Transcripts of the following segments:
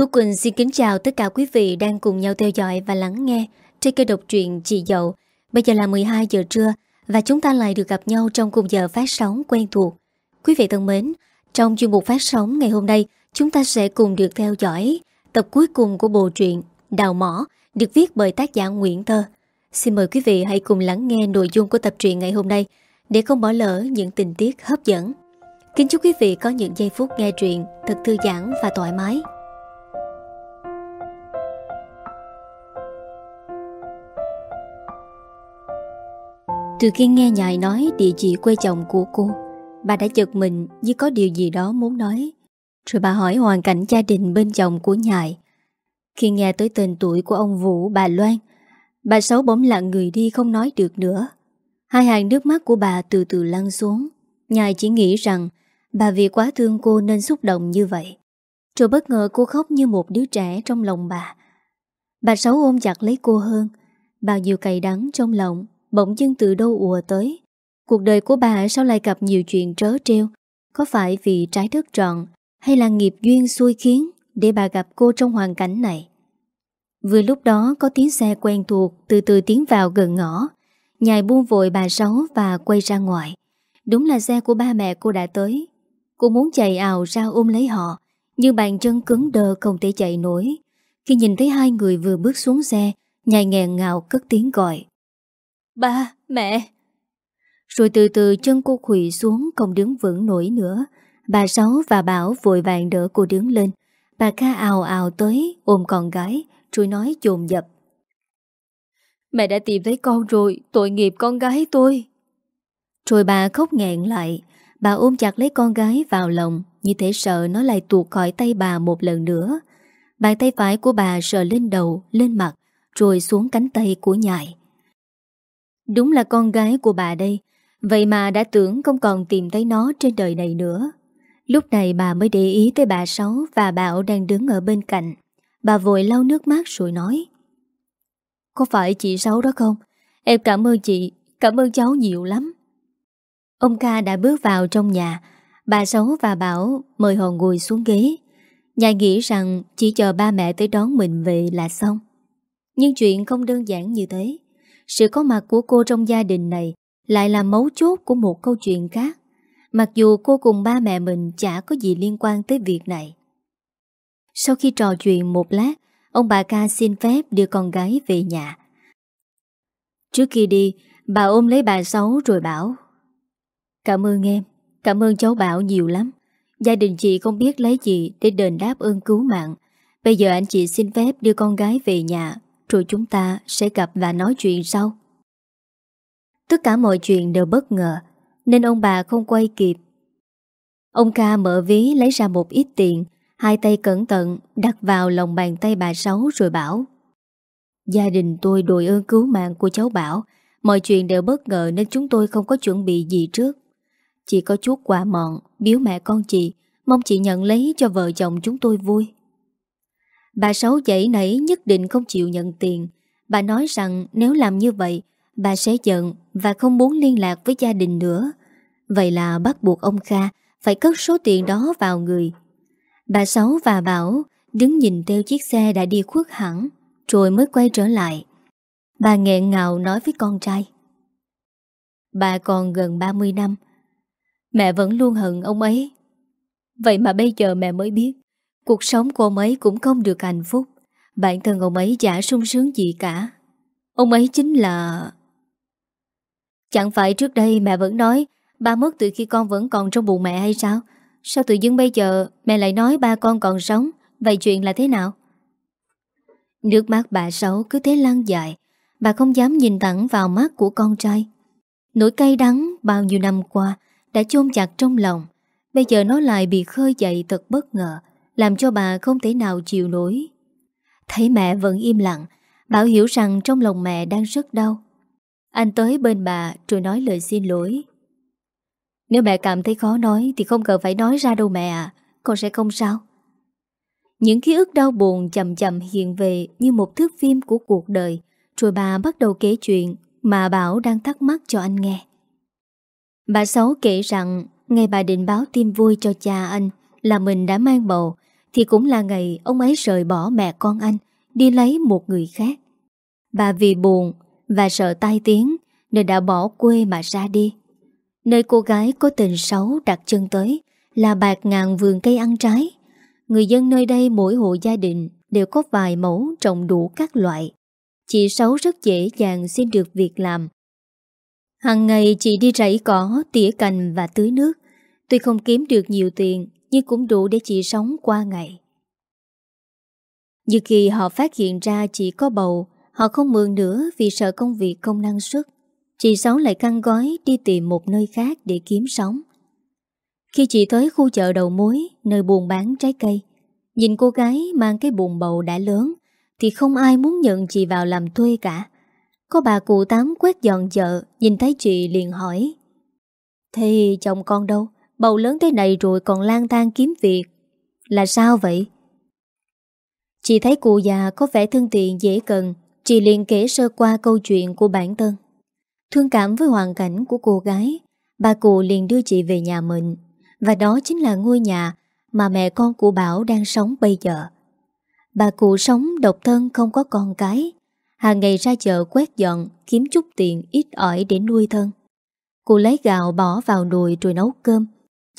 Tú Quỳnh xin kính chào tất cả quý vị đang cùng nhau theo dõi và lắng nghe trên kênh độc truyện Chị Dậu. Bây giờ là 12 giờ trưa và chúng ta lại được gặp nhau trong cùng giờ phát sóng quen thuộc. Quý vị thân mến, trong chuyên mục phát sóng ngày hôm nay, chúng ta sẽ cùng được theo dõi tập cuối cùng của bộ truyện Đào Mỏ được viết bởi tác giả Nguyễn Thơ. Xin mời quý vị hãy cùng lắng nghe nội dung của tập truyện ngày hôm nay để không bỏ lỡ những tình tiết hấp dẫn. Kính chúc quý vị có những giây phút nghe truyện thật thư giãn và thoải mái. Từ khi nghe nhài nói địa chỉ quê chồng của cô, bà đã giật mình như có điều gì đó muốn nói. Rồi bà hỏi hoàn cảnh gia đình bên chồng của nhài. Khi nghe tới tên tuổi của ông Vũ, bà Loan, bà Sáu bỗng lặng người đi không nói được nữa. Hai hàng nước mắt của bà từ từ lăn xuống. Nhài chỉ nghĩ rằng bà vì quá thương cô nên xúc động như vậy. Rồi bất ngờ cô khóc như một đứa trẻ trong lòng bà. Bà Sáu ôm chặt lấy cô hơn. Bao nhiêu cay đắng trong lòng bỗng dưng từ đâu ùa tới. Cuộc đời của bà sao lại gặp nhiều chuyện trớ treo? Có phải vì trái đất tròn hay là nghiệp duyên xui khiến để bà gặp cô trong hoàn cảnh này? Vừa lúc đó có tiếng xe quen thuộc từ từ tiến vào gần ngõ. Nhài buông vội bà Sáu và quay ra ngoài. Đúng là xe của ba mẹ cô đã tới. Cô muốn chạy ào ra ôm lấy họ, nhưng bàn chân cứng đơ không thể chạy nổi. Khi nhìn thấy hai người vừa bước xuống xe, nhài nghẹn ngào cất tiếng gọi. Ba, mẹ. Rồi từ từ chân cô khủy xuống không đứng vững nổi nữa. Bà Sáu và Bảo vội vàng đỡ cô đứng lên. Bà Kha ào ào tới ôm con gái rồi nói dồn dập. Mẹ đã tìm thấy con rồi, tội nghiệp con gái tôi. Rồi bà khóc nghẹn lại, bà ôm chặt lấy con gái vào lòng, như thể sợ nó lại tuột khỏi tay bà một lần nữa. Bàn tay phải của bà sờ lên đầu, lên mặt, rồi xuống cánh tay của nhại. Đúng là con gái của bà đây. Vậy mà đã tưởng không còn tìm thấy nó trên đời này nữa. Lúc này bà mới để ý tới bà Sáu Và Bảo đang đứng ở bên cạnh. Bà vội lau nước mắt rồi nói, Có phải chị Sáu đó không? Em cảm ơn chị, Cảm ơn cháu nhiều lắm. Ông ca đã bước vào trong nhà. Bà Sáu và Bảo mời họ ngồi xuống ghế. Nhà nghĩ rằng chỉ chờ ba mẹ tới đón mình về là xong. Nhưng chuyện không đơn giản như thế sự có mặt của cô trong gia đình này lại là mấu chốt của một câu chuyện khác. Mặc dù cô cùng ba mẹ mình chả có gì liên quan tới việc này. Sau khi trò chuyện một lát, ông bà ca xin phép đưa con gái về nhà. Trước khi đi, bà ôm lấy bà Sáu rồi bảo Cảm ơn em, cảm ơn cháu Bảo nhiều lắm. Gia đình chị không biết lấy gì để đền đáp ơn cứu mạng. Bây giờ anh chị xin phép đưa con gái về nhà rồi chúng ta sẽ gặp và nói chuyện sau. Tất cả mọi chuyện đều bất ngờ, Nên ông bà không quay kịp. Ông ca mở ví lấy ra một ít tiền, Hai tay cẩn thận đặt vào lòng bàn tay bà Sáu rồi bảo, Gia đình tôi đồi ơn cứu mạng của cháu Bảo, Mọi chuyện đều bất ngờ nên chúng tôi không có chuẩn bị gì trước. Chỉ có chút quà mọn Biếu mẹ con chị, Mong chị nhận lấy cho vợ chồng chúng tôi vui. Bà Sáu dậy nảy nhất định không chịu nhận tiền. Bà nói rằng nếu làm như vậy, bà sẽ giận và không muốn liên lạc với gia đình nữa. Vậy là bắt buộc ông Kha phải cất số tiền đó vào người. Bà Sáu và Bảo đứng nhìn theo chiếc xe đã đi khuất hẳn, rồi mới quay trở lại. Bà nghẹn ngào nói với con trai. Bà còn gần 30 năm, mẹ vẫn luôn hận ông ấy. Vậy mà bây giờ mẹ mới biết Cuộc sống của ông ấy cũng không được hạnh phúc. Bản thân ông ấy chả sung sướng gì cả. Ông ấy chính là... Chẳng phải trước đây mẹ vẫn nói, Ba mất từ khi con vẫn còn trong bụng mẹ hay sao? Sao tự dưng bây giờ Mẹ lại nói ba con còn sống? Vậy chuyện là thế nào? Nước mắt bà Sáu cứ thế lan dài. Bà không dám nhìn thẳng vào mắt của con trai. Nỗi cay đắng bao nhiêu năm qua Đã chôn chặt trong lòng. Bây giờ nó lại bị khơi dậy thật bất ngờ làm cho bà không thể nào chịu nổi. Thấy mẹ vẫn im lặng, Bảo hiểu rằng trong lòng mẹ đang rất đau. Anh tới bên bà rồi nói lời xin lỗi. Nếu mẹ cảm thấy khó nói thì không cần phải nói ra đâu mẹ à, con sẽ không sao. Những ký ức đau buồn chậm chậm hiện về như một thước phim của cuộc đời, rồi bà bắt đầu kể chuyện mà Bảo đang thắc mắc cho anh nghe. Bà Sáu kể rằng ngày bà định báo tin vui cho cha anh là mình đã mang bầu thì cũng là ngày ông ấy rời bỏ mẹ con anh Đi lấy một người khác. Bà vì buồn và sợ tai tiếng Nên đã bỏ quê mà ra đi. Nơi cô gái có tình xấu đặt chân tới Là bạc ngàn vườn cây ăn trái. Người dân nơi đây mỗi hộ gia đình Đều có vài mẫu trồng đủ các loại. Chị Sáu rất dễ dàng xin được việc làm. Hằng ngày chị đi rẫy cỏ, tỉa cành và tưới nước. Tuy không kiếm được nhiều tiền nhưng cũng đủ để chị sống qua ngày. Như khi họ phát hiện ra chị có bầu, Họ không mượn nữa vì sợ công việc không năng suất. Chị Sáu lại căng gói đi tìm một nơi khác để kiếm sống. Khi chị tới khu chợ đầu mối, Nơi buôn bán trái cây, Nhìn cô gái mang cái bùn bầu đã lớn, Thì không ai muốn nhận chị vào làm thuê cả. Có bà cụ tám quét dọn chợ, Nhìn thấy chị liền hỏi Thì chồng con đâu? Bầu lớn thế này rồi còn lang thang kiếm việc. Là sao vậy? Chị thấy cụ già có vẻ thân tiện dễ cần. Chị liền kể sơ qua câu chuyện của bản thân. Thương cảm với hoàn cảnh của cô gái, Bà cụ liền đưa chị về nhà mình. Và đó chính là ngôi nhà Mà mẹ con của Bảo đang sống bây giờ. Bà cụ sống độc thân không có con cái. Hàng ngày ra chợ quét dọn, Kiếm chút tiền ít ỏi để nuôi thân. Cụ lấy gạo bỏ vào nồi rồi nấu cơm.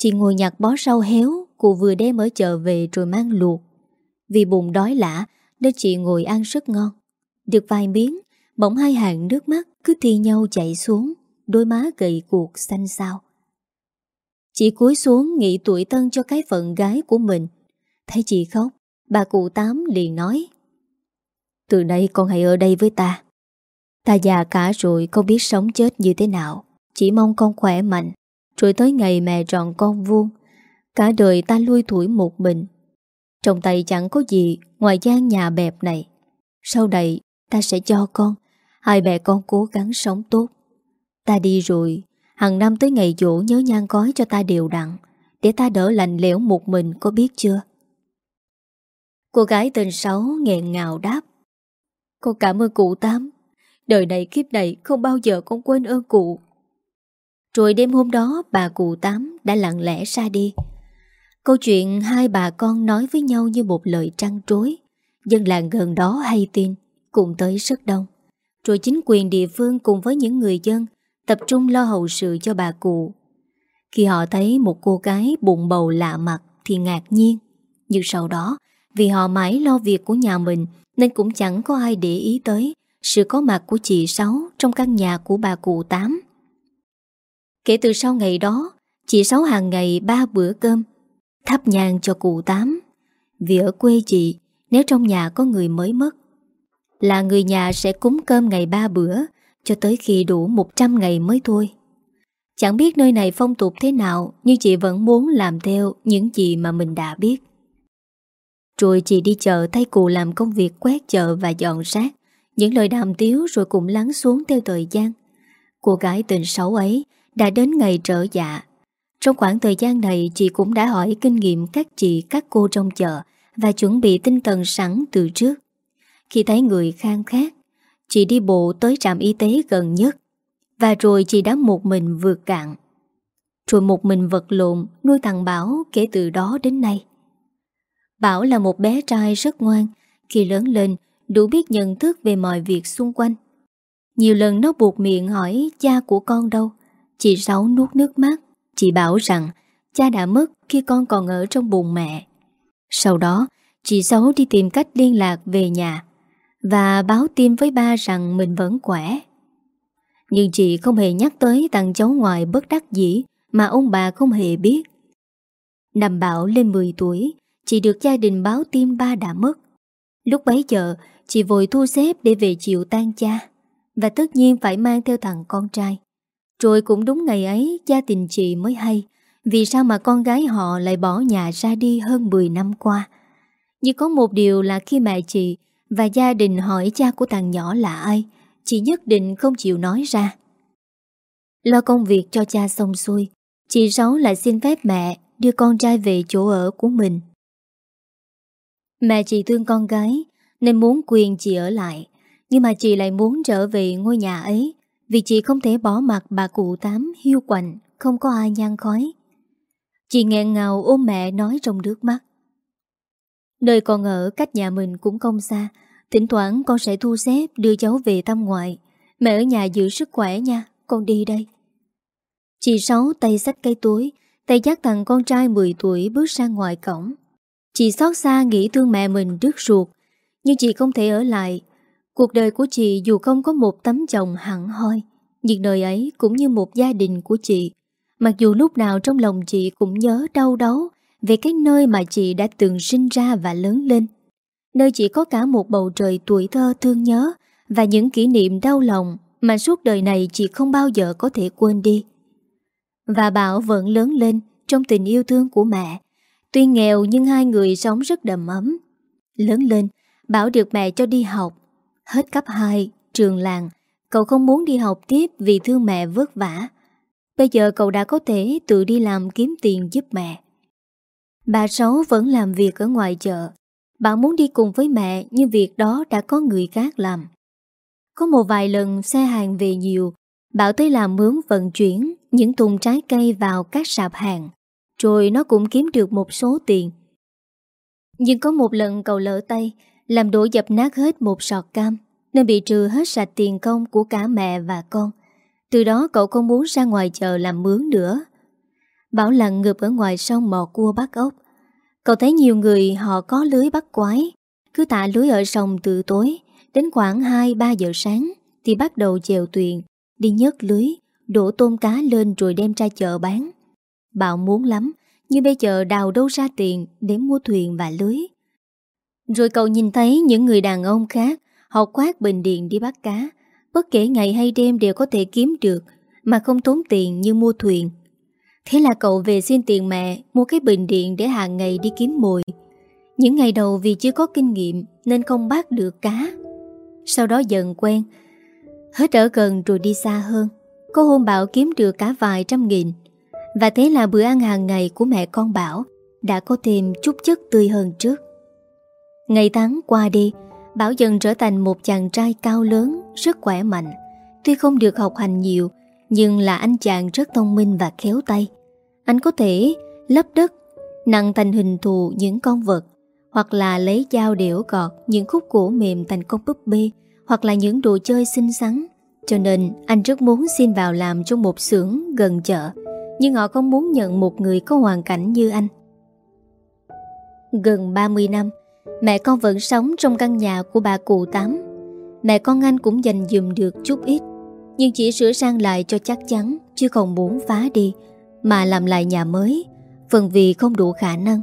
Chị ngồi nhặt bó rau héo Cụ vừa đem ở chợ về rồi mang luộc. Vì bụng đói lạ Nên chị ngồi ăn rất ngon. Được vài miếng, Bỗng hai hàng nước mắt cứ thi nhau chạy xuống, Đôi má gầy cuộc xanh xao. Chị cúi xuống nghĩ tuổi tân cho cái phận gái của mình. Thấy chị khóc, Bà cụ tám liền nói, Từ nay con hãy ở đây với ta. Ta già cả rồi không biết sống chết như thế nào. Chỉ mong con khỏe mạnh. Rồi tới ngày mẹ tròn con vuông, Cả đời ta lui tuổi một mình. Trong tay chẳng có gì Ngoài gian nhà bẹp này. Sau này ta sẽ cho con, Hai mẹ con cố gắng sống tốt. Ta đi rồi Hằng năm tới ngày dỗ nhớ nhan gói cho ta đều đặn, Để ta đỡ lạnh lẽo một mình, có biết chưa? Cô gái tên Sáu nghẹn ngào đáp. Con cảm ơn cụ Tám, Đời này kiếp này không bao giờ con quên ơn cụ. Rồi đêm hôm đó bà cụ Tám đã lặng lẽ ra đi Câu chuyện hai bà con nói với nhau như một lời trăn trối Dân làng gần đó hay tin Cùng tới rất đông rồi chính quyền địa phương cùng với những người dân tập trung lo hậu sự cho bà cụ. Khi họ thấy một cô gái bụng bầu lạ mặt thì ngạc nhiên. Nhưng sau đó, vì họ mãi lo việc của nhà mình nên cũng chẳng có ai để ý tới sự có mặt của chị Sáu trong căn nhà của bà cụ Tám. Kể từ sau ngày đó, chị Sáu hàng ngày ba bữa cơm, thắp nhang cho cụ Tám. Vì ở quê chị, nếu trong nhà có người mới mất, là người nhà sẽ cúng cơm ngày ba bữa cho tới khi đủ 100 ngày mới thôi. Chẳng biết nơi này phong tục thế nào nhưng chị vẫn muốn làm theo những gì mà mình đã biết. Rồi chị đi chợ thay cụ làm công việc quét chợ và dọn rác. Những lời đàm tiếu rồi cũng lắng xuống theo thời gian. Cô gái tình xấu ấy đã đến ngày trở dạ. Trong khoảng thời gian này chị cũng đã hỏi kinh nghiệm các chị các cô trong chợ và chuẩn bị tinh thần sẵn từ trước. Khi thấy người khang khát, Chị đi bộ tới trạm y tế gần nhất Và rồi chị đã một mình vượt cạn Rồi một mình vật lộn Nuôi thằng Bảo kể từ đó đến nay Bảo là một bé trai rất ngoan Khi lớn lên Đủ biết nhận thức về mọi việc xung quanh Nhiều lần nó buộc miệng hỏi Cha của con đâu Chị Sáu nuốt nước mắt Chị bảo rằng cha đã mất khi con còn ở trong bụng mẹ Sau đó Chị Sáu đi tìm cách liên lạc về nhà và báo tin với ba rằng mình vẫn khỏe. Nhưng chị không hề nhắc tới thằng cháu ngoài bất đắc dĩ mà ông bà không hề biết. Năm Bảo lên 10 tuổi, chị được gia đình báo tin ba đã mất. Lúc bấy giờ, chị vội thu xếp để về chịu tan cha, và tất nhiên phải mang theo thằng con trai. Rồi cũng đúng ngày ấy, gia đình chị mới hay, vì sao mà con gái họ lại bỏ nhà ra đi hơn 10 năm qua. Nhưng có một điều là khi mẹ chị và gia đình hỏi cha của thằng nhỏ là ai Chị nhất định không chịu nói ra. Lo công việc cho cha xong xuôi Chị Sáu lại xin phép mẹ Đưa con trai về chỗ ở của mình. Mẹ chị thương con gái Nên muốn quyền chị ở lại. Nhưng mà chị lại muốn trở về ngôi nhà ấy vì chị không thể bỏ mặt bà cụ tám hiu quạnh, Không có ai nhang khói. Chị nghẹn ngào ôm mẹ nói trong nước mắt. Nơi con ở cách nhà mình cũng không xa, Thỉnh thoảng con sẽ thu xếp đưa cháu về thăm ngoại. Mẹ ở nhà giữ sức khỏe nha, Con đi đây. Chị Sáu tay xách cây túi, Tay dắt thằng con trai 10 tuổi bước sang ngoài cổng. Chị xót xa nghĩ thương mẹ mình đứt ruột, Nhưng chị không thể ở lại. Cuộc đời của chị dù không có một tấm chồng hẳn hoi, Nhưng đời ấy cũng như một gia đình của chị. Mặc dù lúc nào trong lòng chị cũng nhớ đau đớn Về cái nơi mà chị đã từng sinh ra và lớn lên, Nơi chỉ có cả một bầu trời tuổi thơ thương nhớ Và những kỷ niệm đau lòng Mà suốt đời này chị không bao giờ có thể quên đi. Và Bảo vẫn lớn lên Trong tình yêu thương của mẹ. Tuy nghèo nhưng hai người sống rất đầm ấm. Lớn lên, Bảo được mẹ cho đi học Hết cấp 2, trường làng. Cậu không muốn đi học tiếp vì thương mẹ vất vả. Bây giờ cậu đã có thể tự đi làm kiếm tiền giúp mẹ. Bà Sáu vẫn làm việc ở ngoài chợ. Bà muốn đi cùng với mẹ Nhưng việc đó đã có người khác làm. Có một vài lần xe hàng về nhiều Bảo tới làm mướn vận chuyển Những thùng trái cây vào các sạp hàng Rồi nó cũng kiếm được một số tiền. Nhưng có một lần cậu lỡ tay làm đổ dập nát hết một sọt cam, Nên bị trừ hết sạch tiền công của cả mẹ và con. Từ đó cậu không muốn ra ngoài chợ làm mướn nữa. Bảo lặng ngược ở ngoài sông mò cua bắt ốc. Cậu thấy nhiều người họ có lưới bắt quái, Cứ tạ lưới ở sông từ tối, Đến khoảng 2-3 giờ sáng Thì bắt đầu chèo tuyền, Đi nhấc lưới, Đổ tôm cá lên rồi đem ra chợ bán. Bảo muốn lắm, Nhưng bây giờ đào đâu ra tiền Để mua thuyền và lưới. Rồi cậu nhìn thấy những người đàn ông khác, Họ quát bình điện đi bắt cá. Bất kể ngày hay đêm đều có thể kiếm được, Mà không tốn tiền như mua thuyền. Thế là cậu về xin tiền mẹ, Mua cái bình điện để hàng ngày đi kiếm mồi. Những ngày đầu vì chưa có kinh nghiệm Nên không bắt được cá. Sau đó dần quen, Hết ở gần rồi đi xa hơn. Có hôm Bảo kiếm được cả vài trăm nghìn. Và thế là bữa ăn hàng ngày của mẹ con Bảo Đã có thêm chút chất tươi hơn trước. Ngày tháng qua đi, Bảo dần trở thành một chàng trai cao lớn, Rất khỏe mạnh. Tuy không được học hành nhiều, nhưng là anh chàng rất thông minh và khéo tay. Anh có thể lấp đất Nặng thành hình thù những con vật, Hoặc là lấy dao đẽo gọt Những khúc gỗ mềm thành con búp bê, Hoặc là những đồ chơi xinh xắn. Cho nên, anh rất muốn xin vào làm Trong một xưởng gần chợ, Nhưng họ không muốn nhận một người có hoàn cảnh như anh. Gần 30 năm Mẹ con vẫn sống trong căn nhà của bà cụ Tám. Mẹ con anh cũng dành dùm được chút ít, nhưng chỉ sửa sang lại cho chắc chắn, Chứ không muốn phá đi, Mà làm lại nhà mới, Phần vì không đủ khả năng,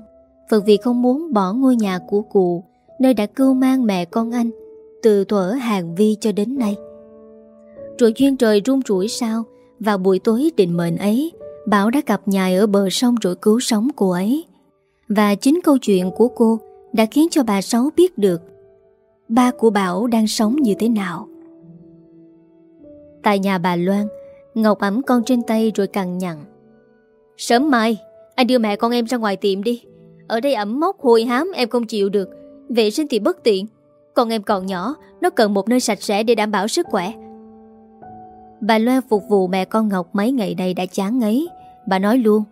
Phần vì không muốn bỏ ngôi nhà của cụ, Nơi đã cưu mang mẹ con anh, Từ thuở hàng vi cho đến nay. Rồi duyên trời rung rủi sao Vào buổi tối định mệnh ấy, Bảo đã gặp nhài ở bờ sông rồi cứu sống cô ấy. Và chính câu chuyện của cô đã khiến cho bà Sáu biết được Ba của Bảo đang sống như thế nào. Tại nhà bà Loan, Ngọc ẩm con trên tay rồi cằn nhằn. Sớm mai, Anh đưa mẹ con em ra ngoài tiệm đi. Ở đây ẩm mốc, hồi hám, em không chịu được. Vệ sinh thì bất tiện. Con em còn nhỏ, Nó cần một nơi sạch sẽ để đảm bảo sức khỏe. Bà Loan phục vụ mẹ con Ngọc mấy ngày nay đã chán ngấy. Bà nói luôn,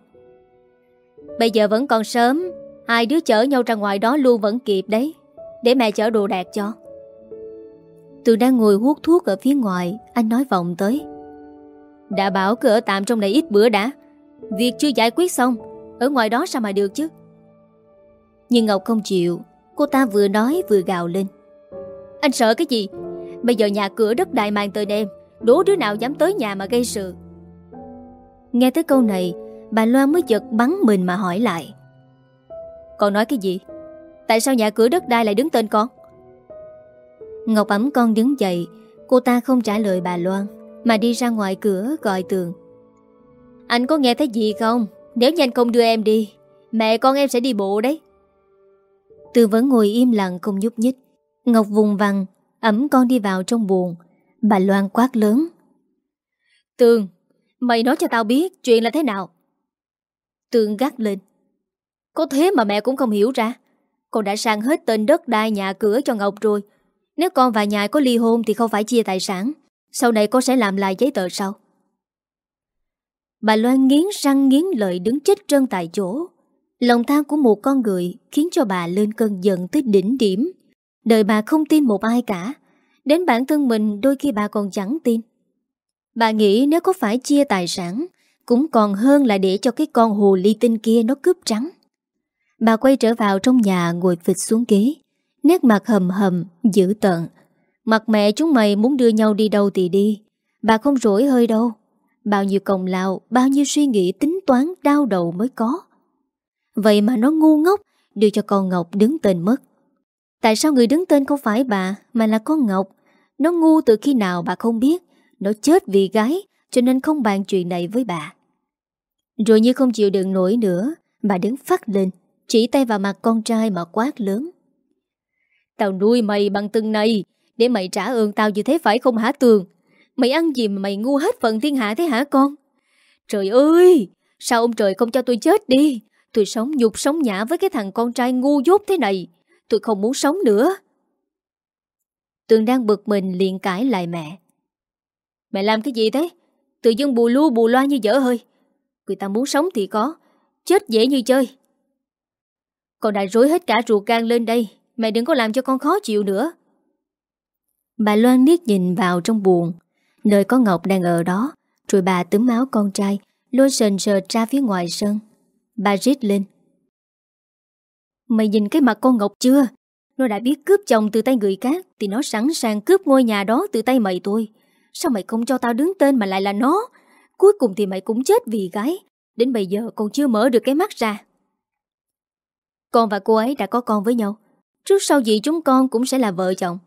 Bây giờ vẫn còn sớm Hai đứa chở nhau ra ngoài đó luôn vẫn kịp đấy, Để mẹ chở đồ đạc cho. Từ đang ngồi hút thuốc ở phía ngoài, Anh nói vọng tới. Đã bảo cứ ở tạm trong này ít bữa đã, Việc chưa giải quyết xong, Ở ngoài đó sao mà được chứ? Nhưng Ngọc không chịu, Cô ta vừa nói vừa gào lên. Anh sợ cái gì? Bây giờ nhà cửa đất đại mang tới đêm Đố đứa nào dám tới nhà mà gây sự. Nghe tới câu này, Bà Loan mới giật bắn mình mà hỏi lại. Con nói cái gì? Tại sao nhà cửa đất đai lại đứng tên con? Ngọc ấm con đứng dậy, Cô ta không trả lời bà Loan, Mà đi ra ngoài cửa gọi tường. Anh có nghe thấy gì không? Nếu nhanh không đưa em đi, Mẹ con em sẽ đi bộ đấy. Tường vẫn ngồi im lặng không nhúc nhích. Ngọc vùng vằng, Ấm con đi vào trong buồn Bà Loan quát lớn. Tường, Mày nói cho tao biết chuyện là thế nào. Tường gắt lên. Có thế mà mẹ cũng không hiểu ra Con đã sang hết tên đất đai nhà cửa cho Ngọc rồi nếu con và nhài có ly hôn thì không phải chia tài sản Sau này con sẽ làm lại giấy tờ sau Bà Loan nghiến răng nghiến lợi đứng chết trân tại chỗ Lòng tham của một con người khiến cho bà lên cơn giận tới đỉnh điểm. Đời bà không tin một ai cả. Đến bản thân mình đôi khi bà còn chẳng tin. Bà nghĩ nếu có phải chia tài sản, cũng còn hơn là để cho cái con hồ ly tinh kia nó cướp trắng. Bà quay trở vào trong nhà ngồi phịch xuống ghế, nét mặt hầm hầm, dữ tợn. Mặt mẹ chúng mày muốn đưa nhau đi đâu thì đi. Bà không rỗi hơi đâu. Bao nhiêu công lao, bao nhiêu suy nghĩ tính toán đau đầu mới có. Vậy mà nó ngu ngốc Đưa cho con Ngọc đứng tên mất Tại sao người đứng tên không phải bà Mà là con Ngọc Nó ngu từ khi nào bà không biết Nó chết vì gái Cho nên không bàn chuyện này với bà Rồi như không chịu đựng nổi nữa Bà đứng phát lên chỉ tay vào mặt con trai mà quát lớn. Tao nuôi mày bằng từng này, Để mày trả ơn tao như thế phải không hả Tường? Mày ăn gì mà mày ngu hết phần thiên hạ thế hả con? Trời ơi, Sao ông trời không cho tôi chết đi? Tôi sống nhục, sống nhã với cái thằng con trai ngu dốt thế này. Tôi không muốn sống nữa. Tường đang bực mình liền cãi lại mẹ. Mẹ làm cái gì thế? Tự dưng bù lu bù loa như dở hơi. Người ta muốn sống thì có, Chết dễ như chơi. Con đã rối hết cả ruột gan lên đây. Mẹ đừng có làm cho con khó chịu nữa. Bà Loan niết nhìn vào trong buồn Nơi có Ngọc đang ở đó, Rồi bà túm áo con trai, Lôi sờn sờ ra phía ngoài sân. Bà rít lên. Mày nhìn cái mặt con Ngọc chưa? Nó đã biết cướp chồng từ tay người khác, Thì nó sẵn sàng cướp ngôi nhà đó từ tay mày tôi Sao mày không cho tao đứng tên mà lại là nó? Cuối cùng thì mày cũng chết vì gái. Đến bây giờ còn chưa mở được cái mắt ra. Con và cô ấy đã có con với nhau. Trước sau gì chúng con cũng sẽ là vợ chồng.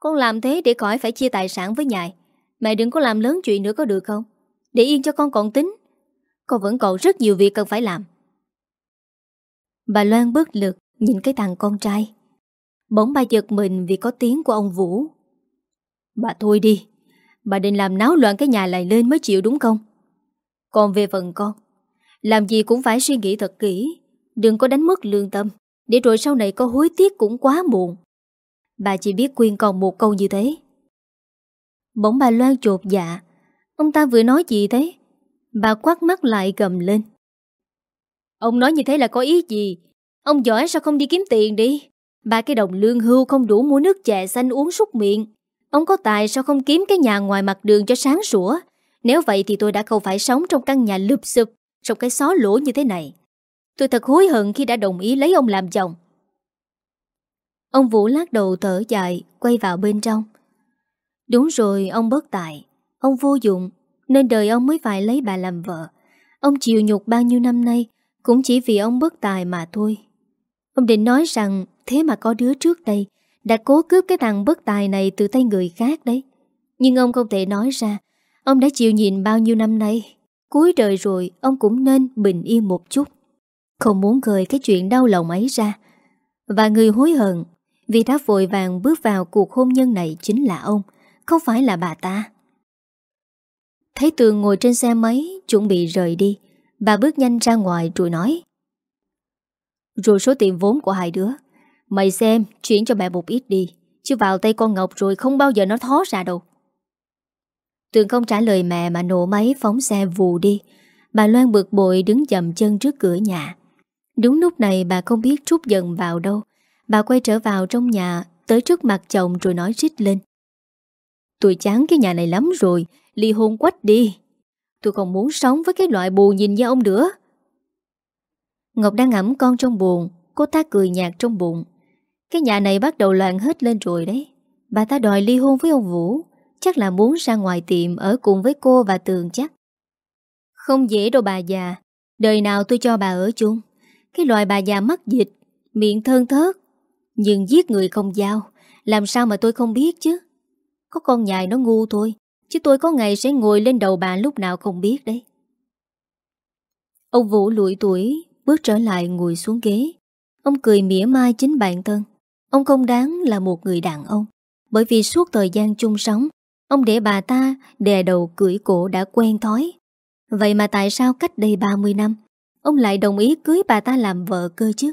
Con làm thế để khỏi phải chia tài sản với nhài. Mẹ đừng có làm lớn chuyện nữa có được không? Để yên cho con còn tính. Con vẫn còn rất nhiều việc cần phải làm. Bà Loan bất lực nhìn cái thằng con trai. Bỗng bà giật mình vì có tiếng của ông Vũ. Bà thôi đi, bà định làm náo loạn cái nhà lại lên mới chịu đúng không? Còn về phần con, làm gì cũng phải suy nghĩ thật kỹ, đừng có đánh mất lương tâm, để rồi sau này có hối tiếc cũng quá muộn. Bà chỉ biết khuyên còn một câu như thế. Bỗng bà Loan chột dạ, ông ta vừa nói gì thế? Bà quát mắt lại gầm lên. Ông nói như thế là có ý gì? Ông giỏi sao không đi kiếm tiền đi? Ba cái đồng lương hưu không đủ mua nước chè xanh uống súc miệng. Ông có tài sao không kiếm cái nhà ngoài mặt đường cho sáng sủa? Nếu vậy thì tôi đã không phải sống trong căn nhà lụp xụp, trong cái xó lỗ như thế này. Tôi thật hối hận khi đã đồng ý lấy ông làm chồng. Ông Vũ lát đầu thở dài, quay vào bên trong. Đúng rồi, ông bất tài. Ông vô dụng, nên đời ông mới phải lấy bà làm vợ. Ông chịu nhục bao nhiêu năm nay, cũng chỉ vì ông bất tài mà thôi Ông định nói rằng Thế mà có đứa trước đây Đã cố cướp cái thằng bất tài này từ tay người khác đấy Nhưng ông không thể nói ra Ông đã chịu nhìn bao nhiêu năm nay Cuối đời rồi Ông cũng nên bình yên một chút không muốn gợi cái chuyện đau lòng ấy ra. Và người hối hận Vì đã vội vàng bước vào cuộc hôn nhân này Chính là ông, Không phải là bà ta. Thấy Tường ngồi trên xe máy Chuẩn bị rời đi, Bà bước nhanh ra ngoài rồi nói, Rồi số tiền vốn của hai đứa, Mày xem, chuyển cho mẹ một ít đi, Chứ vào tay con Ngọc rồi không bao giờ nó thó ra đâu. Tường không trả lời mẹ mà nổ máy phóng xe vù đi. Bà Loan bực bội đứng dầm chân trước cửa nhà. Đúng lúc này bà không biết trút giận vào đâu. Bà quay trở vào trong nhà, Tới trước mặt chồng rồi nói rít lên. Tôi chán cái nhà này lắm rồi, Ly hôn quách đi. Tôi không muốn sống với cái loại buồn nhìn như ông nữa. Ngọc đang ẩm con trong buồn, Cô ta cười nhạt trong bụng. Cái nhà này bắt đầu loạn hết lên rồi đấy. Bà ta đòi ly hôn với ông Vũ, Chắc là muốn ra ngoài tiệm Ở cùng với cô và Tường chắc. Không dễ đâu bà già, Đời nào tôi cho bà ở chung. Cái loại bà già mắc dịch, Miệng thơn thớt, Nhưng giết người không giao, Làm sao mà tôi không biết chứ? Có con nhài nó ngu thôi, Chứ tôi có ngày sẽ ngồi lên đầu bà lúc nào không biết đấy. Ông Vũ lụi tuổi, Bước trở lại ngồi xuống ghế. Ông cười mỉa mai chính bản thân. Ông không đáng là một người đàn ông, Bởi vì suốt thời gian chung sống, Ông để bà ta đè đầu cưỡi cổ đã quen thói. Vậy mà tại sao cách đây 30 năm Ông lại đồng ý cưới bà ta làm vợ cơ chứ?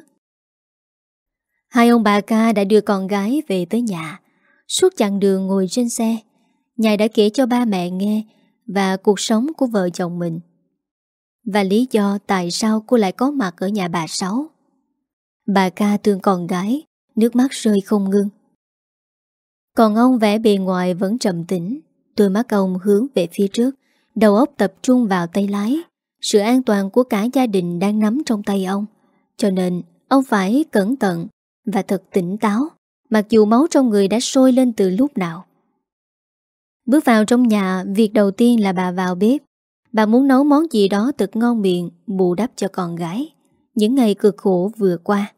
Hai ông bà ca đã đưa con gái về tới nhà. Suốt chặng đường ngồi trên xe Nhài đã kể cho ba mẹ nghe và cuộc sống của vợ chồng mình. Và lý do tại sao cô lại có mặt ở nhà bà Sáu. Bà ca thương con gái, Nước mắt rơi không ngưng Còn ông vẽ bề ngoài vẫn trầm tĩnh, Đôi mắt ông hướng về phía trước, Đầu óc tập trung vào tay lái. Sự an toàn của cả gia đình đang nắm trong tay ông. Cho nên, ông phải cẩn thận Và thật tỉnh táo, Mặc dù máu trong người đã sôi lên từ lúc nào. Bước vào trong nhà, Việc đầu tiên là bà vào bếp. Bà muốn nấu món gì đó thật ngon miệng, Bù đắp cho con gái. Những ngày cực khổ vừa qua,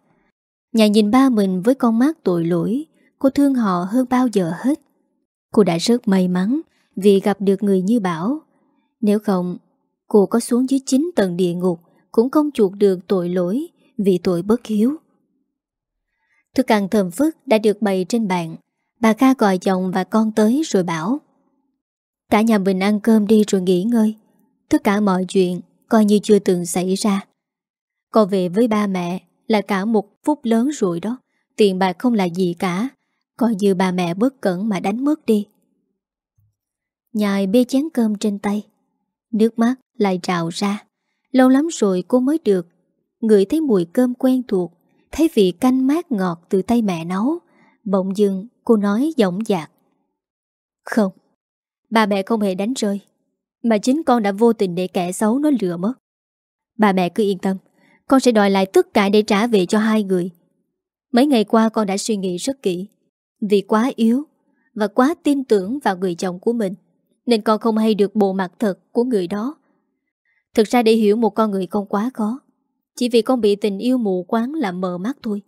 Nhà nhìn ba mình với con mắt tội lỗi, Cô thương họ hơn bao giờ hết. Cô đã rất may mắn Vì gặp được người như Bảo. Nếu không Cô có xuống dưới 9 tầng địa ngục, Cũng không chuộc được tội lỗi Vì tội bất hiếu. Thức ăn thơm phức đã được bày trên bàn. Bà Kha gọi chồng và con tới rồi bảo, Cả nhà mình ăn cơm đi rồi nghỉ ngơi. Tất cả mọi chuyện Coi như chưa từng xảy ra. Con về với ba mẹ Là cả một phút lớn rồi đó. Tiền bạc không là gì cả. Coi như bà mẹ bất cẩn mà đánh mất đi. Nhài bê chén cơm trên tay. Nước mắt lại trào ra. Lâu lắm rồi cô mới được. Ngửi thấy mùi cơm quen thuộc, Thấy vị canh mát ngọt từ tay mẹ nấu. Bỗng dưng cô nói giọng dạc. Không Bà mẹ không hề đánh rơi. Mà chính con đã vô tình để kẻ xấu nó lừa mất. Bà mẹ cứ yên tâm, Con sẽ đòi lại tất cả để trả về cho hai người. Mấy ngày qua con đã suy nghĩ rất kỹ. Vì quá yếu Và quá tin tưởng vào người chồng của mình, Nên con không hay được bộ mặt thật của người đó. Thực ra để hiểu một con người không quá khó, Chỉ vì con bị tình yêu mù quáng làm mờ mắt thôi.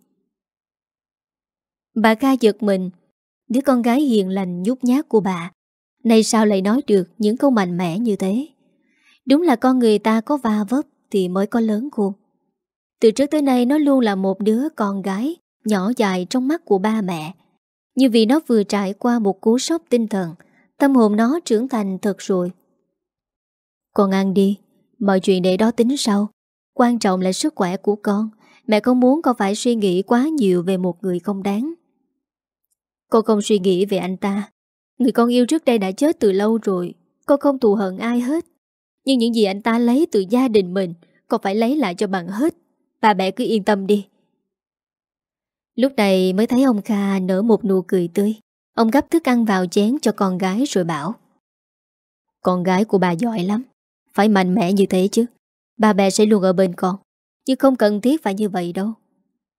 Bà ca giật mình, Đứa con gái hiền lành nhút nhát của bà Này sao lại nói được những câu mạnh mẽ như thế? Đúng là con người ta có va vấp Thì mới có lớn khôn. Từ trước tới nay nó luôn là một đứa con gái Nhỏ dài trong mắt của ba mẹ. Như vì nó vừa trải qua một cú sốc tinh thần, Tâm hồn nó trưởng thành thật rồi. Con ăn đi. Mọi chuyện để đó tính sau. Quan trọng là sức khỏe của con. Mẹ không muốn con phải suy nghĩ quá nhiều Về một người không đáng. Con không suy nghĩ về anh ta. Người con yêu trước đây đã chết từ lâu rồi. Con không thù hận ai hết. Nhưng những gì anh ta lấy từ gia đình mình, con phải lấy lại cho bằng hết. Bà mẹ cứ yên tâm đi. Lúc này mới thấy ông Kha nở một nụ cười tươi. Ông gấp thức ăn vào chén cho con gái rồi bảo, Con gái của bà giỏi lắm. Phải mạnh mẽ như thế chứ. Ba mẹ sẽ luôn ở bên con Nhưng không cần thiết phải như vậy đâu.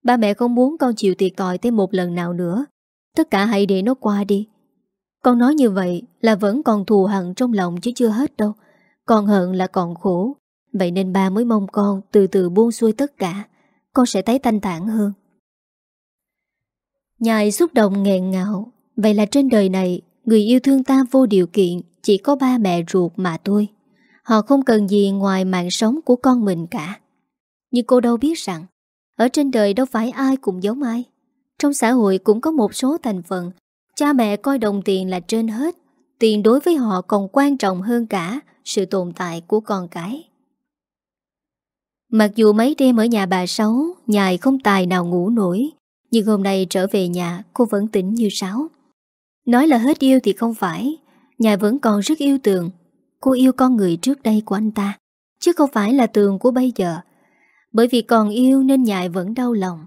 Ba mẹ không muốn con chịu thiệt tội thêm một lần nào nữa. Tất cả hãy để nó qua đi. Con nói như vậy là vẫn còn thù hận trong lòng chứ chưa hết đâu. Còn hận là còn khổ. Vậy nên ba mới mong con từ từ buông xuôi tất cả. Con sẽ thấy thanh thản hơn. Nhài xúc động nghẹn ngạo Vậy là trên đời này, Người yêu thương ta vô điều kiện, Chỉ có ba mẹ ruột mà thôi. Họ không cần gì ngoài mạng sống của con mình cả. Nhưng cô đâu biết rằng, Ở trên đời đâu phải ai cũng giống ai. Trong xã hội cũng có một số thành phần, Cha mẹ coi đồng tiền là trên hết. Tiền đối với họ còn quan trọng hơn cả Sự tồn tại của con cái. Mặc dù mấy đêm ở nhà bà Sáu, Nhài không tài nào ngủ nổi, Nhưng hôm nay trở về nhà, Cô vẫn tỉnh như sáu Nói là hết yêu thì không phải, Nhài vẫn còn rất yêu Tường Cô yêu con người trước đây của anh ta, Chứ không phải là Tường của bây giờ. Bởi vì còn yêu nên Nhài vẫn đau lòng.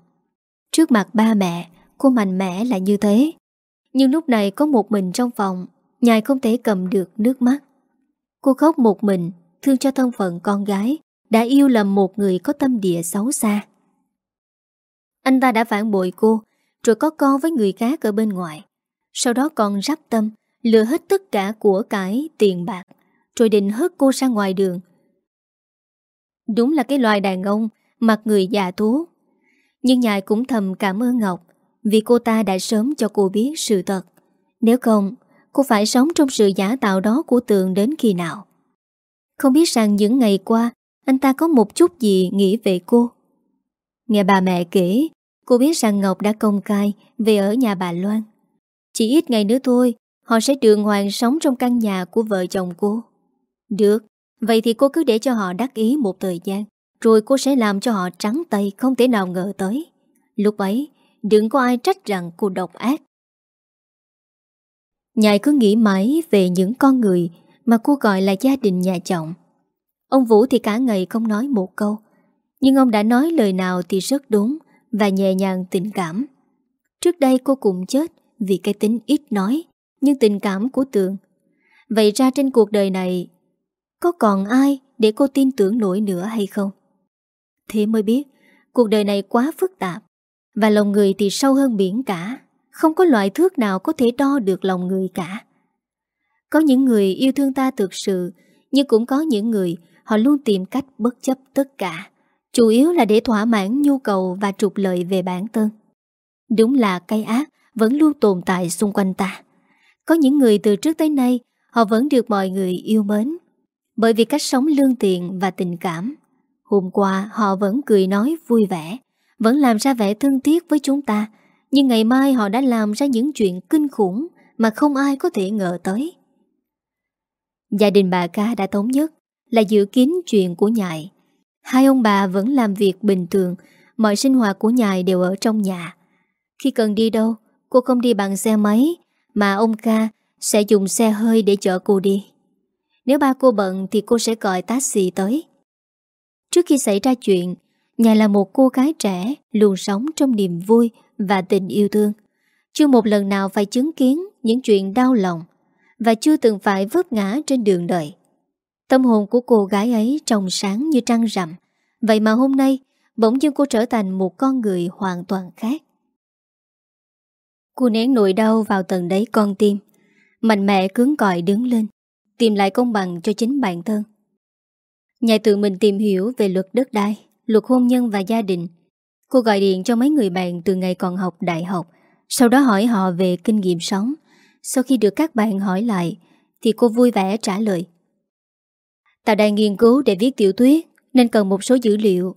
Trước mặt ba mẹ, Cô mạnh mẽ là như thế. Nhưng lúc này có một mình trong phòng, Nhài không thể cầm được nước mắt. Cô khóc một mình, Thương cho thân phận con gái, Đã yêu lầm một người có tâm địa xấu xa. Anh ta đã phản bội cô, Rồi có con với người khác ở bên ngoài. Sau đó còn rắp tâm, Lừa hết tất cả của cải tiền bạc. Rồi định hất cô ra ngoài đường. Đúng là cái loài đàn ông, Mặt người già thú. Nhưng Nhài cũng thầm cảm ơn Ngọc, Vì cô ta đã sớm cho cô biết sự thật. Nếu không, Cô phải sống trong sự giả tạo đó của Tường đến khi nào. Không biết rằng những ngày qua, Anh ta có một chút gì nghĩ về cô. Nghe bà mẹ kể, Cô biết rằng Ngọc đã công khai Về ở nhà bà Loan. Chỉ ít ngày nữa thôi, Họ sẽ đường hoàng sống trong căn nhà của vợ chồng cô. Được. Vậy thì cô cứ để cho họ đắc ý một thời gian, rồi cô sẽ làm cho họ trắng tay, Không thể nào ngờ tới. Lúc ấy, đừng có ai trách rằng cô độc ác. Nhài cứ nghĩ mãi về những con người Mà cô gọi là gia đình nhà chồng. Ông Vũ thì cả ngày không nói một câu, Nhưng ông đã nói lời nào thì rất đúng Và nhẹ nhàng tình cảm. Trước đây cô cũng chết Vì cái tính ít nói, Nhưng tình cảm của Tường. Vậy ra trên cuộc đời này có còn ai để cô tin tưởng nổi nữa hay không? Thế mới biết, Cuộc đời này quá phức tạp. Và lòng người thì sâu hơn biển cả. Không có loại thước nào có thể đo được lòng người cả. Có những người yêu thương ta thực sự, Nhưng cũng có những người Họ luôn tìm cách bất chấp tất cả. Chủ yếu là để thỏa mãn nhu cầu Và trục lợi về bản thân. Đúng là cây ác Vẫn luôn tồn tại xung quanh ta. Có những người từ trước tới nay, Họ vẫn được mọi người yêu mến. Bởi vì cách sống lương tiện và tình cảm, Hôm qua họ vẫn cười nói vui vẻ, Vẫn làm ra vẻ thân thiết với chúng ta, Nhưng ngày mai họ đã làm ra những chuyện kinh khủng Mà không ai có thể ngờ tới. Gia đình bà ca đã thống nhất Là giữ kín chuyện của nhại Hai ông bà vẫn làm việc bình thường, Mọi sinh hoạt của nhài đều ở trong nhà. Khi cần đi đâu, Cô không đi bằng xe máy, Mà ông ca sẽ dùng xe hơi để chở cô đi. Nếu ba cô bận Thì cô sẽ gọi taxi tới Trước khi xảy ra chuyện, nhà là một cô gái trẻ luôn sống trong niềm vui và tình yêu thương. Chưa một lần nào phải chứng kiến những chuyện đau lòng và chưa từng phải vấp ngã trên đường đời. Tâm hồn của cô gái ấy trong sáng như trăng rằm. Vậy mà hôm nay, bỗng dưng cô trở thành một con người hoàn toàn khác. Cô nén nỗi đau vào tầng đấy con tim. Mạnh mẽ cứng còi đứng lên, tìm lại công bằng cho chính bản thân. Nhà tự mình tìm hiểu về luật đất đai, luật hôn nhân và gia đình. Cô gọi điện cho mấy người bạn từ ngày còn học đại học, sau đó hỏi họ về kinh nghiệm sống. Sau khi được các bạn hỏi lại, thì cô vui vẻ trả lời. Tao đang nghiên cứu để viết tiểu thuyết, nên cần một số dữ liệu.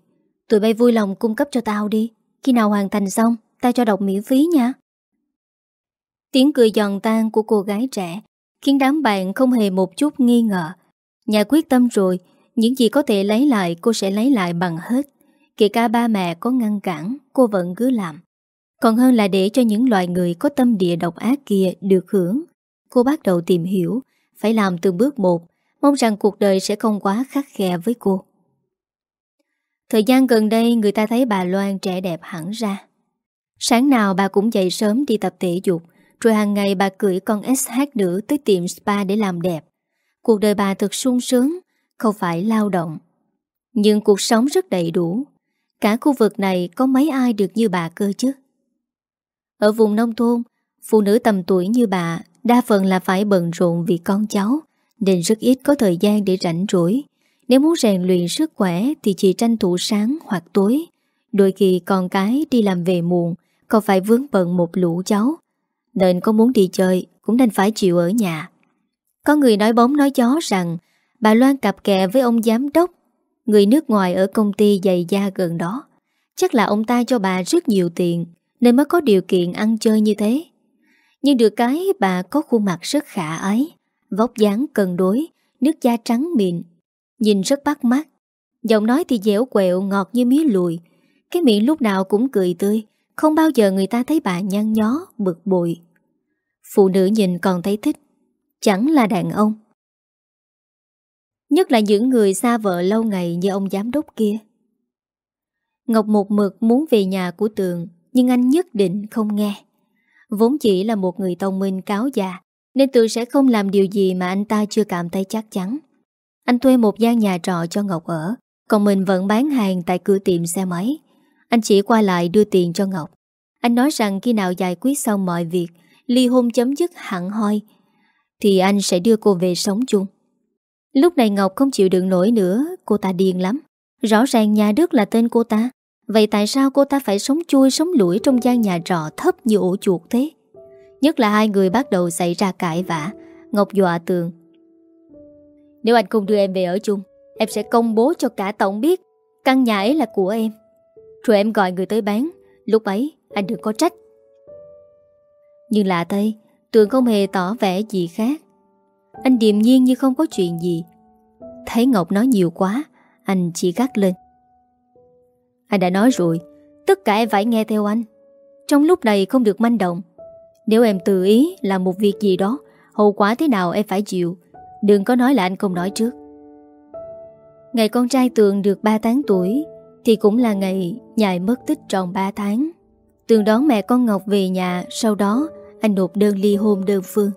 Tụi bay vui lòng cung cấp cho tao đi. Khi nào hoàn thành xong, tao cho đọc miễn phí nha. Tiếng cười giòn tan của cô gái trẻ khiến đám bạn không hề một chút nghi ngờ. Nhà quyết tâm rồi, những gì có thể lấy lại cô sẽ lấy lại bằng hết, Kể cả ba mẹ có ngăn cản, Cô vẫn cứ làm. Còn hơn là để cho những loài người có tâm địa độc ác kia được hưởng, Cô bắt đầu tìm hiểu, Phải làm từng bước một, Mong rằng cuộc đời sẽ không quá khắc khe với cô. Thời gian gần đây, người ta thấy bà Loan trẻ đẹp hẳn ra. Sáng nào bà cũng dậy sớm đi tập thể dục rồi hàng ngày bà cưỡi con SH nữ tới tiệm spa để làm đẹp Cuộc đời bà thật sung sướng không phải lao động. Nhưng cuộc sống rất đầy đủ. Cả khu vực này có mấy ai được như bà cơ chứ? Ở vùng nông thôn, phụ nữ tầm tuổi như bà đa phần là phải bận rộn vì con cháu, nên rất ít có thời gian để rảnh rỗi. Nếu muốn rèn luyện sức khỏe thì chỉ tranh thủ sáng hoặc tối. Đôi khi con cái đi làm về muộn, còn phải vướng bận một lũ cháu. Nên có muốn đi chơi cũng nên phải chịu ở nhà. Có người nói bóng nói gió rằng Bà Loan cặp kè với ông giám đốc Người nước ngoài ở công ty giày da gần đó. Chắc là ông ta cho bà rất nhiều tiền Nên mới có điều kiện ăn chơi như thế. Nhưng được cái bà có khuôn mặt rất khả ấy, Vóc dáng cân đối Nước da trắng mịn Nhìn rất bắt mắt. Giọng nói thì dẻo quẹo ngọt như mía lùi Cái miệng lúc nào cũng cười tươi không bao giờ người ta thấy bà nhăn nhó, Bực bội. Phụ nữ nhìn còn thấy thích. Chẳng là đàn ông. Nhất là những người xa vợ lâu ngày như ông giám đốc kia. Ngọc một mực muốn về nhà của Tường, Nhưng anh nhất định không nghe. Vốn chỉ là một người thông minh cáo già, Nên Tường sẽ không làm điều gì mà anh ta chưa cảm thấy chắc chắn. Anh thuê một gian nhà trọ cho Ngọc ở, Còn mình vẫn bán hàng tại cửa tiệm xe máy. Anh chỉ qua lại đưa tiền cho Ngọc. Anh nói rằng khi nào giải quyết xong mọi việc, Ly hôn chấm dứt hẳn hoi, Thì anh sẽ đưa cô về sống chung. Lúc này Ngọc không chịu đựng nổi nữa, Cô ta điên lắm. Rõ ràng nhà Đức là tên cô ta. Vậy tại sao cô ta phải sống chui, sống lũi Trong gian nhà trọ thấp như ổ chuột thế? Nhất là hai người bắt đầu xảy ra cãi vã. Ngọc dọa tường. Nếu anh không đưa em về ở chung, Em sẽ công bố cho cả tổng biết Căn nhà ấy là của em. Rồi em gọi người tới bán. Lúc ấy, anh đừng có trách. Nhưng lạ tay Tường không hề tỏ vẻ gì khác. Anh điềm nhiên như không có chuyện gì. Thấy Ngọc nói nhiều quá, Anh chỉ gắt lên. Anh đã nói rồi, Tất cả em phải nghe theo anh. Trong lúc này không được manh động. Nếu em tự ý làm một việc gì đó, Hậu quả thế nào em phải chịu. Đừng có nói là anh không nói trước. Ngày con trai Tường được 3 tháng tuổi thì cũng là ngày nhài mất tích tròn 3 tháng. Tường đón mẹ con Ngọc về nhà, Sau đó, anh nộp đơn ly hôn đơn phương.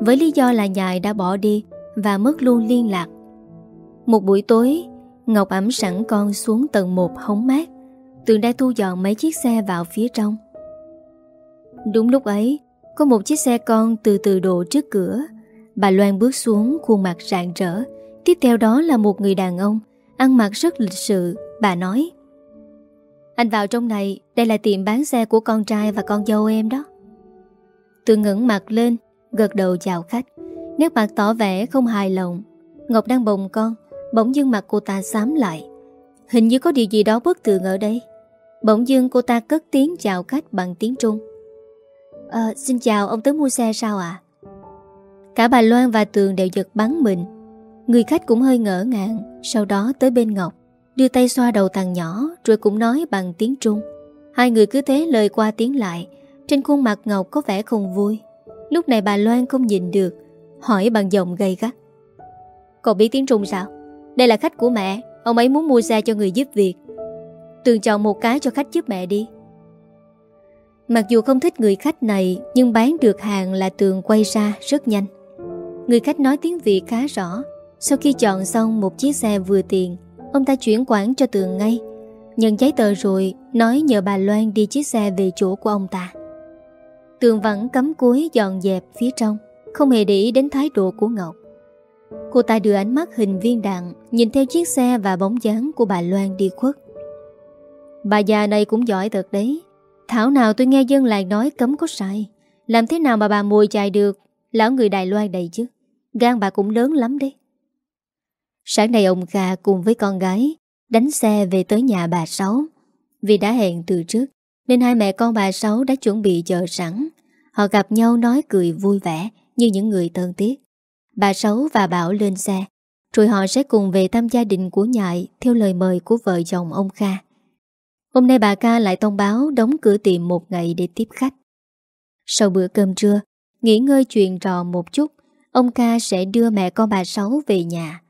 Với lý do là nhài đã bỏ đi Và mất luôn liên lạc. Một buổi tối, Ngọc ẩm sẵn con xuống tầng 1 hóng mát. Tường đã thu dọn mấy chiếc xe vào phía trong. Đúng lúc ấy, Có một chiếc xe con từ từ đổ trước cửa. Bà Loan bước xuống, khuôn mặt rạng rỡ. Tiếp theo đó là một người đàn ông, Ăn mặc rất lịch sự Bà nói Anh vào trong này Đây là tiệm bán xe của con trai và con dâu em đó. Tôi ngẩng mặt lên Gật đầu chào khách. Nét mặt tỏ vẻ không hài lòng. Ngọc đang bồng con Bỗng dưng mặt cô ta xám lại. Hình như có điều gì đó bất thường ở đây. Bỗng dưng cô ta cất tiếng chào khách bằng tiếng Trung. À, Xin chào ông tới mua xe sao ạ? Cả bà Loan và Tường đều giật bắn mình. Người khách cũng hơi ngỡ ngàng Sau đó tới bên Ngọc. Đưa tay xoa đầu thằng nhỏ, Rồi cũng nói bằng tiếng Trung. Hai người cứ thế lời qua tiếng lại, Trên khuôn mặt Ngọc có vẻ không vui. Lúc này bà Loan không nhìn được, Hỏi bằng giọng gay gắt. Cậu biết tiếng Trung sao? Đây là khách của mẹ, Ông ấy muốn mua xe cho người giúp việc. Tường chọn một cái cho khách giúp mẹ đi. Mặc dù không thích người khách này, Nhưng bán được hàng là Tường quay ra rất nhanh. Người khách nói tiếng Việt khá rõ. Sau khi chọn xong một chiếc xe vừa tiền Ông ta chuyển khoản cho Tường ngay. Nhận giấy tờ rồi Nói nhờ bà Loan đi chiếc xe về chỗ của ông ta. Tường vẫn cấm cuối dọn dẹp phía trong, Không hề để ý đến thái độ của Ngọc. Cô ta đưa ánh mắt hình viên đạn, Nhìn theo chiếc xe và bóng dáng của bà Loan đi khuất. Bà già này cũng giỏi thật đấy. Thảo nào tôi nghe dân làng nói cấm có sai. Làm thế nào mà bà mùi chạy được? Lão người Đài Loan đầy chứ. Gan bà cũng lớn lắm đấy. Sáng nay ông Kha cùng với con gái Đánh xe về tới nhà bà Sáu Vì đã hẹn từ trước Nên hai mẹ con bà Sáu đã chuẩn bị chờ sẵn Họ gặp nhau nói cười vui vẻ Như những người thân thiết Bà Sáu và Bảo lên xe Rồi họ sẽ cùng về thăm gia đình của nhại Theo lời mời của vợ chồng ông Kha Hôm nay bà ca lại thông báo đóng cửa tiệm một ngày để tiếp khách. Sau bữa cơm trưa, nghỉ ngơi chuyện trò một chút, ông ca sẽ đưa mẹ con bà Sáu về nhà.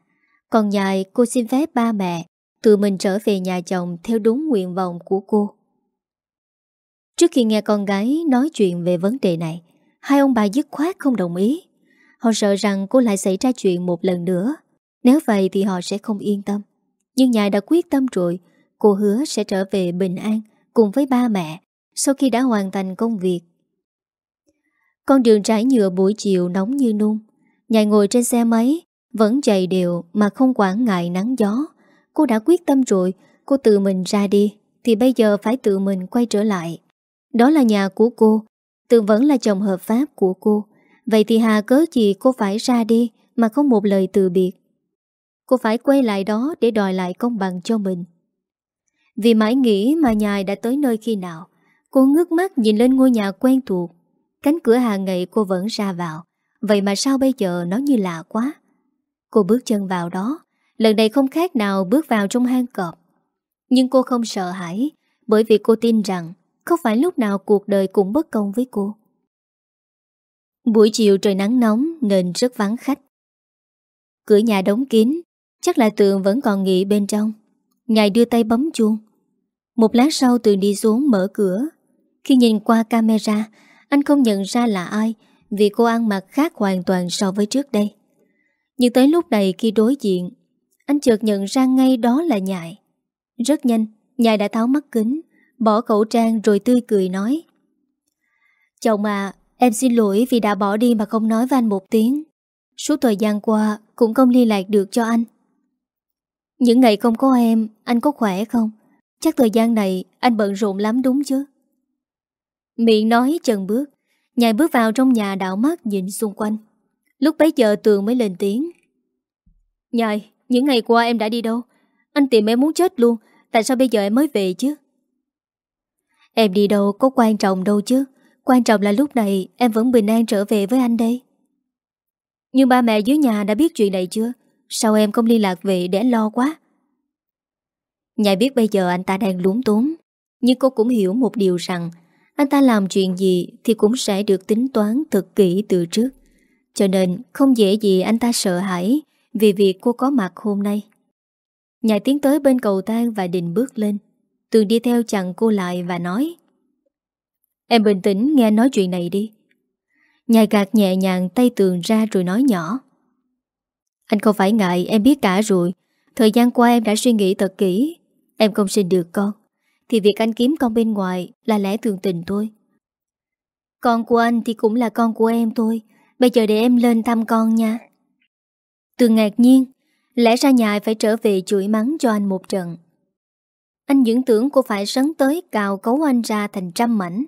Còn nhài cô xin phép ba mẹ tự mình trở về nhà chồng theo đúng nguyện vọng của cô. Trước khi nghe con gái nói chuyện về vấn đề này, hai ông bà dứt khoát không đồng ý. Họ sợ rằng cô lại xảy ra chuyện một lần nữa. Nếu vậy thì họ sẽ không yên tâm. Nhưng nhài đã quyết tâm rồi, Cô hứa sẽ trở về bình an cùng với ba mẹ sau khi đã hoàn thành công việc. Con đường trải nhựa buổi chiều nóng như nung. Nhài ngồi trên xe máy, vẫn chạy đều mà không quản ngại nắng gió. Cô đã quyết tâm rồi, cô tự mình ra đi, thì bây giờ phải tự mình quay trở lại. Đó là nhà của cô, Tự vẫn là chồng hợp pháp của cô. Vậy thì hà cớ gì cô phải ra đi mà không một lời từ biệt. Cô phải quay lại đó để đòi lại công bằng cho mình. Vì mãi nghĩ mà nhài đã tới nơi khi nào Cô ngước mắt nhìn lên ngôi nhà quen thuộc Cánh cửa hàng ngày cô vẫn ra vào Vậy mà sao bây giờ nó như lạ quá Cô bước chân vào đó. Lần này không khác nào bước vào trong hang cọp. Nhưng cô không sợ hãi, Bởi vì cô tin rằng Không phải lúc nào cuộc đời cũng bất công với cô. Buổi chiều trời nắng nóng Nên rất vắng khách. Cửa nhà đóng kín, Chắc là tường vẫn còn nghỉ bên trong. Ngài đưa tay bấm chuông. Một lát sau Tường đi xuống mở cửa. Khi nhìn qua camera, Anh không nhận ra là ai, Vì cô ăn mặc khác hoàn toàn so với trước đây. Nhưng tới lúc này khi đối diện, Anh chợt nhận ra ngay đó là Nhại. Rất nhanh, Nhại đã tháo mắt kính, Bỏ khẩu trang rồi tươi cười nói. Chồng à Em xin lỗi vì đã bỏ đi mà không nói với anh một tiếng. Suốt thời gian qua Cũng không liên lạc được cho anh. Những ngày không có em, Anh có khỏe không? Chắc thời gian này anh bận rộn lắm đúng chứ? Miệng nói chân bước Nhài bước vào trong nhà đảo mắt nhìn xung quanh. Lúc bấy giờ Tường mới lên tiếng Nhài, những ngày qua em đã đi đâu? Anh tìm em muốn chết luôn Tại sao bây giờ em mới về chứ? Em đi đâu có quan trọng đâu chứ Quan trọng là lúc này em vẫn bình an trở về với anh đây Nhưng ba mẹ dưới nhà đã biết chuyện này chưa? Sao em không liên lạc về để lo quá? Nhài biết bây giờ anh ta đang lúng túng Nhưng cô cũng hiểu một điều rằng Anh ta làm chuyện gì Thì cũng sẽ được tính toán thật kỹ từ trước cho nên không dễ gì anh ta sợ hãi Vì việc cô có mặt hôm nay. Nhài tiến tới bên cầu thang và định bước lên. Tường đi theo chặn cô lại và nói, Em bình tĩnh, nghe nói chuyện này đi. Nhài gạt nhẹ nhàng tay tường ra rồi nói nhỏ, Anh không phải ngại, em biết cả rồi. Thời gian qua em đã suy nghĩ thật kỹ. Em không sinh được con. Thì việc anh kiếm con bên ngoài Là lẽ thường tình thôi. Con của anh thì cũng là con của em thôi. Bây giờ để em lên thăm con nha. Tường ngạc nhiên, Lẽ ra nhài phải trở về chửi mắng cho anh một trận. Anh dưỡng tưởng cô phải sấn tới cào cấu anh ra thành trăm mảnh.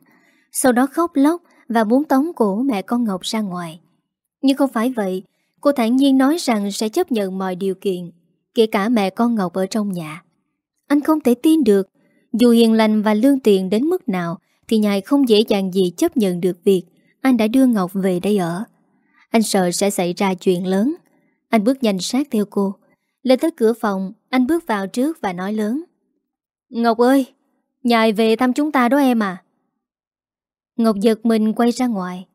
Sau đó khóc lóc Và muốn tống cổ mẹ con Ngọc ra ngoài. Nhưng không phải vậy, Cô thản nhiên nói rằng sẽ chấp nhận mọi điều kiện, Kể cả mẹ con Ngọc ở trong nhà. Anh không thể tin được, Dù hiền lành và lương tiền đến mức nào Thì nhài không dễ dàng gì chấp nhận được việc Anh đã đưa Ngọc về đây ở. Anh sợ sẽ xảy ra chuyện lớn. Anh bước nhanh sát theo cô. Lên tới cửa phòng, Anh bước vào trước và nói lớn. Ngọc ơi, Nhài về thăm chúng ta đó em à. Ngọc giật mình quay ra ngoài.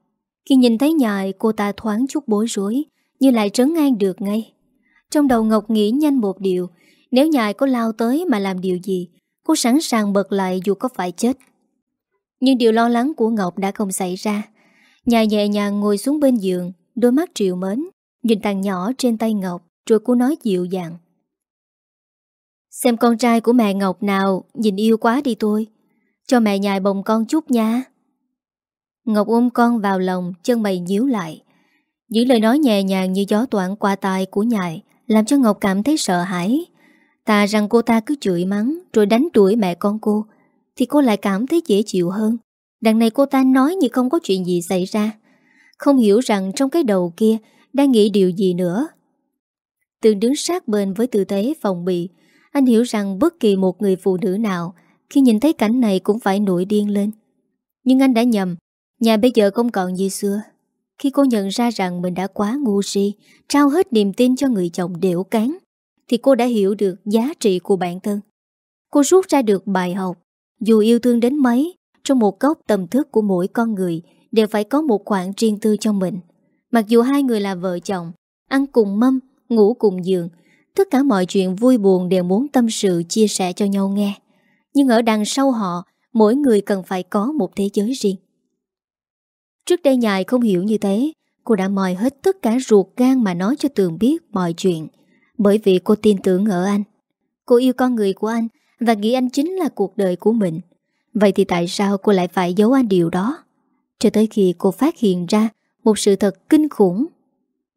Khi nhìn thấy nhài, cô ta thoáng chút bối rối Như lại trấn an được ngay. Trong đầu Ngọc nghĩ nhanh một điều, Nếu nhài có lao tới mà làm điều gì, Cô sẵn sàng bật lại dù có phải chết. Nhưng điều lo lắng của Ngọc đã không xảy ra. Nhài nhẹ nhàng ngồi xuống bên giường Đôi mắt triệu mến, Nhìn thằng nhỏ trên tay Ngọc, Rồi cô nói dịu dàng. Xem con trai của mẹ Ngọc nào Nhìn yêu quá đi tôi, Cho mẹ nhài bồng con chút nha. Ngọc ôm con vào lòng, Chân mày nhíu lại. Những lời nói nhẹ nhàng như gió toảng qua tai của nhài làm cho Ngọc cảm thấy sợ hãi. Tà rằng cô ta cứ chửi mắng, Rồi đánh đuổi mẹ con cô, Thì cô lại cảm thấy dễ chịu hơn. Đằng này cô ta nói như không có chuyện gì xảy ra. Không hiểu rằng trong cái đầu kia Đang nghĩ điều gì nữa. Tường đứng sát bên với tư thế phòng bị Anh hiểu rằng bất kỳ một người phụ nữ nào Khi nhìn thấy cảnh này cũng phải nổi điên lên. Nhưng anh đã nhầm Nhà bây giờ không còn như xưa. Khi cô nhận ra rằng mình đã quá ngu si, trao hết niềm tin cho người chồng đểu cán, thì cô đã hiểu được giá trị của bản thân. Cô rút ra được bài học, dù yêu thương đến mấy, trong một góc tầm thức của mỗi con người đều phải có một khoảng riêng tư cho mình. Mặc dù hai người là vợ chồng, ăn cùng mâm, ngủ cùng giường, tất cả mọi chuyện vui buồn đều muốn tâm sự chia sẻ cho nhau nghe. Nhưng ở đằng sau họ, mỗi người cần phải có một thế giới riêng. Trước đây nhài không hiểu như thế Cô đã mời hết tất cả ruột gan mà nói cho Tường biết mọi chuyện Bởi vì cô tin tưởng ở anh Cô yêu con người của anh Và nghĩ anh chính là cuộc đời của mình Vậy thì tại sao cô lại phải giấu anh điều đó cho tới khi cô phát hiện ra Một sự thật kinh khủng,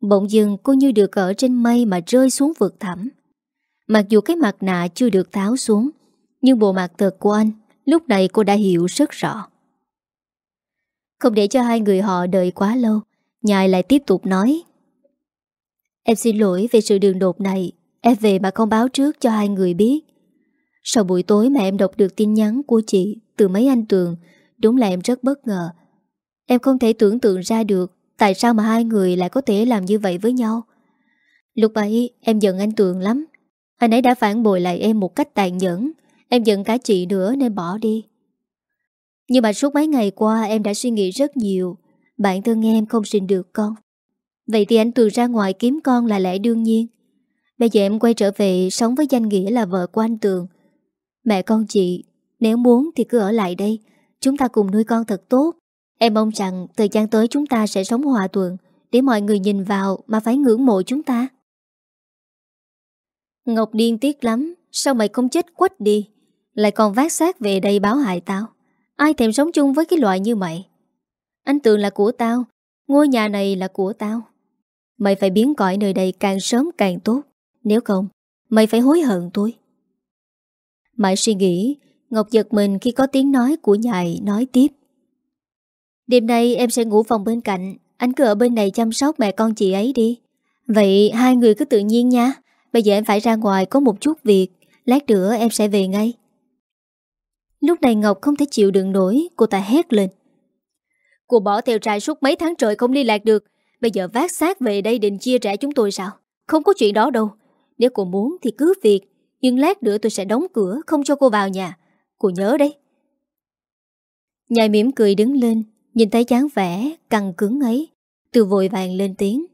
Bỗng dưng cô như được ở trên mây Mà rơi xuống vực thẳm. Mặc dù cái mặt nạ chưa được tháo xuống, Nhưng bộ mặt thật của anh Lúc này cô đã hiểu rất rõ. Không để cho hai người họ đợi quá lâu Nhài lại tiếp tục nói, Em xin lỗi về sự đường đột này, Em về mà không báo trước cho hai người biết. Sau buổi tối mà em đọc được tin nhắn của chị Từ mấy anh Tường, Đúng là em rất bất ngờ Em không thể tưởng tượng ra được Tại sao mà hai người lại có thể làm như vậy với nhau. Lúc ấy em giận anh Tường lắm. Anh ấy đã phản bội lại em một cách tàn nhẫn. Em giận cả chị nữa nên bỏ đi. Nhưng mà suốt mấy ngày qua em đã suy nghĩ rất nhiều. Bản thân em không sinh được con. Vậy thì anh Tường ra ngoài kiếm con là lẽ đương nhiên. Bây giờ em quay trở về Sống với danh nghĩa là vợ của anh Tường. Mẹ con chị, Nếu muốn thì cứ ở lại đây. Chúng ta cùng nuôi con thật tốt. Em mong rằng thời gian tới chúng ta sẽ sống hòa thuận Để mọi người nhìn vào Mà phải ngưỡng mộ chúng ta. Ngọc điên tiếc lắm, Sao mày không chết quách đi? Lại còn vác xác về đây báo hại tao. Ai thèm sống chung với cái loại như mày? Anh Tường là của tao, Ngôi nhà này là của tao. Mày phải biến cõi nơi đây càng sớm càng tốt. Nếu không, Mày phải hối hận tôi. Mãi suy nghĩ, Ngọc giật mình khi có tiếng nói của nhài nói tiếp. Đêm nay em sẽ ngủ phòng bên cạnh. Anh cứ ở bên này chăm sóc mẹ con chị ấy đi. Vậy hai người cứ tự nhiên nha. Bây giờ em phải ra ngoài có một chút việc. Lát nữa em sẽ về ngay. Lúc này Ngọc không thể chịu đựng nổi, Cô ta hét lên. Cô bỏ theo trai suốt mấy tháng trời không liên lạc được. Bây giờ vác xác về đây định chia rẽ chúng tôi sao? Không có chuyện đó đâu. Nếu cô muốn thì cứ việc, Nhưng lát nữa tôi sẽ đóng cửa Không cho cô vào nhà. Cô nhớ đấy. Nhài mỉm cười đứng lên. Nhìn thấy chán vẻ căng cứng ấy, Từ vội vàng lên tiếng.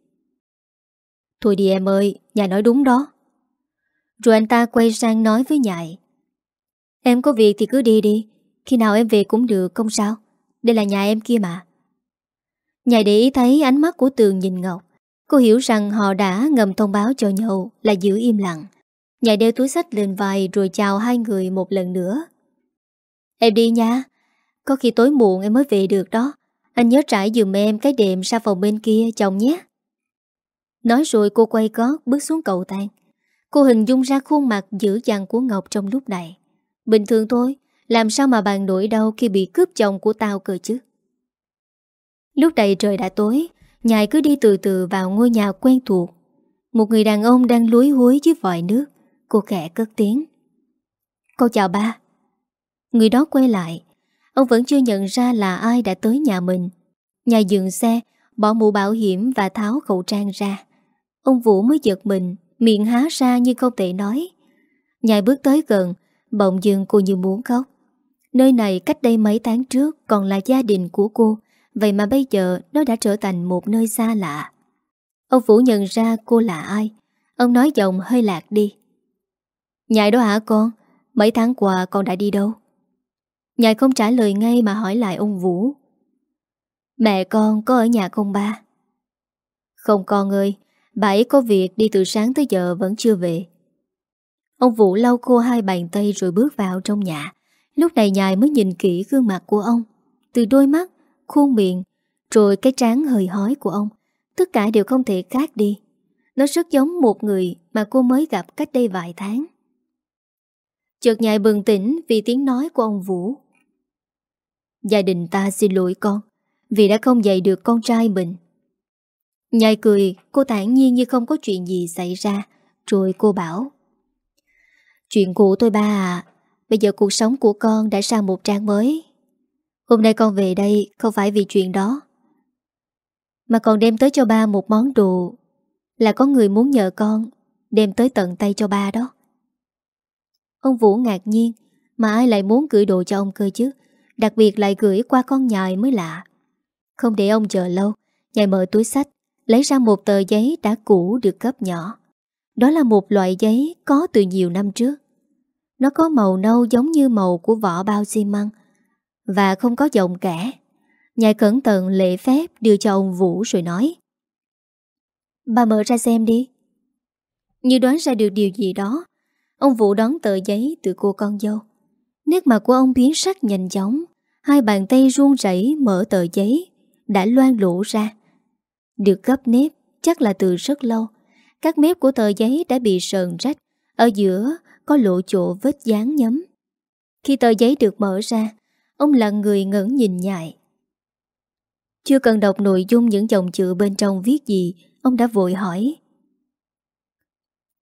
Thôi đi em ơi, Nhà nói đúng đó. Rồi anh ta quay sang nói với nhại. Em có việc thì cứ đi đi, Khi nào em về cũng được, không sao. Đây là nhà em kia mà. Nhại để ý thấy ánh mắt của Tường nhìn Ngọc. Cô hiểu rằng họ đã ngầm thông báo cho nhau Là giữ im lặng. Nhại đeo túi sách lên vai Rồi chào hai người một lần nữa. Em đi nha. Có khi tối muộn em mới về được đó. Anh nhớ trải giùm em cái đệm ra phòng bên kia, chồng nhé. Nói rồi cô quay gót bước xuống cầu thang. Cô hình dung ra khuôn mặt dữ dằn của Ngọc trong lúc này. Bình thường thôi, Làm sao mà bạn nổi đau khi bị cướp chồng của tao cơ chứ? Lúc này trời đã tối, Nhài cứ đi từ từ vào ngôi nhà quen thuộc. Một người đàn ông đang lúi húi dưới vòi nước. Cô khẽ cất tiếng. Cô chào ba. Người đó quay lại Ông vẫn chưa nhận ra là ai đã tới nhà mình. Nhà dừng xe, Bỏ mũ bảo hiểm và tháo khẩu trang ra. Ông Vũ mới giật mình, Miệng há ra như không thể nói. Nhài bước tới gần, Bỗng dưng cô như muốn khóc. Nơi này cách đây mấy tháng trước Còn là gia đình của cô, Vậy mà bây giờ nó đã trở thành một nơi xa lạ. Ông Vũ nhận ra cô là ai. Ông nói giọng hơi lạc đi. Nhài đó hả con? Mấy tháng qua con đã đi đâu? Nhài không trả lời ngay mà hỏi lại ông Vũ. Mẹ con có ở nhà không ba? Không con ơi Bà ấy có việc đi từ sáng tới giờ vẫn chưa về. Ông Vũ lau khô hai bàn tay rồi bước vào trong nhà. Lúc này nhài mới nhìn kỹ gương mặt của ông Từ đôi mắt, khuôn miệng Rồi cái trán hơi hói của ông. Tất cả đều không thể khác đi. Nó rất giống một người mà cô mới gặp cách đây vài tháng. Chợt nhài bừng tỉnh vì tiếng nói của ông Vũ. Gia đình ta xin lỗi con, Vì đã không dạy được con trai mình. Nhai cười, Cô thản nhiên như không có chuyện gì xảy ra, Rồi cô bảo, Chuyện cũ tôi ba à Bây giờ cuộc sống của con đã sang một trang mới. Hôm nay con về đây Không phải vì chuyện đó, Mà còn đem tới cho ba một món đồ Là có người muốn nhờ con Đem tới tận tay cho ba đó. Ông Vũ ngạc nhiên, Mà ai lại muốn gửi đồ cho ông cơ chứ? Đặc biệt lại gửi qua con nhài mới lạ. Không để ông chờ lâu, Nhài mở túi sách, Lấy ra một tờ giấy đã cũ được cấp nhỏ. Đó là một loại giấy có từ nhiều năm trước. Nó có màu nâu giống như màu của vỏ bao xi măng Và không có giọng kẻ. Nhài cẩn thận lệ phép đưa cho ông Vũ rồi nói, Bà mở ra xem đi. Như đoán ra được điều gì đó, Ông Vũ đón tờ giấy từ cô con dâu. Nét mặt của ông biến sắc nhanh chóng. Hai bàn tay run rẩy mở tờ giấy, Đã loan lũ ra. Được gấp nếp, chắc là từ rất lâu. Các mép của tờ giấy đã bị sờn rách. Ở giữa, có lộ chỗ vết dán nhấm. Khi tờ giấy được mở ra, Ông là người ngẩn nhìn nhại. Chưa cần đọc nội dung những dòng chữ bên trong viết gì, Ông đã vội hỏi.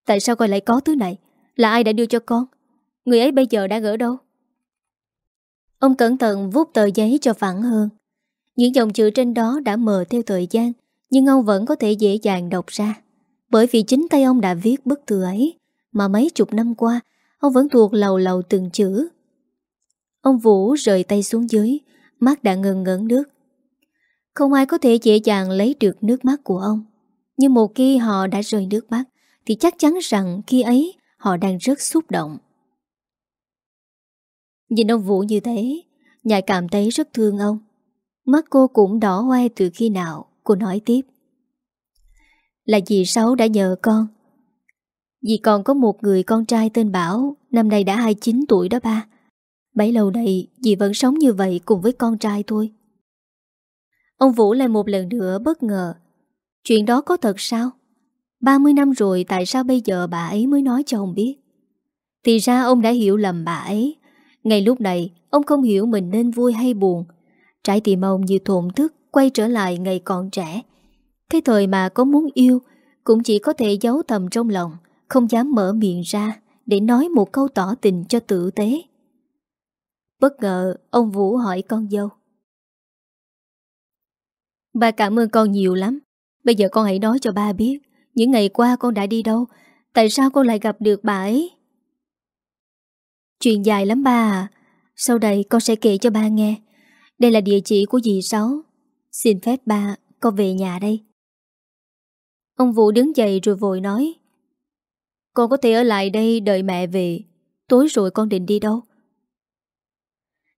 Tại sao con lại có thứ này? Là ai đã đưa cho con? Người ấy bây giờ đang ở đâu? Ông cẩn thận vút tờ giấy cho phẳng hơn. Những dòng chữ trên đó đã mờ theo thời gian, Nhưng ông vẫn có thể dễ dàng đọc ra. Bởi vì chính tay ông đã viết bức thư ấy, Mà mấy chục năm qua, Ông vẫn thuộc lầu lầu từng chữ. Ông Vũ rời tay xuống dưới, Mắt đã ngừng ngẩn nước. Không ai có thể dễ dàng lấy được nước mắt của ông. Nhưng một khi họ đã rơi nước mắt, Thì chắc chắn rằng khi ấy Họ đang rất xúc động. Nhìn ông Vũ như thế nhài cảm thấy rất thương ông. Mắt cô cũng đỏ hoe từ khi nào, Cô nói tiếp. Là dì Sáu đã nhờ con. Dì còn có một người con trai tên Bảo, Năm nay đã 29 tuổi đó ba. Bấy lâu này dì vẫn sống như vậy Cùng với con trai thôi. Ông Vũ lại một lần nữa bất ngờ. Chuyện đó có thật sao? 30 năm rồi, tại sao bây giờ bà ấy mới nói cho ông biết? Thì ra ông đã hiểu lầm bà ấy ngay lúc này, ông không hiểu mình nên vui hay buồn. Trái tim ông như thổn thức quay trở lại ngày còn trẻ. Cái thời mà có muốn yêu, cũng chỉ có thể giấu thầm trong lòng, không dám mở miệng ra để nói một câu tỏ tình cho tử tế. Bất ngờ, ông Vũ hỏi con dâu. Ba cảm ơn con nhiều lắm. Bây giờ con hãy nói cho ba biết, những ngày qua con đã đi đâu, tại sao con lại gặp được bà ấy? Chuyện dài lắm ba à. Sau đây con sẽ kể cho ba nghe. Đây là địa chỉ của dì Sáu. Xin phép ba, con về nhà đây. Ông Vũ đứng dậy rồi vội nói. Con có thể ở lại đây đợi mẹ về. Tối rồi con định đi đâu?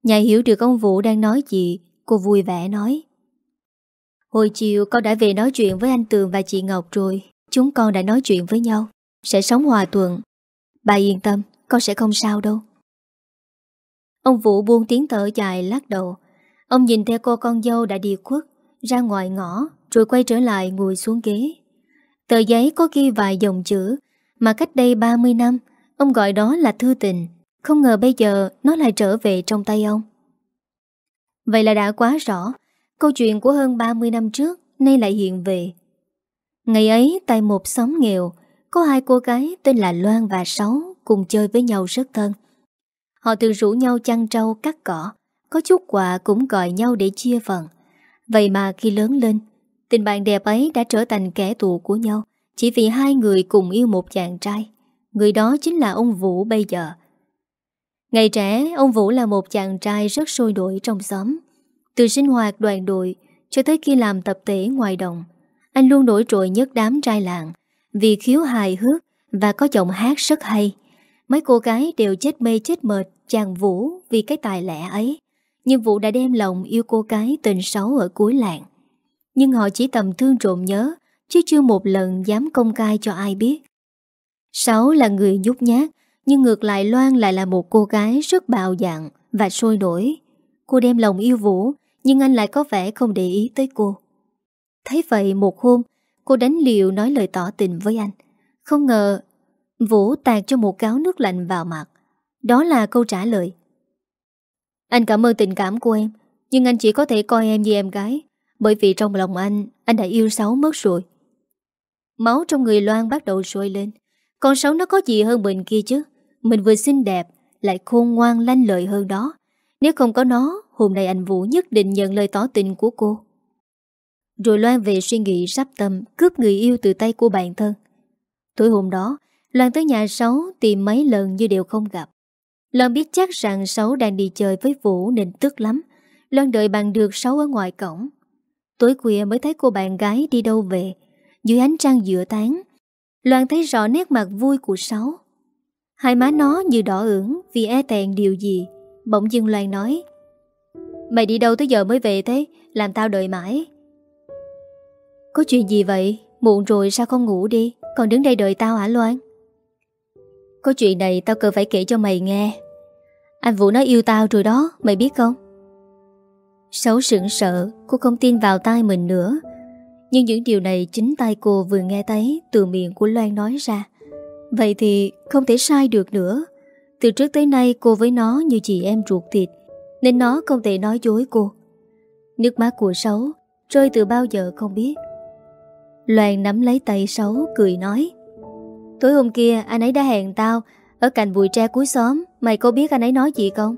Nhà hiểu được ông Vũ đang nói gì, Cô vui vẻ nói. Hồi chiều con đã về nói chuyện với anh Tường và chị Ngọc rồi. Chúng con đã nói chuyện với nhau. Sẽ sống hòa thuận. Bà yên tâm, Con sẽ không sao đâu. Ông Vũ buông tiếng thở dài lắc đầu. Ông nhìn theo cô con dâu đã đi khuất, Ra ngoài ngõ, Rồi quay trở lại ngồi xuống ghế. Tờ giấy có ghi vài dòng chữ, Mà cách đây 30 năm, Ông gọi đó là thư tình. Không ngờ bây giờ nó lại trở về trong tay ông. Vậy là đã quá rõ, Câu chuyện của hơn 30 năm trước Nay lại hiện về. Ngày ấy, tại một xóm nghèo, Có hai cô gái tên là Loan và Sáu Cùng chơi với nhau rất thân. Họ thường rủ nhau chăn trâu, cắt cỏ, Có chút quà cũng gọi nhau để chia phần. Vậy mà khi lớn lên, Tình bạn đẹp ấy đã trở thành kẻ thù của nhau, Chỉ vì hai người cùng yêu một chàng trai. Người đó chính là ông Vũ bây giờ. Ngày trẻ, Ông Vũ là một chàng trai rất sôi nổi trong xóm. Từ sinh hoạt đoàn đội Cho tới khi làm tập thể ngoài đồng, Anh luôn nổi trội nhất đám trai làng Vì khiếu hài hước Và có giọng hát rất hay. Mấy cô gái đều chết mê chết mệt chàng Vũ vì cái tài lẻ ấy. Nhưng Vũ đã đem lòng yêu cô gái tình xấu ở cuối làng. Nhưng họ chỉ tầm thương trộm nhớ, chứ chưa một lần dám công khai cho ai biết. Sáu là người nhút nhát, nhưng ngược lại Loan lại là một cô gái rất bạo dạng và sôi nổi. Cô đem lòng yêu Vũ, nhưng anh lại có vẻ không để ý tới cô. Thấy vậy một hôm, cô đánh liều nói lời tỏ tình với anh. Không ngờ Vũ tạt cho một cáo nước lạnh vào mặt. Đó là câu trả lời. Anh cảm ơn tình cảm của em, Nhưng anh chỉ có thể coi em như em gái, Bởi vì trong lòng anh Anh đã yêu Sáu mất rồi. Máu trong người Loan bắt đầu sôi lên. Con Sáu nó có gì hơn mình kia chứ? Mình vừa xinh đẹp, Lại khôn ngoan, lanh lợi hơn đó Nếu không có nó, Hôm nay anh Vũ nhất định nhận lời tỏ tình của cô. Rồi Loan về suy nghĩ sắp tâm, Cướp người yêu từ tay của bạn thân. Tối hôm đó Loan tới nhà Sáu tìm mấy lần như đều không gặp. Loan biết chắc rằng Sáu đang đi chơi với Vũ nên tức lắm. Loan đợi bằng được Sáu ở ngoài cổng. Tối khuya mới thấy cô bạn gái đi đâu về. Dưới ánh trăng giữa tán. Loan thấy rõ nét mặt vui của Sáu. Hai má nó như đỏ ửng vì e tèn điều gì. Bỗng dưng Loan nói Mày đi đâu tới giờ mới về thế Làm tao đợi mãi Có chuyện gì vậy Muộn rồi sao không ngủ đi Còn đứng đây đợi tao hả Loan có chuyện này tao cần phải kể cho mày nghe. Anh Vũ nói yêu tao rồi đó, Mày biết không? Xấu sững sợ Cô không tin vào tai mình nữa. Nhưng những điều này chính tay cô vừa nghe thấy Từ miệng của Loan nói ra. Vậy thì không thể sai được nữa. Từ trước tới nay cô với nó như chị em ruột thịt, Nên nó không thể nói dối cô. Nước mắt của Sáu Rơi từ bao giờ không biết. Loan nắm lấy tay Sáu, cười nói Tối hôm kia, anh ấy đã hẹn tao. Ở cạnh bụi tre cuối xóm, Mày có biết anh ấy nói gì không?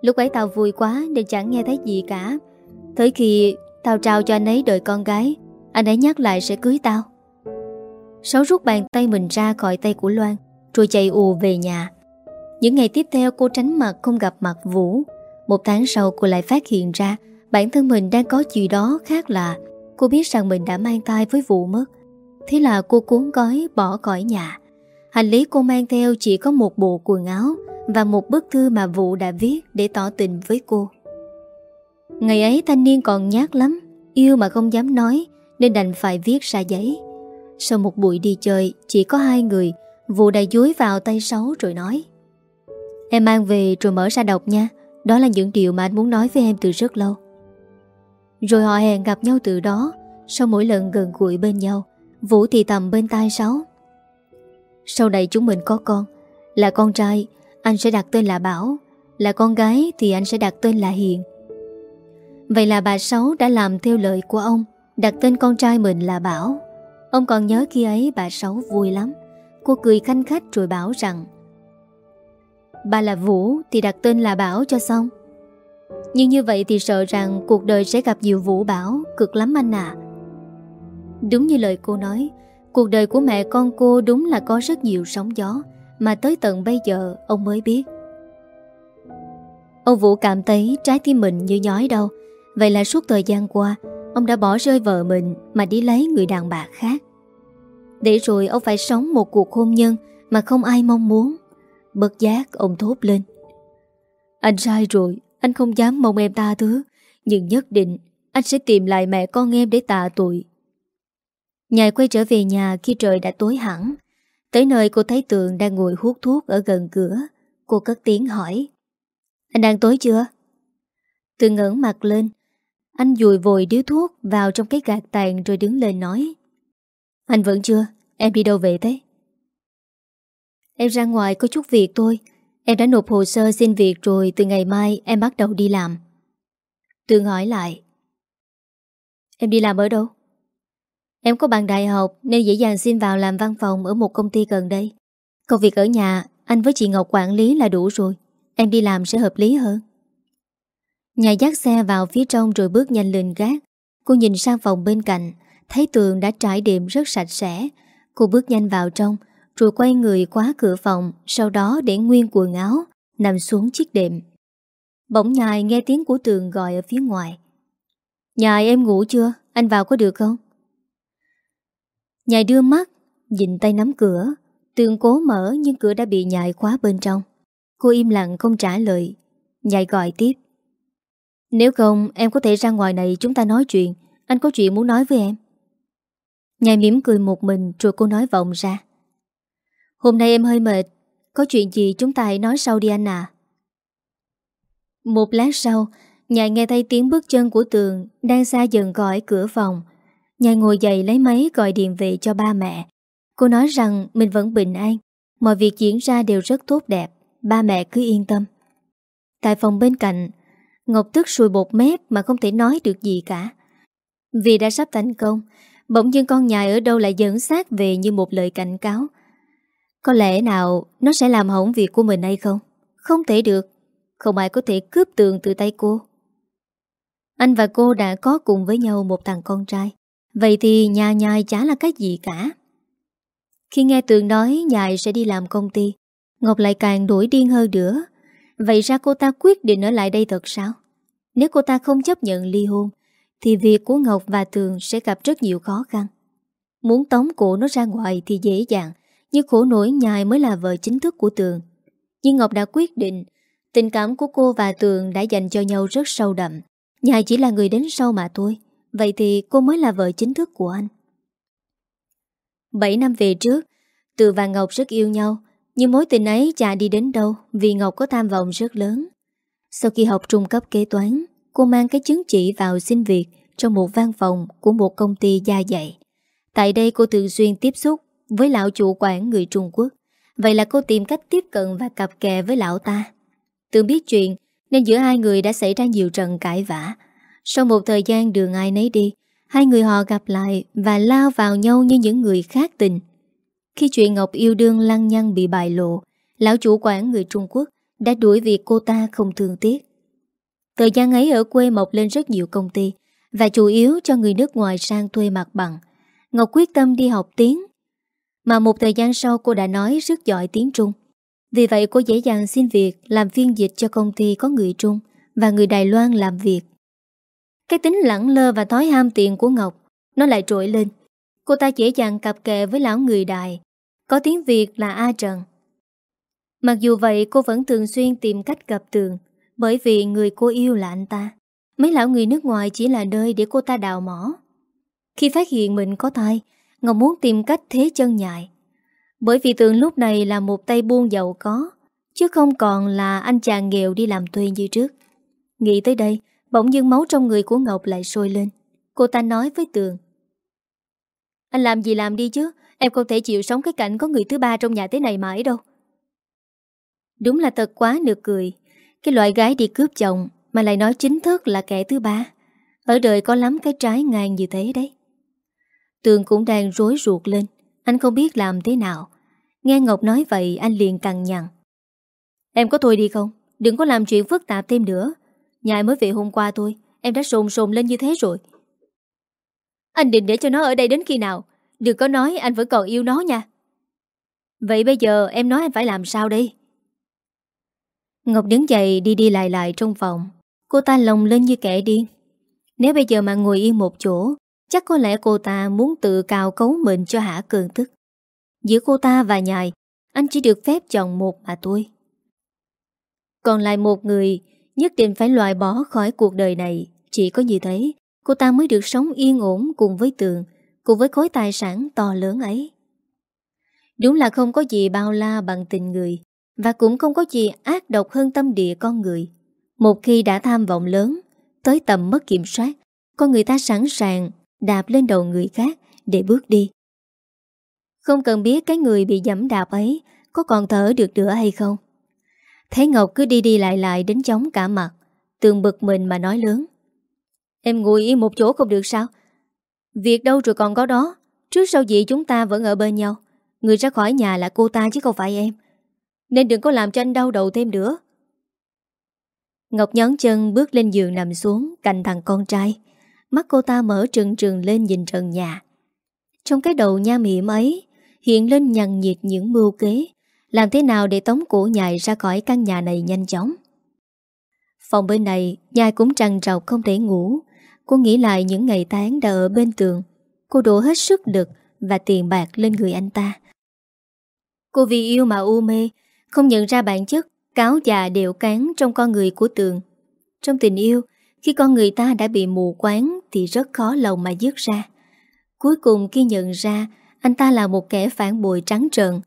Lúc ấy tao vui quá nên chẳng nghe thấy gì cả. Tới khi tao trao cho anh ấy đợi con gái, Anh ấy nhắc lại sẽ cưới tao. Sáu rút bàn tay mình ra khỏi tay của Loan, Rồi chạy ù về nhà. Những ngày tiếp theo, cô tránh mặt không gặp mặt Vũ. Một tháng sau, cô lại phát hiện ra Bản thân mình đang có gì đó khác lạ. Cô biết rằng mình đã mang tay với Vũ mất. Thế là cô cuốn gói bỏ khỏi nhà. Hành lý cô mang theo chỉ có một bộ quần áo và một bức thư mà Vũ đã viết để tỏ tình với cô. Ngày ấy thanh niên còn nhát lắm, yêu mà không dám nói nên đành phải viết ra giấy. Sau một buổi đi chơi, chỉ có hai người, Vũ đã dúi vào tay xấu rồi nói Em mang về rồi mở ra đọc nha, đó là những điều mà anh muốn nói với em từ rất lâu. Rồi họ hẹn gặp nhau từ đó, sau mỗi lần gần gũi bên nhau, Vũ thì tầm bên tai Sáu sau này chúng mình có con, Là con trai, Anh sẽ đặt tên là Bảo, Là con gái thì anh sẽ đặt tên là Hiền. Vậy là bà Sáu đã làm theo lời của ông, Đặt tên con trai mình là Bảo. Ông còn nhớ khi ấy bà Sáu vui lắm, Cô cười khanh khách rồi bảo rằng, Bà là Vũ thì đặt tên là Bảo cho xong. Nhưng như vậy thì sợ rằng cuộc đời sẽ gặp nhiều Vũ Bảo, Cực lắm anh à Đúng như lời cô nói Cuộc đời của mẹ con cô đúng là có rất nhiều sóng gió Mà tới tận bây giờ ông mới biết. Ông Vũ cảm thấy trái tim mình như nhói đau, Vậy là suốt thời gian qua Ông đã bỏ rơi vợ mình Mà đi lấy người đàn bà khác. Để rồi ông phải sống một cuộc hôn nhân Mà không ai mong muốn. Bất giác ông thốt lên. Anh sai rồi Anh không dám mong em ta thứ Nhưng nhất định anh sẽ tìm lại mẹ con em để tạ tội. Nhài quay trở về nhà khi trời đã tối hẳn Tới nơi cô thấy Tường đang ngồi hút thuốc ở gần cửa Cô cất tiếng hỏi, Anh đang tối chưa? Tường ngẩn mặt lên Anh dùi vội điếu thuốc vào trong cái gạt tàn rồi đứng lên nói, Anh vẫn chưa? Em đi đâu về thế? Em ra ngoài có chút việc thôi Em đã nộp hồ sơ xin việc rồi, Từ ngày mai em bắt đầu đi làm Tường hỏi lại, Em đi làm ở đâu? Em có bằng đại học nên dễ dàng xin vào làm văn phòng ở một công ty gần đây. Công việc ở nhà, anh với chị Ngọc quản lý là đủ rồi. Em đi làm sẽ hợp lý hơn. Nhà dắt xe vào phía trong rồi bước nhanh lên gác. Cô nhìn sang phòng bên cạnh, thấy tường đã trải đệm rất sạch sẽ. Cô bước nhanh vào trong, rồi quay người khóa cửa phòng, sau đó để nguyên quần áo, nằm xuống chiếc đệm. Bỗng nhài nghe tiếng của tường gọi ở phía ngoài. Nhài em ngủ chưa? Anh vào có được không? Nhài đưa mắt, nhìn tay nắm cửa. Tường cố mở nhưng cửa đã bị nhài khóa bên trong. Cô im lặng không trả lời. Nhài gọi tiếp. Nếu không em có thể ra ngoài này chúng ta nói chuyện. Anh có chuyện muốn nói với em. Nhài mỉm cười một mình rồi cô nói vọng ra. Hôm nay em hơi mệt. Có chuyện gì chúng ta hãy nói sau đi anh à. Một lát sau, Nhài nghe thấy tiếng bước chân của Tường đang xa dần gọi cửa phòng. Nhai ngồi dậy lấy máy gọi điện về cho ba mẹ. Cô nói rằng mình vẫn bình an, mọi việc diễn ra đều rất tốt đẹp, ba mẹ cứ yên tâm. Tại phòng bên cạnh, Ngọc tức sùi bột mép mà không thể nói được gì cả. Vì đã sắp thành công, bỗng dưng con nhài ở đâu lại dẫn sát về như một lời cảnh cáo. Có lẽ nào nó sẽ làm hỏng việc của mình hay không? Không thể được, không ai có thể cướp tường từ tay cô. Anh và cô đã có cùng với nhau một thằng con trai Vậy thì nhà nhài chả là cái gì cả. Khi nghe Tường nói, nhài sẽ đi làm công ty. Ngọc lại càng đuổi điên hơn nữa. Vậy ra cô ta quyết định ở lại đây thật sao? Nếu cô ta không chấp nhận ly hôn, Thì việc của Ngọc và Tường sẽ gặp rất nhiều khó khăn. Muốn tống cổ nó ra ngoài thì dễ dàng, Nhưng khổ nổi nhài mới là vợ chính thức của Tường. Nhưng Ngọc đã quyết định, Tình cảm của cô và Tường đã dành cho nhau rất sâu đậm. Nhài chỉ là người đến sau mà thôi. Vậy thì cô mới là vợ chính thức của anh. 7 năm về trước, Từ và Ngọc rất yêu nhau, Nhưng mối tình ấy chả đi đến đâu Vì Ngọc có tham vọng rất lớn. Sau khi học trung cấp kế toán, Cô mang cái chứng chỉ vào xin việc Trong một văn phòng của một công ty gia dạy. Tại đây cô thường xuyên tiếp xúc Với lão chủ quản người Trung Quốc. Vậy là cô tìm cách tiếp cận và cặp kè với lão ta. Tưởng biết chuyện, nên giữa hai người đã xảy ra nhiều trận cãi vã. Sau một thời gian đường ai nấy đi, Hai người họ gặp lại Và lao vào nhau như những người khác tình. Khi chuyện Ngọc yêu đương lăng nhăng bị bại lộ, Lão chủ quản người Trung Quốc Đã đuổi việc cô ta không thương tiếc. Thời gian ấy ở quê mọc lên rất nhiều công ty Và chủ yếu cho người nước ngoài sang thuê mặt bằng. Ngọc quyết tâm đi học tiếng, Mà một thời gian sau cô đã nói rất giỏi tiếng Trung. Vì vậy cô dễ dàng xin việc làm phiên dịch cho công ty có người Trung và người Đài Loan làm việc. Cái tính lẳng lơ và thói ham tiền của Ngọc nó lại trội lên. Cô ta dễ dàng cặp kè với lão người Đài, có tiếng Việt là A Trần. Mặc dù vậy cô vẫn thường xuyên tìm cách gặp tường bởi vì người cô yêu là anh ta. Mấy lão người nước ngoài chỉ là nơi để cô ta đào mỏ. Khi phát hiện mình có thai, Ngọc muốn tìm cách thế chân nhại bởi vì Tường lúc này là một tay buôn giàu có Chứ không còn là anh chàng nghèo đi làm thuê như trước Nghĩ tới đây Bỗng dưng máu trong người của Ngọc lại sôi lên. Cô ta nói với Tường. Anh làm gì làm đi chứ? Em không thể chịu sống cái cảnh có người thứ ba trong nhà thế này mãi đâu. Đúng là thật quá nực cười. Cái loại gái đi cướp chồng Mà lại nói chính thức là kẻ thứ ba. Ở đời có lắm cái trái ngang như thế đấy. Tường cũng đang rối ruột lên. Anh không biết làm thế nào. Nghe Ngọc nói vậy, anh liền cằn nhằn. Em có thôi đi không? Đừng có làm chuyện phức tạp thêm nữa. Nhài mới về hôm qua thôi, Em đã sồn sồn lên như thế rồi. Anh định để cho nó ở đây đến khi nào? Đừng có nói anh vẫn còn yêu nó nha. Vậy bây giờ em nói anh phải làm sao đây? Ngọc đứng dậy đi đi lại lại trong phòng. Cô ta lồng lên như kẻ điên. Nếu bây giờ mà ngồi yên một chỗ, Chắc có lẽ cô ta muốn tự cào cấu mình cho hả cường tức. Giữa cô ta và nhài Anh chỉ được phép chọn một mà thôi. Còn lại một người Nhất định phải loại bỏ khỏi cuộc đời này. Chỉ có như thế, Cô ta mới được sống yên ổn cùng với tường, Cùng với khối tài sản to lớn ấy. Đúng là không có gì bao la bằng tình người, Và cũng không có gì ác độc hơn tâm địa con người. Một khi đã tham vọng lớn, Tới tầm mất kiểm soát, Con người ta sẵn sàng đạp lên đầu người khác để bước đi. Không cần biết cái người bị dẫm đạp ấy Có còn thở được nữa hay không. Thấy Ngọc cứ đi đi lại lại đến chóng cả mặt, Tường bực mình mà nói lớn. Em ngồi yên một chỗ không được sao? Việc đâu rồi còn có đó? Trước sau gì chúng ta vẫn ở bên nhau? Người ra khỏi nhà là cô ta chứ không phải em. Nên đừng có làm cho anh đau đầu thêm nữa. Ngọc nhón chân bước lên giường nằm xuống, Cạnh thằng con trai. Mắt cô ta mở trừng trừng lên nhìn trần nhà. Trong cái đầu nha miệng ấy, Hiện lên nhằn nhiệt những mưu kế. Làm thế nào để tống cổ nhài ra khỏi căn nhà này nhanh chóng? Phòng bên này, Nhài cũng trằn trọc không thể ngủ. Cô nghĩ lại những ngày tháng đã ở bên tường. Cô đổ hết sức lực Và tiền bạc lên người anh ta. Cô vì yêu mà u mê, Không nhận ra bản chất, Cáo già đều cán trong con người của tường. Trong tình yêu, Khi con người ta đã bị mù quáng Thì rất khó lòng mà dứt ra. Cuối cùng khi nhận ra, Anh ta là một kẻ phản bội trắng trợn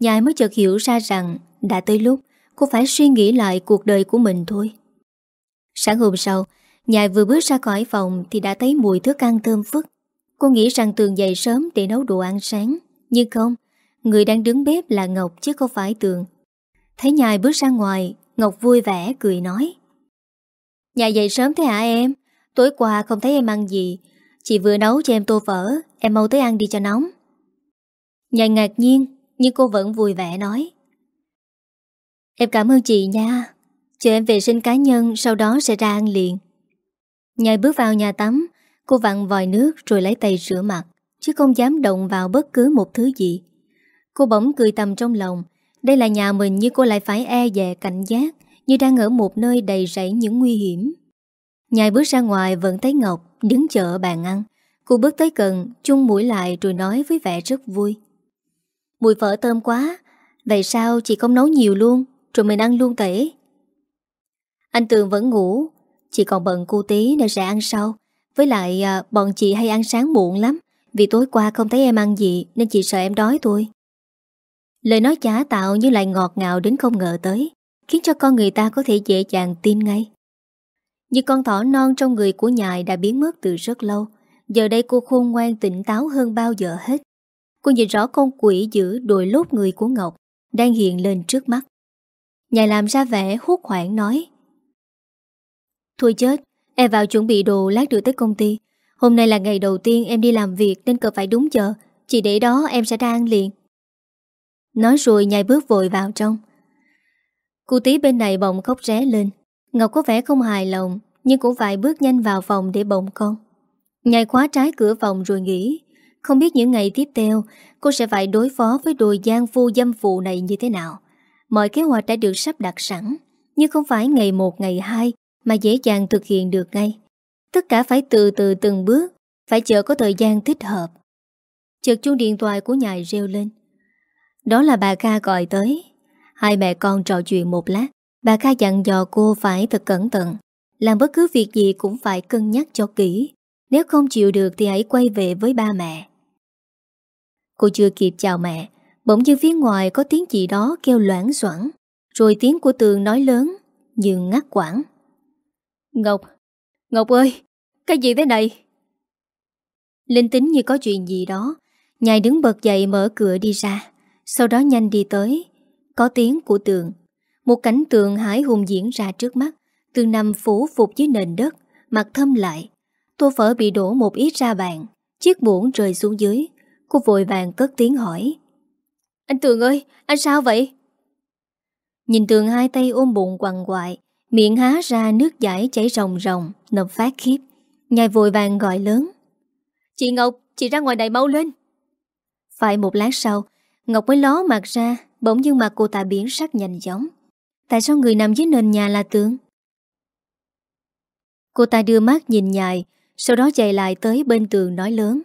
Nhài mới chợt hiểu ra rằng Đã tới lúc cô phải suy nghĩ lại cuộc đời của mình thôi. Sáng hôm sau, Nhài vừa bước ra khỏi phòng Thì đã thấy mùi thức ăn thơm phức. Cô nghĩ rằng Tường dậy sớm để nấu đồ ăn sáng. Nhưng không, Người đang đứng bếp là Ngọc chứ không phải Tường. Thấy Nhài bước ra ngoài, Ngọc vui vẻ cười nói. Nhà dậy sớm thế hả em? Tối qua không thấy em ăn gì. Chị vừa nấu cho em tô phở, Em mau tới ăn đi cho nóng. Nhài ngạc nhiên nhưng cô vẫn vui vẻ nói. Em cảm ơn chị nha. Chờ em vệ sinh cá nhân, Sau đó sẽ ra ăn liền. Nhài bước vào nhà tắm, Cô vặn vòi nước rồi lấy tay rửa mặt, Chứ không dám động vào bất cứ một thứ gì. Cô bỗng cười tầm trong lòng, Đây là nhà mình nhưng cô lại phải e dè cảnh giác Như đang ở một nơi đầy rẫy những nguy hiểm. Nhài bước ra ngoài vẫn thấy Ngọc Đứng chờ bàn ăn. Cô bước tới gần, chung mũi lại rồi nói với vẻ rất vui. Mùi phở thơm quá. Vậy sao chị không nấu nhiều luôn Rồi mình ăn luôn tể Anh Tường vẫn ngủ. Chị còn bận cu tí nên sẽ ăn sau. Với lại à, bọn chị hay ăn sáng muộn lắm Vì tối qua không thấy em ăn gì Nên chị sợ em đói thôi. Lời nói giả tạo như lại ngọt ngào đến không ngờ tới Khiến cho con người ta có thể dễ dàng tin ngay. Như con thỏ non trong người của nhài đã biến mất từ rất lâu Giờ đây cô khôn ngoan tỉnh táo hơn bao giờ hết. Cô nhìn rõ con quỷ giữ đồi lốt người của Ngọc Đang hiện lên trước mắt. Nhà làm ra vẻ hút hoảng nói, Thôi chết, Em vào chuẩn bị đồ lát đưa tới công ty. Hôm nay là ngày đầu tiên em đi làm việc Nên cần phải đúng giờ. Chỉ để đó em sẽ ra ăn liền. Nói rồi nhai bước vội vào trong. Cô tí bên này bỗng khóc ré lên. Ngọc có vẻ không hài lòng, Nhưng cũng phải bước nhanh vào phòng để bỗng con. Nhai khóa trái cửa phòng rồi nghĩ không biết những ngày tiếp theo, Cô sẽ phải đối phó với đồi gian phu dâm phụ này như thế nào. Mọi kế hoạch đã được sắp đặt sẵn, Nhưng không phải ngày một, ngày hai Mà dễ dàng thực hiện được ngay. Tất cả phải từ từ từng bước, Phải chờ có thời gian thích hợp. Chợt chuông điện thoại của nhài reo lên. Đó là bà Kha gọi tới. Hai mẹ con trò chuyện một lát, Bà Kha dặn dò cô phải thật cẩn thận, Làm bất cứ việc gì cũng phải cân nhắc cho kỹ. Nếu không chịu được thì hãy quay về với ba mẹ. Cô chưa kịp chào mẹ. Bỗng như phía ngoài có tiếng gì đó kêu loãng xoảng. Rồi tiếng của Tường nói lớn Nhưng ngắt quãng. Ngọc Ngọc ơi Cái gì thế này? Linh tính như có chuyện gì đó Nhài đứng bật dậy mở cửa đi ra. Sau đó nhanh đi tới. Có tiếng của tường. Một cảnh tượng hải hùng diễn ra trước mắt. Tường nằm phủ phục dưới nền đất Mặt thâm lại. Tô phở bị đổ một ít ra bàn Chiếc muỗng rơi xuống dưới Cô vội vàng cất tiếng hỏi. Anh Tường ơi, anh sao vậy? Nhìn Tường hai tay ôm bụng quằn quại Miệng há ra nước giải chảy rồng rồng Nộp phát khiếp. Ngài vội vàng gọi lớn. Chị Ngọc, chị ra ngoài này mau lên. Phải một lát sau Ngọc mới ló mặt ra Bỗng dưng mặt cô ta biến sắc nhanh chóng. Tại sao người nằm dưới nền nhà là tướng Cô ta đưa mắt nhìn nhài Sau đó chạy lại tới bên tường nói lớn.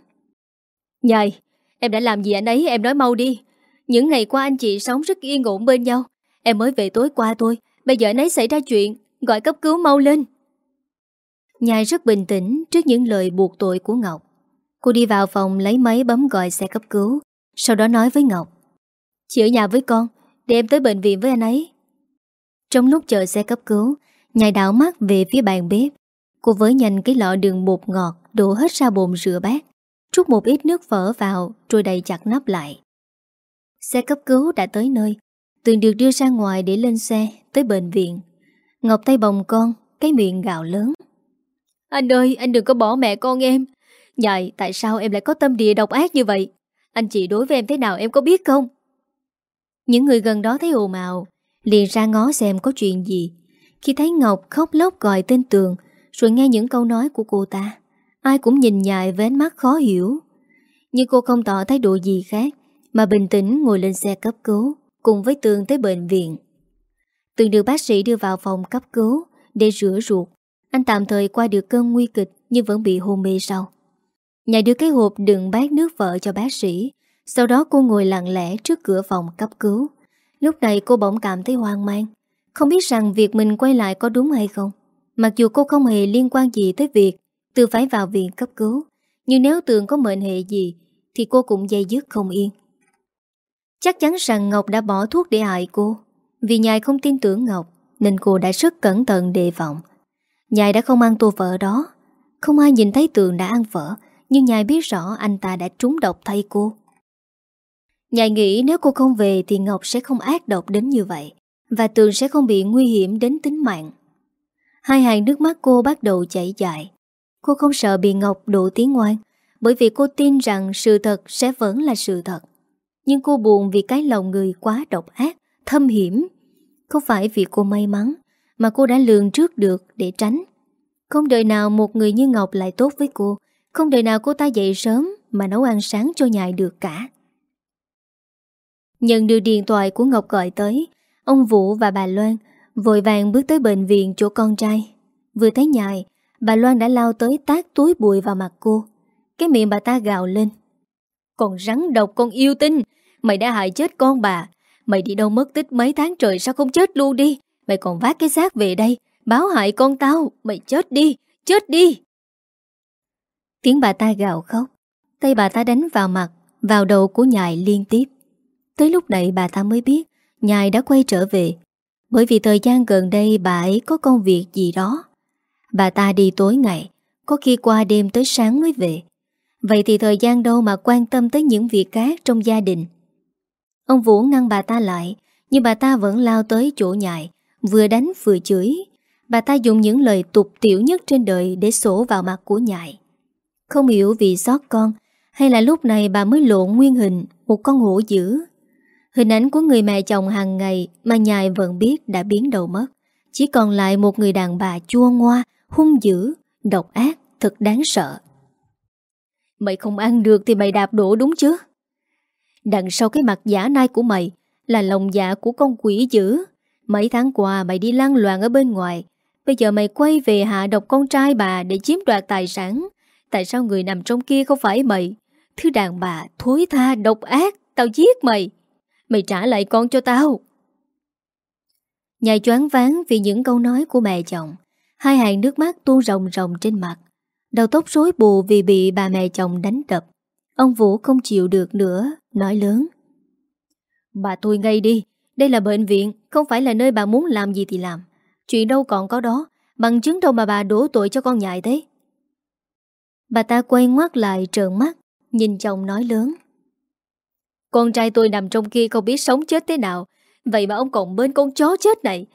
Nhài Em đã làm gì anh ấy? Em nói mau đi. Những ngày qua anh chị sống rất yên ổn bên nhau. Em mới về tối qua thôi. Bây giờ nấy xảy ra chuyện, Gọi cấp cứu mau lên. Nhài rất bình tĩnh trước những lời buộc tội của Ngọc. Cô đi vào phòng lấy máy bấm gọi xe cấp cứu. Sau đó nói với Ngọc, Chị ở nhà với con, Để em tới bệnh viện với anh ấy. Trong lúc chờ xe cấp cứu Nhài đảo mắt về phía bàn bếp. Cô với nhanh cái lọ đường bột ngọt Đổ hết ra bồn rửa bát. Trút một ít nước phở vào Rồi đầy chặt nắp lại. Xe cấp cứu đã tới nơi. Tường được đưa ra ngoài để lên xe Tới bệnh viện. Ngọc tay bồng con Cái miệng gạo lớn. Anh ơi anh đừng có bỏ mẹ con em. Nhại tại sao em lại có tâm địa độc ác như vậy? Anh chị đối với em thế nào em có biết không? Những người gần đó thấy ồn ào Liền ra ngó xem có chuyện gì. Khi thấy Ngọc khóc lóc gọi tên Tường Rồi nghe những câu nói của cô ta Ai cũng nhìn nhại với ánh mắt khó hiểu. Nhưng cô không tỏ thái độ gì khác, Mà bình tĩnh ngồi lên xe cấp cứu, Cùng với Tường tới bệnh viện. Tường được bác sĩ đưa vào phòng cấp cứu Để rửa ruột. Anh tạm thời qua được cơn nguy kịch Nhưng vẫn bị hôn mê sau. Nhài đưa cái hộp đựng bát nước vợ cho bác sĩ. Sau đó cô ngồi lặng lẽ trước cửa phòng cấp cứu. Lúc này cô bỗng cảm thấy hoang mang. Không biết rằng việc mình quay lại có đúng hay không. Mặc dù cô không hề liên quan gì tới việc từ phải vào viện cấp cứu. Nhưng nếu tường có mệnh hệ gì, Thì cô cũng dây dứt không yên. Chắc chắn rằng Ngọc đã bỏ thuốc để hại cô. Vì nhài không tin tưởng Ngọc, Nên cô đã rất cẩn thận đề vọng Nhài đã không ăn tô vợ đó. Không ai nhìn thấy tường đã ăn vợ, Nhưng nhài biết rõ anh ta đã trúng độc thay cô. Nhài nghĩ nếu cô không về Thì Ngọc sẽ không ác độc đến như vậy, Và tường sẽ không bị nguy hiểm đến tính mạng. Hai hàng nước mắt cô bắt đầu chảy dài. Cô không sợ bị Ngọc đổ tiếng ngoan Bởi vì cô tin rằng sự thật sẽ vẫn là sự thật nhưng cô buồn vì cái lòng người quá độc ác, thâm hiểm. Không phải vì cô may mắn, mà cô đã lường trước được để tránh. Không đời nào một người như Ngọc lại tốt với cô, không đời nào cô ta dậy sớm mà nấu ăn sáng cho nhài được cả. Nhận được điện thoại của Ngọc gọi tới, ông Vũ và bà Loan vội vàng bước tới bệnh viện chỗ con trai. Vừa thấy nhài, bà Loan đã lao tới tát túi bụi vào mặt cô. Cái miệng bà ta gào lên. Còn rắn độc, con yêu tinh. Mày đã hại chết con bà. Mày đi đâu mất tích mấy tháng trời sao không chết luôn đi? Mày còn vác cái xác về đây, Báo hại con tao. Mày chết đi Chết đi. Tiếng bà ta gào khóc. Tay bà ta đánh vào mặt, Vào đầu của nhài liên tiếp. Tới lúc này bà ta mới biết, Nhài đã quay trở về. Bởi vì thời gian gần đây bà ấy có công việc gì đó. Bà ta đi tối ngày, Có khi qua đêm tới sáng mới về. Vậy thì thời gian đâu mà quan tâm tới những việc khác trong gia đình? Ông Vũ ngăn bà ta lại, Nhưng bà ta vẫn lao tới chỗ nhại, Vừa đánh vừa chửi. Bà ta dùng những lời tục tiểu nhất trên đời Để sổ vào mặt của nhại. Không hiểu vì xót con, Hay là lúc này bà mới lộ nguyên hình, Một con hổ dữ. Hình ảnh của người mẹ chồng hàng ngày Mà nhài vẫn biết đã biến đầu mất. Chỉ còn lại một người đàn bà chua ngoa Hung dữ, độc ác Thật đáng sợ. Mày không ăn được thì mày đạp đổ đúng chứ? Đằng sau cái mặt giả nai của mày Là lòng dạ của con quỷ dữ. Mấy tháng qua mày đi lăn loạn ở bên ngoài. Bây giờ mày quay về hạ độc con trai bà Để chiếm đoạt tài sản. Tại sao người nằm trong kia không phải mày? Thứ đàn bà thối tha độc ác Tao giết mày. Mày trả lại con cho tao. Nhà choáng váng vì những câu nói của mẹ chồng Hai hàng nước mắt tuôn rồng rồng trên mặt. Đầu tóc rối bù vì bị bà mẹ chồng đánh đập. Ông Vũ không chịu được nữa, Nói lớn. Bà tôi ngay đi, Đây là bệnh viện, Không phải là nơi bà muốn làm gì thì làm. Chuyện đâu còn có đó, Bằng chứng đâu mà bà đổ tội cho con nhại thế Bà ta quay ngoắt lại trợn mắt, Nhìn chồng nói lớn. Con trai tôi nằm trong kia không biết sống chết thế nào, Vậy mà ông còn bên con chó chết này.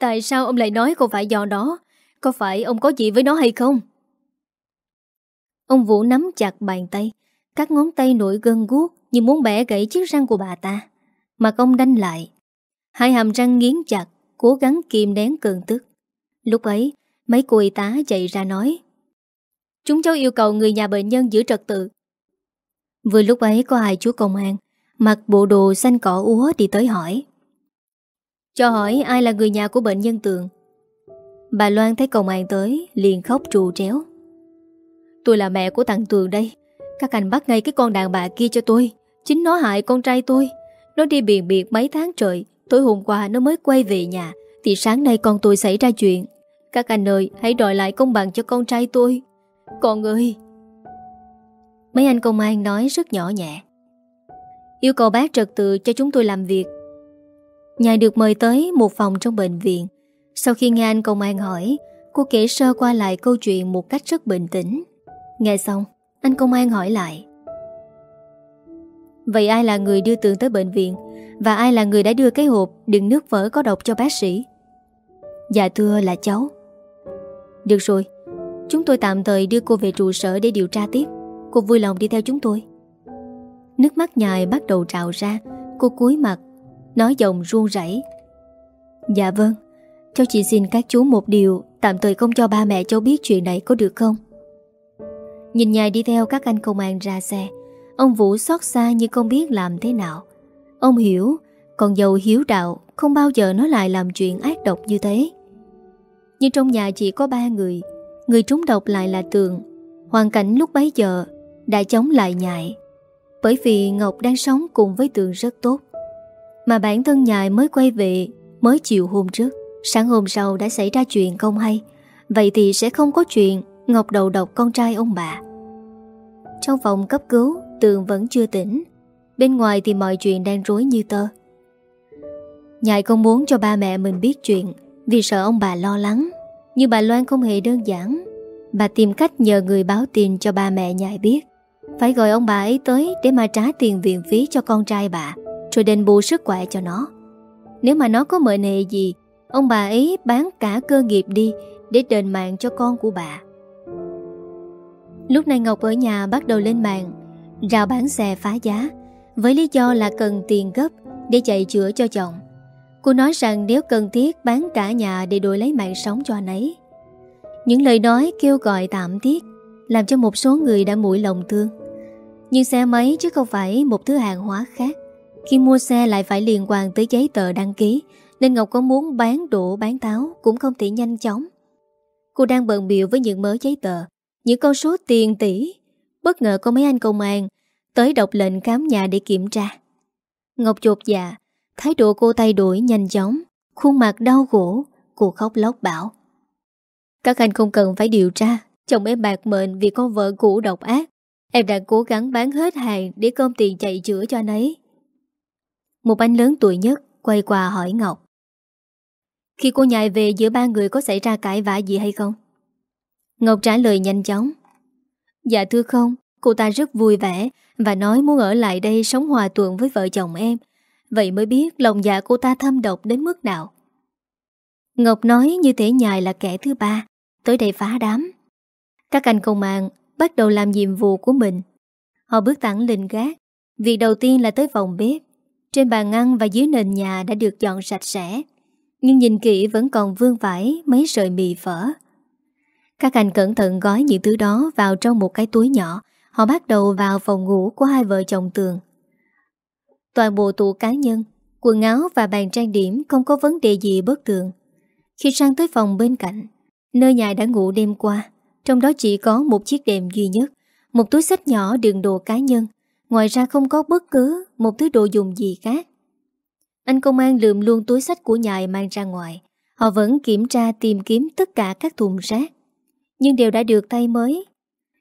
Tại sao ông lại nói cô phải do đó Có phải ông có gì với nó hay không? Ông Vũ nắm chặt bàn tay, Các ngón tay nổi gân guốc Như muốn bẻ gãy chiếc răng của bà ta. Mà ông đanh lại. Hai hàm răng nghiến chặt, Cố gắng kìm nén cơn tức. Lúc ấy mấy cô y tá chạy ra nói, Chúng cháu yêu cầu người nhà bệnh nhân giữ trật tự. Vừa lúc ấy có hai chú công an, Mặc bộ đồ xanh cỏ úa đi tới hỏi cho hỏi ai là người nhà của bệnh nhân tường? Bà Loan thấy công an tới, Liền khóc trù tréo. Tôi là mẹ của thằng Tường đây. Các anh bắt ngay cái con đàn bà kia cho tôi. Chính nó hại con trai tôi. Nó đi biển biệt mấy tháng trời. Tối hôm qua nó mới quay về nhà. Thì sáng nay con tôi xảy ra chuyện. Các anh ơi, hãy đòi lại công bằng cho con trai tôi. Con ơi! Mấy anh công an nói rất nhỏ nhẹ. Yêu cầu bác trật tự cho chúng tôi làm việc. Nhài được mời tới một phòng trong bệnh viện. Sau khi nghe anh công an hỏi, Cô kể sơ qua lại câu chuyện một cách rất bình tĩnh. Nghe xong, Anh công an hỏi lại. Vậy ai là người đưa Tường tới bệnh viện Và ai là người đã đưa cái hộp Đựng nước vỡ có độc cho bác sĩ? Dạ thưa là cháu. Được rồi, Chúng tôi tạm thời đưa cô về trụ sở để điều tra tiếp. Cô vui lòng đi theo chúng tôi. Nước mắt nhài bắt đầu trào ra, Cô cúi mặt Nói giọng ruông rảy Dạ vâng Cháu chỉ xin các chú một điều Tạm thời không cho ba mẹ cháu biết chuyện này có được không? Nhìn nhài đi theo các anh công an ra xe, Ông Vũ xót xa như không biết làm thế nào. Ông hiểu Còn giàu hiếu đạo Không bao giờ nó lại làm chuyện ác độc như thế. Nhưng trong nhà chỉ có ba người Người trúng độc lại là Tường. Hoàn cảnh lúc bấy giờ Đã chống lại nhại Bởi vì Ngọc đang sống cùng với Tường rất tốt. Mà bản thân nhài mới quay về, Mới chiều hôm trước. Sáng hôm sau đã xảy ra chuyện không hay. Vậy thì sẽ không có chuyện Ngọc đầu độc con trai ông bà. Trong phòng cấp cứu, Tường vẫn chưa tỉnh. Bên ngoài thì mọi chuyện đang rối như tơ. Nhài không muốn cho ba mẹ mình biết chuyện Vì sợ ông bà lo lắng. Nhưng bà Loan không hề đơn giản. Bà tìm cách nhờ người báo tin cho ba mẹ nhại biết. Phải gọi ông bà ấy tới Để mà trả tiền viện phí cho con trai bà. Rồi đền bù sức khỏe cho nó. Nếu mà nó có mệnh hệ gì, Ông bà ấy bán cả cơ nghiệp đi Để đền mạng cho con của bà. Lúc này Ngọc ở nhà bắt đầu lên mạng, rào bán xe phá giá, Với lý do là cần tiền gấp Để chạy chữa cho chồng. Cô nói rằng nếu cần thiết bán cả nhà Để đổi lấy mạng sống cho anh ấy. Những lời nói kêu gọi tạm thiết Làm cho một số người đã mũi lòng thương. Nhưng xe máy chứ không phải Một thứ hàng hóa khác. Khi mua xe lại phải liên quan tới giấy tờ đăng ký, Nên Ngọc có muốn bán đổ bán táo Cũng không thể nhanh chóng. Cô đang bận biểu với những mớ giấy tờ, Những con số tiền tỷ. Bất ngờ có mấy anh công an Tới đọc lệnh khám nhà để kiểm tra. Ngọc chột dạ Thái độ cô thay đổi nhanh chóng, Khuôn mặt đau khổ, Cô khóc lóc bảo. Các anh không cần phải điều tra, Chồng em bạc mệnh vì con vợ cũ độc ác. Em đã cố gắng bán hết hàng Để công tiền chạy chữa cho anh ấy. Một anh lớn tuổi nhất Quay qua hỏi Ngọc. Khi cô nhại về giữa ba người Có xảy ra cãi vã gì hay không? Ngọc trả lời nhanh chóng. Dạ thưa không, Cô ta rất vui vẻ Và nói muốn ở lại đây sống hòa thuận với vợ chồng em. Vậy mới biết lòng dạ cô ta thâm độc đến mức nào. Ngọc nói như thể nhài là kẻ thứ ba, Tới đây phá đám. Các anh công an bắt đầu làm nhiệm vụ của mình. Họ bước thẳng lên gác, Việc đầu tiên là tới phòng bếp. Trên bàn ăn và dưới nền nhà đã được dọn sạch sẽ Nhưng nhìn kỹ vẫn còn vương vải mấy sợi mì phở các anh cẩn thận gói những thứ đó vào trong một cái túi nhỏ. Họ bắt đầu vào phòng ngủ của hai vợ chồng tường. Toàn bộ tủ cá nhân, quần áo và bàn trang điểm không có vấn đề gì bất thường. Khi sang tới phòng bên cạnh, nơi nhà đã ngủ đêm qua, trong đó chỉ có một chiếc đệm duy nhất, một túi sách nhỏ đựng đồ cá nhân, ngoài ra không có bất cứ một thứ đồ dùng gì khác. Anh công an lượm luôn túi sách của nhài mang ra ngoài. Họ vẫn kiểm tra tìm kiếm tất cả các thùng rác nhưng đều đã được thay mới.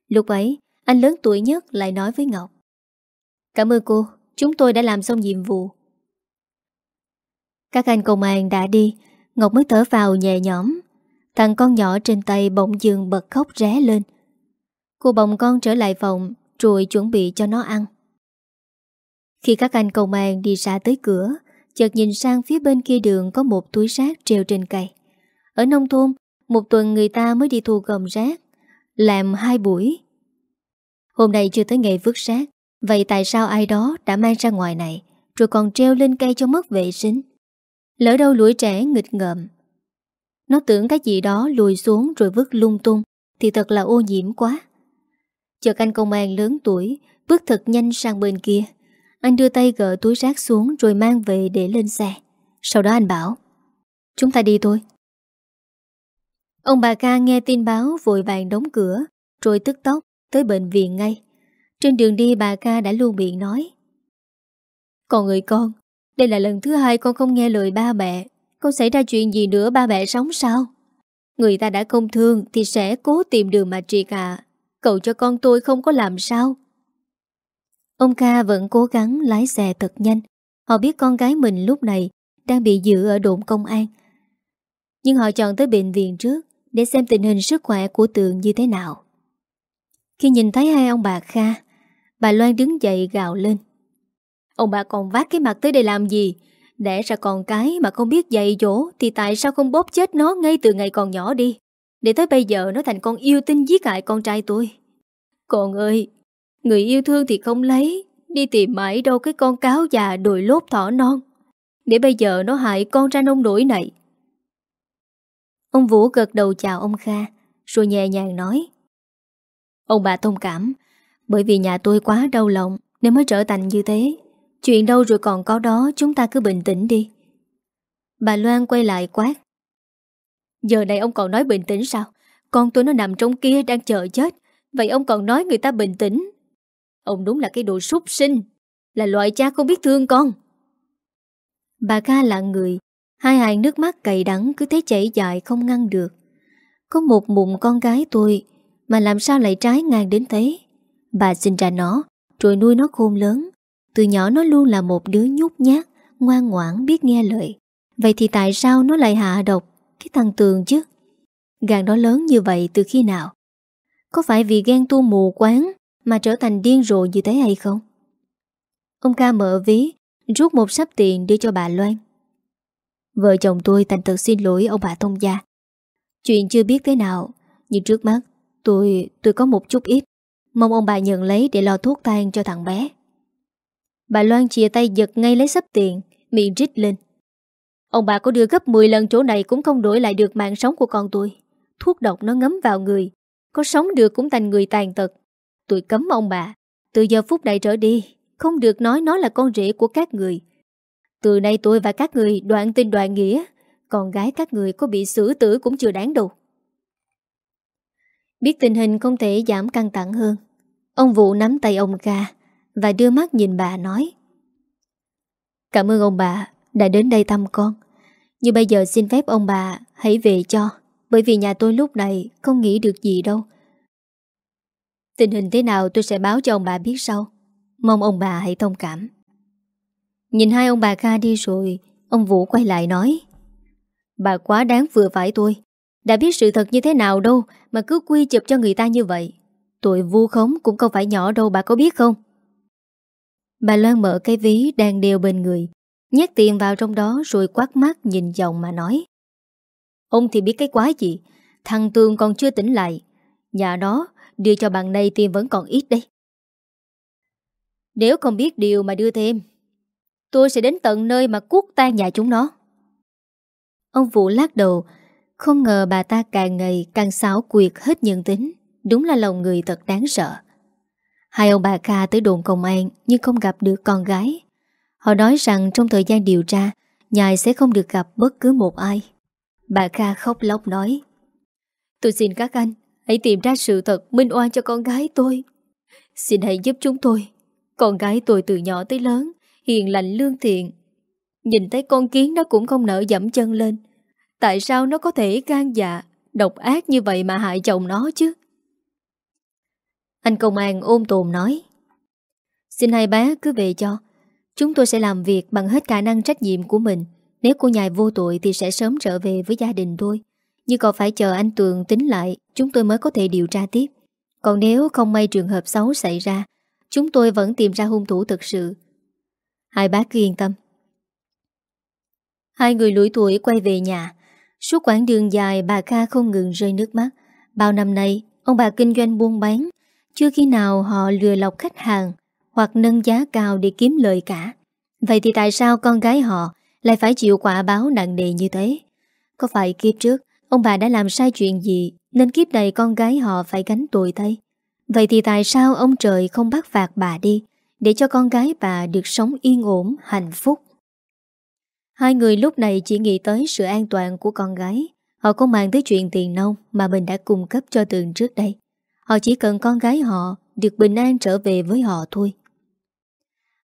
Lúc ấy, anh lớn tuổi nhất lại nói với Ngọc. Cảm ơn cô, chúng tôi đã làm xong nhiệm vụ. Các anh công an đã đi, Ngọc mới thở vào nhẹ nhõm. Thằng con nhỏ trên tay bỗng dường bật khóc ré lên. Cô bồng con trở lại phòng, rồi chuẩn bị cho nó ăn. Khi các anh công an đi xa tới cửa, chợt nhìn sang phía bên kia đường có một túi rác treo trên cây. Ở nông thôn, một tuần người ta mới đi thu gom rác Làm hai buổi. Hôm nay chưa tới ngày vứt rác Vậy tại sao ai đó đã mang ra ngoài này Rồi còn treo lên cây cho mất vệ sinh? Lỡ đâu lũi trẻ nghịch ngợm. Nó tưởng cái gì đó lùi xuống rồi vứt lung tung Thì thật là ô nhiễm quá. Chợt anh công an lớn tuổi Bước thật nhanh sang bên kia. Anh đưa tay gỡ túi rác xuống Rồi mang về để lên xe. Sau đó anh bảo Chúng ta đi thôi. Ông bà ca nghe tin báo vội vàng đóng cửa, rồi tức tốc tới bệnh viện ngay. Trên đường đi bà ca đã luôn miệng nói, Còn người con Đây là lần thứ hai con không nghe lời ba mẹ. Con xảy ra chuyện gì nữa ba mẹ sống sao? Người ta đã không thương Thì sẽ cố tìm đường mà trị à. cả. Cậu cho con tôi không có làm sao. Ông ca vẫn cố gắng lái xe thật nhanh. Họ biết con gái mình lúc này Đang bị giữ ở đồn công an. Nhưng họ chọn tới bệnh viện trước Để xem tình hình sức khỏe của Tường như thế nào. Khi nhìn thấy hai ông bà Kha, Bà Loan đứng dậy gào lên. Ông bà còn vác cái mặt tới đây làm gì? Đẻ ra con cái mà không biết dạy dỗ Thì tại sao không bóp chết nó ngay từ ngày còn nhỏ đi? Để tới bây giờ nó thành con yêu tinh giết hại con trai tôi. Con ơi Người yêu thương thì không lấy, Đi tìm mãi đâu cái con cáo già đồi lốt thỏ non. Để bây giờ nó hại con ra nông nổi này. Ông Vũ gật đầu chào ông Kha, Rồi nhẹ nhàng nói. Ông bà thông cảm, Bởi vì nhà tôi quá đau lòng, Nên mới trở thành như thế. Chuyện đâu rồi còn có đó, Chúng ta cứ bình tĩnh đi. Bà Loan quay lại quát. Giờ này ông còn nói bình tĩnh sao? Con tôi nó nằm trong kia đang chờ chết. Vậy ông còn nói người ta bình tĩnh. Ông đúng là cái đồ súc sinh, Là loại cha không biết thương con. Bà ca lặng người, Hai hàng nước mắt cày đắng cứ thế chảy dài không ngăn được. Có một mụn con gái tôi, Mà làm sao lại trái ngang đến thế? Bà sinh ra nó, Rồi nuôi nó khôn lớn. Từ nhỏ nó luôn là một đứa nhút nhát, Ngoan ngoãn, biết nghe lời. Vậy thì tại sao nó lại hạ độc? Cái thằng Tường chứ. Gàn đó lớn như vậy từ khi nào? Có phải vì ghen tu mù quán mà trở thành điên rồ như thế hay không? Ông ca mở ví, Rút một sắp tiền đưa cho bà Loan. Vợ chồng tôi thành thật xin lỗi ông bà thông gia. Chuyện chưa biết thế nào, Nhưng trước mắt Tôi tôi có một chút ít. Mong ông bà nhận lấy để lo thuốc tan cho thằng bé. Bà Loan chia tay giật ngay lấy sắp tiền, Miệng rít lên. Ông bà có đưa gấp 10 lần chỗ này Cũng không đổi lại được mạng sống của con tôi. Thuốc độc nó ngấm vào người, Có sống được cũng thành người tàn tật. Tôi cấm ông bà. Từ giờ phút này trở đi, Không được nói nó là con rể của các người. Từ nay tôi và các người đoạn tin đoạn nghĩa, Con gái các người có bị xử tử cũng chưa đáng đâu. Biết tình hình không thể giảm căng thẳng hơn, Ông Vũ nắm tay ông ca Và đưa mắt nhìn bà nói, Cảm ơn ông bà đã đến đây thăm con. Nhưng bây giờ xin phép ông bà hãy về cho, Bởi vì nhà tôi lúc này không nghĩ được gì đâu. Tình hình thế nào tôi sẽ báo cho ông bà biết sau. Mong ông bà hãy thông cảm. Nhìn hai ông bà Kha đi rồi, Ông Vũ quay lại nói, Bà quá đáng vừa phải tôi. Đã biết sự thật như thế nào đâu Mà cứ quy chụp cho người ta như vậy. Tội vu khống cũng không phải nhỏ đâu bà có biết không? Bà Loan mở cái ví đang đeo bên người, Nhét tiền vào trong đó rồi quát mắt nhìn chồng mà nói, Ông thì biết cái quái gì? Thằng Tường còn chưa tỉnh lại. Nhà đó đưa cho bằng này tiền vẫn còn ít đây Nếu không biết điều mà đưa thêm, Tôi sẽ đến tận nơi mà cuốc tan nhà chúng nó. Ông Vũ lắc đầu, Không ngờ bà ta càng ngày càng xáo quyệt hết nhân tính, Đúng là lòng người thật đáng sợ. Hai ông bà Kha tới đồn công an Nhưng không gặp được con gái. Họ nói rằng trong thời gian điều tra, Nhài sẽ không được gặp bất cứ một ai. Bà Kha khóc lóc nói, Tôi xin các anh Hãy tìm ra sự thật minh oan cho con gái tôi Xin hãy giúp chúng tôi Con gái tôi từ nhỏ tới lớn hiền lành lương thiện. Nhìn thấy con kiến nó cũng không nỡ dẫm chân lên. Tại sao nó có thể gan dạ, độc ác như vậy mà hại chồng nó chứ? Anh công an ôm tồn nói Xin hai bé cứ về cho Chúng tôi sẽ làm việc bằng hết khả năng trách nhiệm của mình Nếu cô nhài vô tội thì sẽ sớm trở về với gia đình tôi nhưng còn phải chờ anh Tường tính lại, Chúng tôi mới có thể điều tra tiếp. Còn nếu không may trường hợp xấu xảy ra, Chúng tôi vẫn tìm ra hung thủ thực sự. Hai bác cứ yên tâm. Hai người lũi tuổi quay về nhà. Suốt quãng đường dài, bà Kha không ngừng rơi nước mắt. Bao năm nay, Ông bà kinh doanh buôn bán. Chưa khi nào họ lừa lọc khách hàng Hoặc nâng giá cao để kiếm lời cả. Vậy thì tại sao con gái họ Lại phải chịu quả báo nặng nề như thế? Có phải kiếp trước Ông bà đã làm sai chuyện gì Nên kiếp này con gái họ phải gánh tội thay Vậy thì tại sao ông trời không bắt phạt bà đi để cho con gái bà được sống yên ổn, hạnh phúc. Hai người lúc này chỉ nghĩ tới sự an toàn của con gái. Họ không mang tới chuyện tiền nông mà mình đã cung cấp cho Tường trước đây. Họ chỉ cần con gái họ được bình an trở về với họ thôi.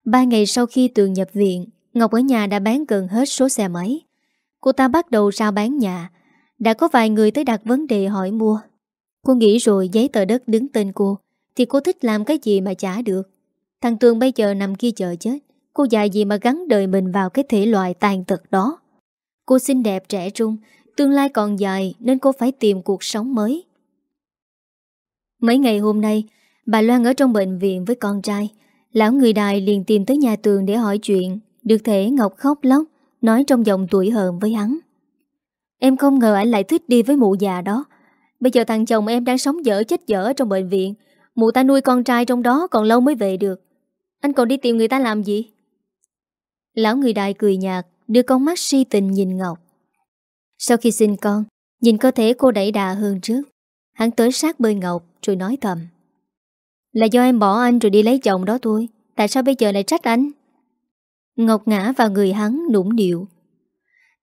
Ba ngày sau khi Tường nhập viện, Ngọc ở nhà đã bán gần hết số xe máy. Cô ta bắt đầu rao bán nhà. Đã có vài người tới đặt vấn đề hỏi mua. Cô nghĩ rồi giấy tờ đất đứng tên cô, thì cô thích làm cái gì mà trả được. Thằng Tường bây giờ nằm kia chờ chết. Cô dài gì mà gắn đời mình vào cái thể loại tàn tật đó. Cô xinh đẹp trẻ trung, tương lai còn dài nên cô phải tìm cuộc sống mới. Mấy ngày hôm nay, bà Loan ở trong bệnh viện với con trai. Lão người đài liền tìm tới nhà tường để hỏi chuyện. Được thể Ngọc khóc lóc, nói trong giọng tuổi hờn với hắn. Em không ngờ anh lại thích đi với mụ già đó. Bây giờ thằng chồng em đang sống dở chết dở trong bệnh viện. Mụ ta nuôi con trai trong đó còn lâu mới về được. Anh còn đi tìm người ta làm gì? Lão người đại cười nhạt, đưa con mắt si tình nhìn Ngọc. Sau khi sinh con, nhìn cơ thể cô đẩy đà hơn trước. Hắn tới sát bơi Ngọc rồi nói thầm. Là do em bỏ anh rồi đi lấy chồng đó thôi Tại sao bây giờ lại trách anh Ngọc ngã vào người hắn nũng điệu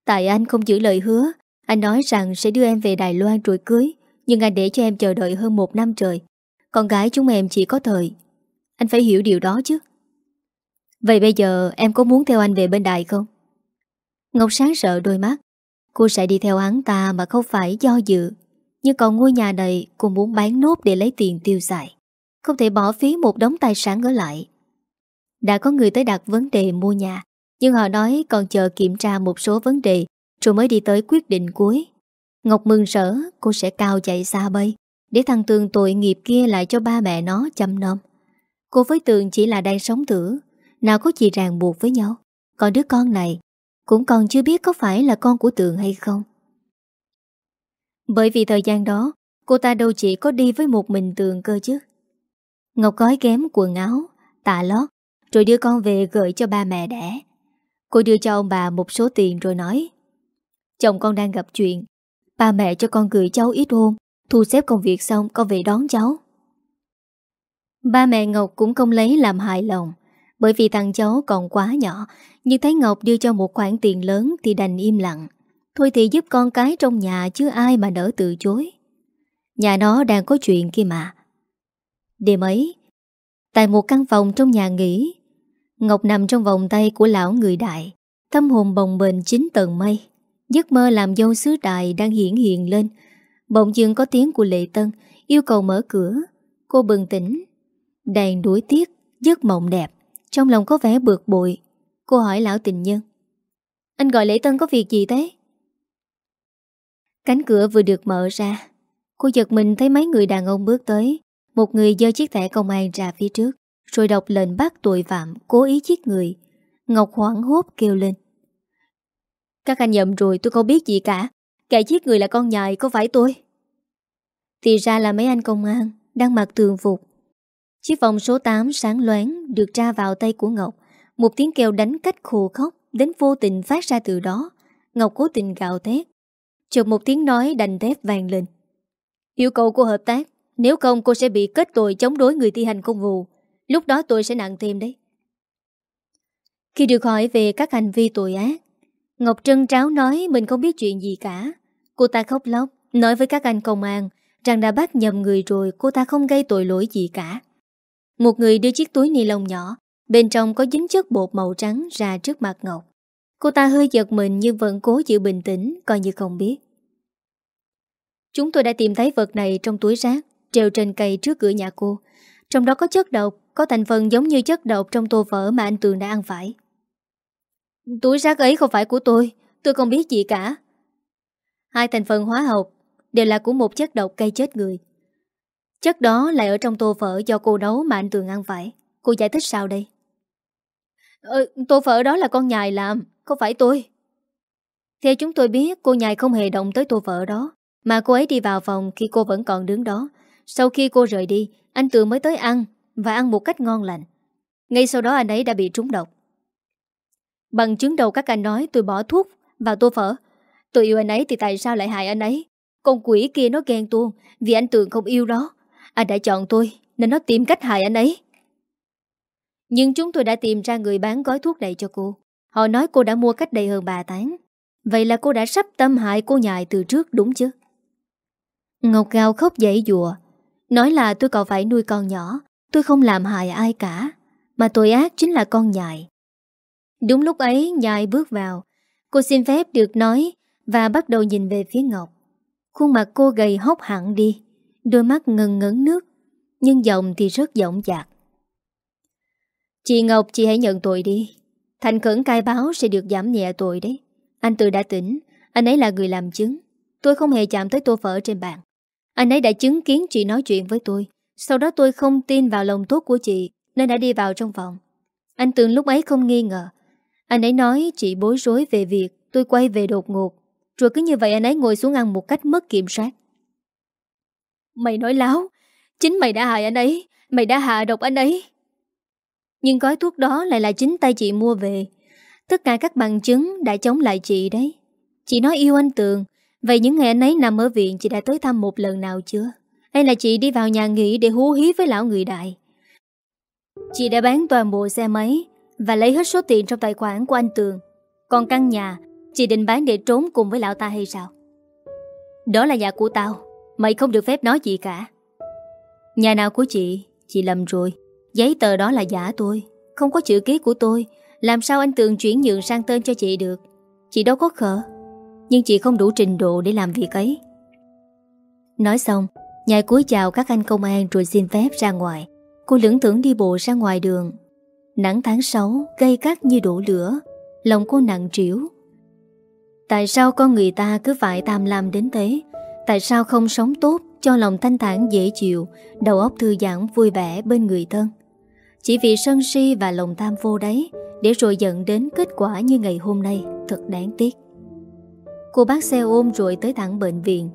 Tại anh không giữ lời hứa anh nói rằng sẽ đưa em về Đài Loan rồi cưới, Nhưng anh để cho em chờ đợi hơn một năm trời. Con gái chúng em chỉ có thời. Anh phải hiểu điều đó chứ. Vậy bây giờ em có muốn theo anh về bên Đài không? Ngọc sáng sợ đôi mắt. Cô sẽ đi theo hắn ta mà không phải do dự. Nhưng còn ngôi nhà này, cô muốn bán nốt để lấy tiền tiêu xài. Không thể bỏ phí một đống tài sản ở lại. Đã có người tới đặt vấn đề mua nhà, Nhưng họ nói còn chờ kiểm tra một số vấn đề rồi mới đi tới quyết định cuối. Ngọc mừng rỡ Cô sẽ cao chạy xa bay Để thằng Tường tội nghiệp kia lại cho ba mẹ nó chăm nom. Cô với Tường chỉ là đang sống thử Nào có gì ràng buộc với nhau. Còn đứa con này Cũng còn chưa biết có phải là con của Tường hay không. Bởi vì thời gian đó Cô ta đâu chỉ có đi với một mình Tường cơ chứ. Ngọc gói ghém quần áo, tạ lót, rồi đưa con về gửi cho ba mẹ đẻ. Cô đưa cho ông bà một số tiền rồi nói Chồng con đang gặp chuyện. Ba mẹ cho con gửi cháu ít hôn. Thu xếp công việc xong, con về đón cháu. Ba mẹ Ngọc cũng không lấy làm hại lòng. Bởi vì thằng cháu còn quá nhỏ, Nhưng thấy Ngọc đưa cho một khoản tiền lớn Thì đành im lặng. Thôi thì giúp con cái trong nhà chứ ai mà nỡ từ chối. Nhà nó đang có chuyện kia mà. Đêm ấy, Tại một căn phòng trong nhà nghỉ, Ngọc nằm trong vòng tay của lão người đại, Tâm hồn bồng bềnh chín tầng mây. Giấc mơ làm dâu sứ đại đang hiển hiện lên. Bỗng dưng có tiếng của Lệ Tân, Yêu cầu mở cửa. Cô bừng tỉnh, Đàn đuổi tiếc, Giấc mộng đẹp, Trong lòng có vẻ bực bội. Cô hỏi lão tình nhân, Anh gọi Lệ Tân có việc gì thế? Cánh cửa vừa được mở ra, Cô giật mình thấy mấy người đàn ông bước tới. Một người dơ chiếc thẻ công an ra phía trước, Rồi đọc lệnh bắt tội phạm Cố ý giết người. Ngọc hoảng hốt kêu lên các anh nhầm rồi, tôi không biết gì cả. Kẻ giết người là con nhài, có phải tôi? Thì ra là mấy anh công an Đang mặc tường phục. Chiếc vòng số 8 sáng loáng Được tra vào tay của Ngọc. Một tiếng kêu đánh cách khô khóc Đến vô tình phát ra từ đó. Ngọc cố tình gạo thét. Chợt một tiếng nói đành thép vàng lên. Yêu cầu cô hợp tác, nếu không cô sẽ bị kết tội chống đối người thi hành công vụ. Lúc đó tôi sẽ nặng thêm đấy. Khi được hỏi về các hành vi tội ác Ngọc Trân Tráo nói mình không biết chuyện gì cả Cô ta khóc lóc Nói với các anh công an Rằng đã bắt nhầm người rồi Cô ta không gây tội lỗi gì cả Một người đưa chiếc túi ni lông nhỏ Bên trong có dính chất bột màu trắng ra trước mặt Ngọc Cô ta hơi giật mình nhưng vẫn cố giữ bình tĩnh Coi như không biết Chúng tôi đã tìm thấy vật này trong túi rác treo trên cây trước cửa nhà cô. Trong đó có chất độc, có thành phần giống như chất độc trong tô phở mà anh Tường đã ăn phải. Túi rác ấy không phải của tôi, tôi không biết gì cả. Hai thành phần hóa học đều là của một chất độc gây chết người. Chất đó lại ở trong tô phở do cô nấu mà anh Tường ăn phải. Cô giải thích sao đây? Ờ, tô phở đó là con nhài làm, không phải tôi. Theo chúng tôi biết, cô nhài không hề động tới tô phở đó, mà cô ấy đi vào phòng khi cô vẫn còn đứng đó, sau khi cô rời đi Anh Tường mới tới ăn Và ăn một cách ngon lành Ngay sau đó anh ấy đã bị trúng độc Bằng chứng đầu các anh nói tôi bỏ thuốc vào tô phở. Tôi yêu anh ấy thì tại sao lại hại anh ấy? Con quỷ kia nó ghen tuông Vì anh Tường không yêu đó Anh đã chọn tôi Nên nó tìm cách hại anh ấy. Nhưng chúng tôi đã tìm ra người bán gói thuốc này cho cô. Họ nói cô đã mua cách đây hơn 3 tháng. Vậy là cô đã sắp tâm hại cô nhài từ trước, đúng chứ? Ngọc Gào khóc dậy dùa Nói là tôi còn phải nuôi con nhỏ. Tôi không làm hại ai cả. Mà tội ác chính là con nhài. Đúng lúc ấy, nhai bước vào. Cô xin phép được nói Và bắt đầu nhìn về phía Ngọc. Khuôn mặt cô gầy hốc hẳn đi, Đôi mắt ngần ngấn nước, Nhưng giọng thì rất giọng dạc. Chị Ngọc, chị hãy nhận tội đi. Thành khẩn cai báo sẽ được giảm nhẹ tội đấy. Anh Từ đã tỉnh, Anh ấy là người làm chứng. Tôi không hề chạm tới tô phở trên bàn. Anh ấy đã chứng kiến chị nói chuyện với tôi. Sau đó tôi không tin vào lòng tốt của chị, Nên đã đi vào trong phòng. Anh tưởng lúc ấy không nghi ngờ anh ấy nói chị bối rối về việc Tôi quay về đột ngột. Rồi cứ như vậy anh ấy ngồi xuống ăn một cách mất kiểm soát. Mày nói láo. Chính mày đã hại anh ấy. Mày đã hạ độc anh ấy. Nhưng gói thuốc đó lại là chính tay chị mua về. Tất cả các bằng chứng đã chống lại chị đấy. Chị nói yêu anh Tường. Vậy những ngày anh ấy nằm ở viện Chị đã tới thăm một lần nào chưa? Hay là chị đi vào nhà nghỉ để hú hí với lão người đại? Chị đã bán toàn bộ xe máy và lấy hết số tiền trong tài khoản của anh Tường. Còn căn nhà, Chị định bán để trốn cùng với lão ta hay sao? Đó là nhà của tao, Mày không được phép nói gì cả. Nhà nào của chị Chị lầm rồi. Giấy tờ đó là giả tôi, Không có chữ ký của tôi. Làm sao anh Tường chuyển nhượng sang tên cho chị được? Chị đâu có khờ, Nhưng chị không đủ trình độ để làm việc ấy. Nói xong, nhai cúi chào các anh công an Rồi xin phép ra ngoài. Cô lưỡng tưởng đi bộ ra ngoài đường. Nắng tháng 6 gây cắt như đổ lửa, Lòng cô nặng trĩu. Tại sao con người ta cứ phải tam lam đến thế? Tại sao không sống tốt Cho lòng thanh thản dễ chịu, Đầu óc thư giãn vui vẻ bên người thân? Chỉ vì sân si và lòng tham vô đấy Để rồi dẫn đến kết quả như ngày hôm nay, Thật đáng tiếc. Cô bác xe ôm rồi tới thẳng bệnh viện.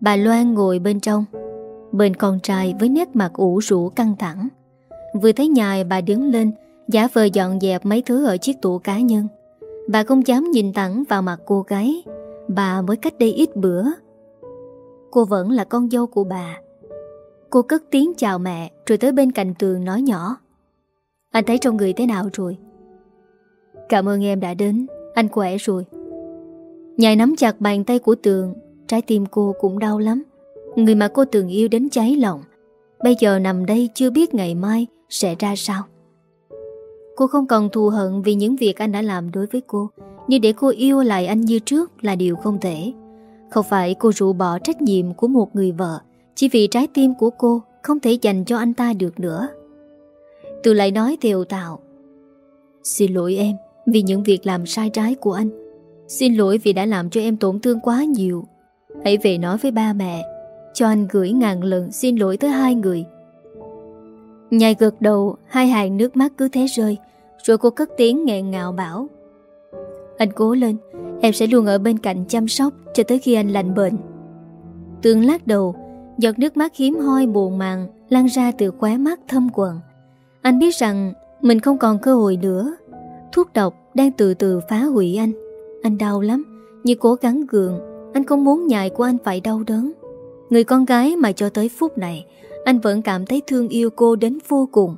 Bà Loan ngồi bên trong, Bên con trai với nét mặt ủ rũ căng thẳng. Vừa thấy nhài, bà đứng lên Giả vờ dọn dẹp mấy thứ ở chiếc tủ cá nhân. Bà không dám nhìn thẳng vào mặt cô gái. Bà mới cách đây ít bữa. Cô vẫn là con dâu của bà. Cô cất tiếng chào mẹ, Rồi tới bên cạnh tường nói nhỏ. Anh thấy trong người thế nào rồi? Cảm ơn em đã đến. Anh khỏe rồi. Nhài nắm chặt bàn tay của tường, Trái tim cô cũng đau lắm. Người mà cô từng yêu đến cháy lòng. Bây giờ nằm đây chưa biết ngày mai Sẽ ra sao. Cô không còn thù hận vì những việc anh đã làm đối với cô, Nhưng để cô yêu lại anh như trước là điều không thể. Không phải cô rũ bỏ trách nhiệm của một người vợ, Chỉ vì trái tim của cô không thể dành cho anh ta được nữa. Từ lại nói theo tạo Xin lỗi em vì những việc làm sai trái của anh. Xin lỗi vì đã làm cho em tổn thương quá nhiều. Hãy về nói với ba mẹ, Cho anh gửi ngàn lần xin lỗi tới hai người. Nhai gật đầu, Hai hàng nước mắt cứ thế rơi rồi cô cất tiếng nghẹn ngào bảo, Anh cố lên, Em sẽ luôn ở bên cạnh chăm sóc Cho tới khi anh lành bệnh. Tương lát đầu, Giọt nước mắt hiếm hoi buồn màng Lăn ra từ khóe mắt thâm quần Anh biết rằng Mình không còn cơ hội nữa. Thuốc độc đang từ từ phá hủy anh. Anh đau lắm Nhưng cố gắng gượng. Anh không muốn nhại của anh phải đau đớn. Người con gái mà cho tới phút này, anh vẫn cảm thấy thương yêu cô đến vô cùng.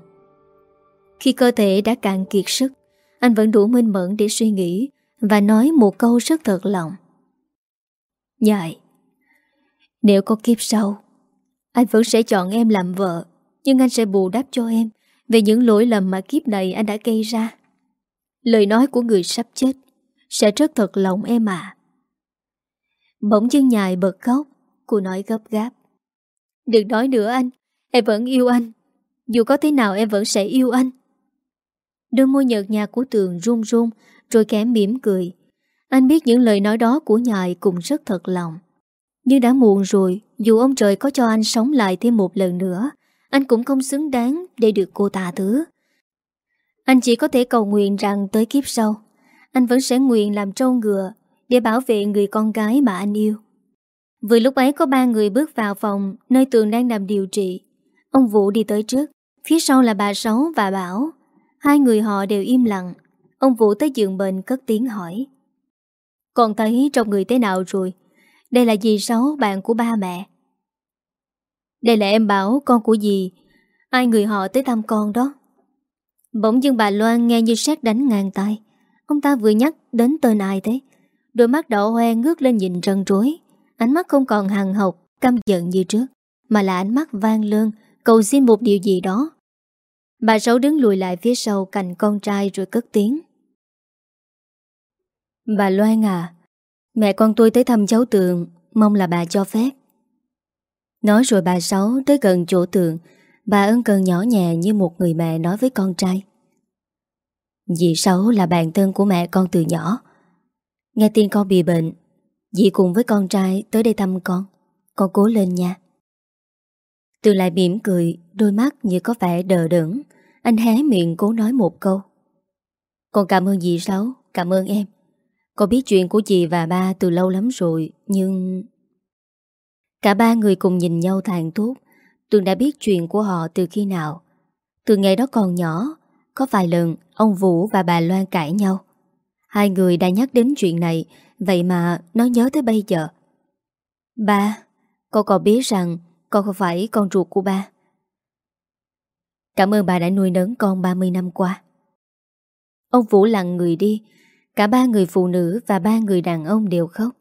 Khi cơ thể đã cạn kiệt sức, anh vẫn đủ minh mẫn để suy nghĩ và nói một câu rất thật lòng. Nhại, nếu có kiếp sau, anh vẫn sẽ chọn em làm vợ, nhưng anh sẽ bù đắp cho em về những lỗi lầm mà kiếp này anh đã gây ra. Lời nói của người sắp chết sẽ rất thật lòng em à. Bỗng chân nhài bật khóc, cô nói gấp gáp. Đừng nói nữa anh Em vẫn yêu anh Dù có thế nào em vẫn sẽ yêu anh Đôi môi nhợt nhạt của tường run run, Rồi kém mỉm cười. Anh biết những lời nói đó của nhài Cũng rất thật lòng. Nhưng đã muộn rồi, Dù ông trời có cho anh sống lại thêm một lần nữa, Anh cũng không xứng đáng Để được cô ta thứ. Anh chỉ có thể cầu nguyện rằng tới kiếp sau, Anh vẫn sẽ nguyện làm trâu ngựa Để bảo vệ người con gái mà anh yêu. Vừa lúc ấy có ba người bước vào phòng Nơi Tường đang nằm điều trị. Ông Vũ đi tới trước, Phía sau là bà Sáu và Bảo Hai người họ đều im lặng. Ông Vũ tới giường bệnh cất tiếng hỏi. Con thấy trong người thế nào rồi? Đây là dì Sáu, bạn của ba mẹ. Đây là em Bảo con của dì. Ai người họ tới thăm con đó. Bỗng dưng bà Loan nghe như xét đánh ngang tay Ông ta vừa nhắc đến tên ai thế? Đôi mắt đỏ hoe ngước lên nhìn rần trối Ánh mắt không còn hằng học Căm giận như trước, Mà là ánh mắt vang lơn Cầu xin một điều gì đó. Bà Sáu đứng lùi lại phía sau cạnh con trai rồi cất tiếng. Bà Loan à, mẹ con tôi tới thăm cháu Tường, mong là bà cho phép. Nói rồi bà Sáu tới gần chỗ Tường, bà ân cần nhỏ nhẹ như một người mẹ nói với con trai. Dì Sáu là bạn thân của mẹ con từ nhỏ. Nghe tin con bị bệnh, dì cùng với con trai tới đây thăm con. Con cố lên nha. Từ lại mỉm cười, đôi mắt như có vẻ đờ đẫn. Anh hé miệng cố nói một câu. Con cảm ơn dì Sáu, cảm ơn em. Con biết chuyện của dì và ba từ lâu lắm rồi, nhưng... Cả ba người cùng nhìn nhau thàn tốt. Tường đã biết chuyện của họ từ khi nào. Từ ngày đó còn nhỏ, có vài lần ông Vũ và bà Loan cãi nhau. Hai người đã nhắc đến chuyện này, vậy mà nó nhớ tới bây giờ. Ba, con còn biết rằng con không phải con ruột của ba. Cảm ơn bà đã nuôi nấng con 30 năm qua. Ông Vũ lặng người đi, cả ba người phụ nữ và ba người đàn ông đều khóc.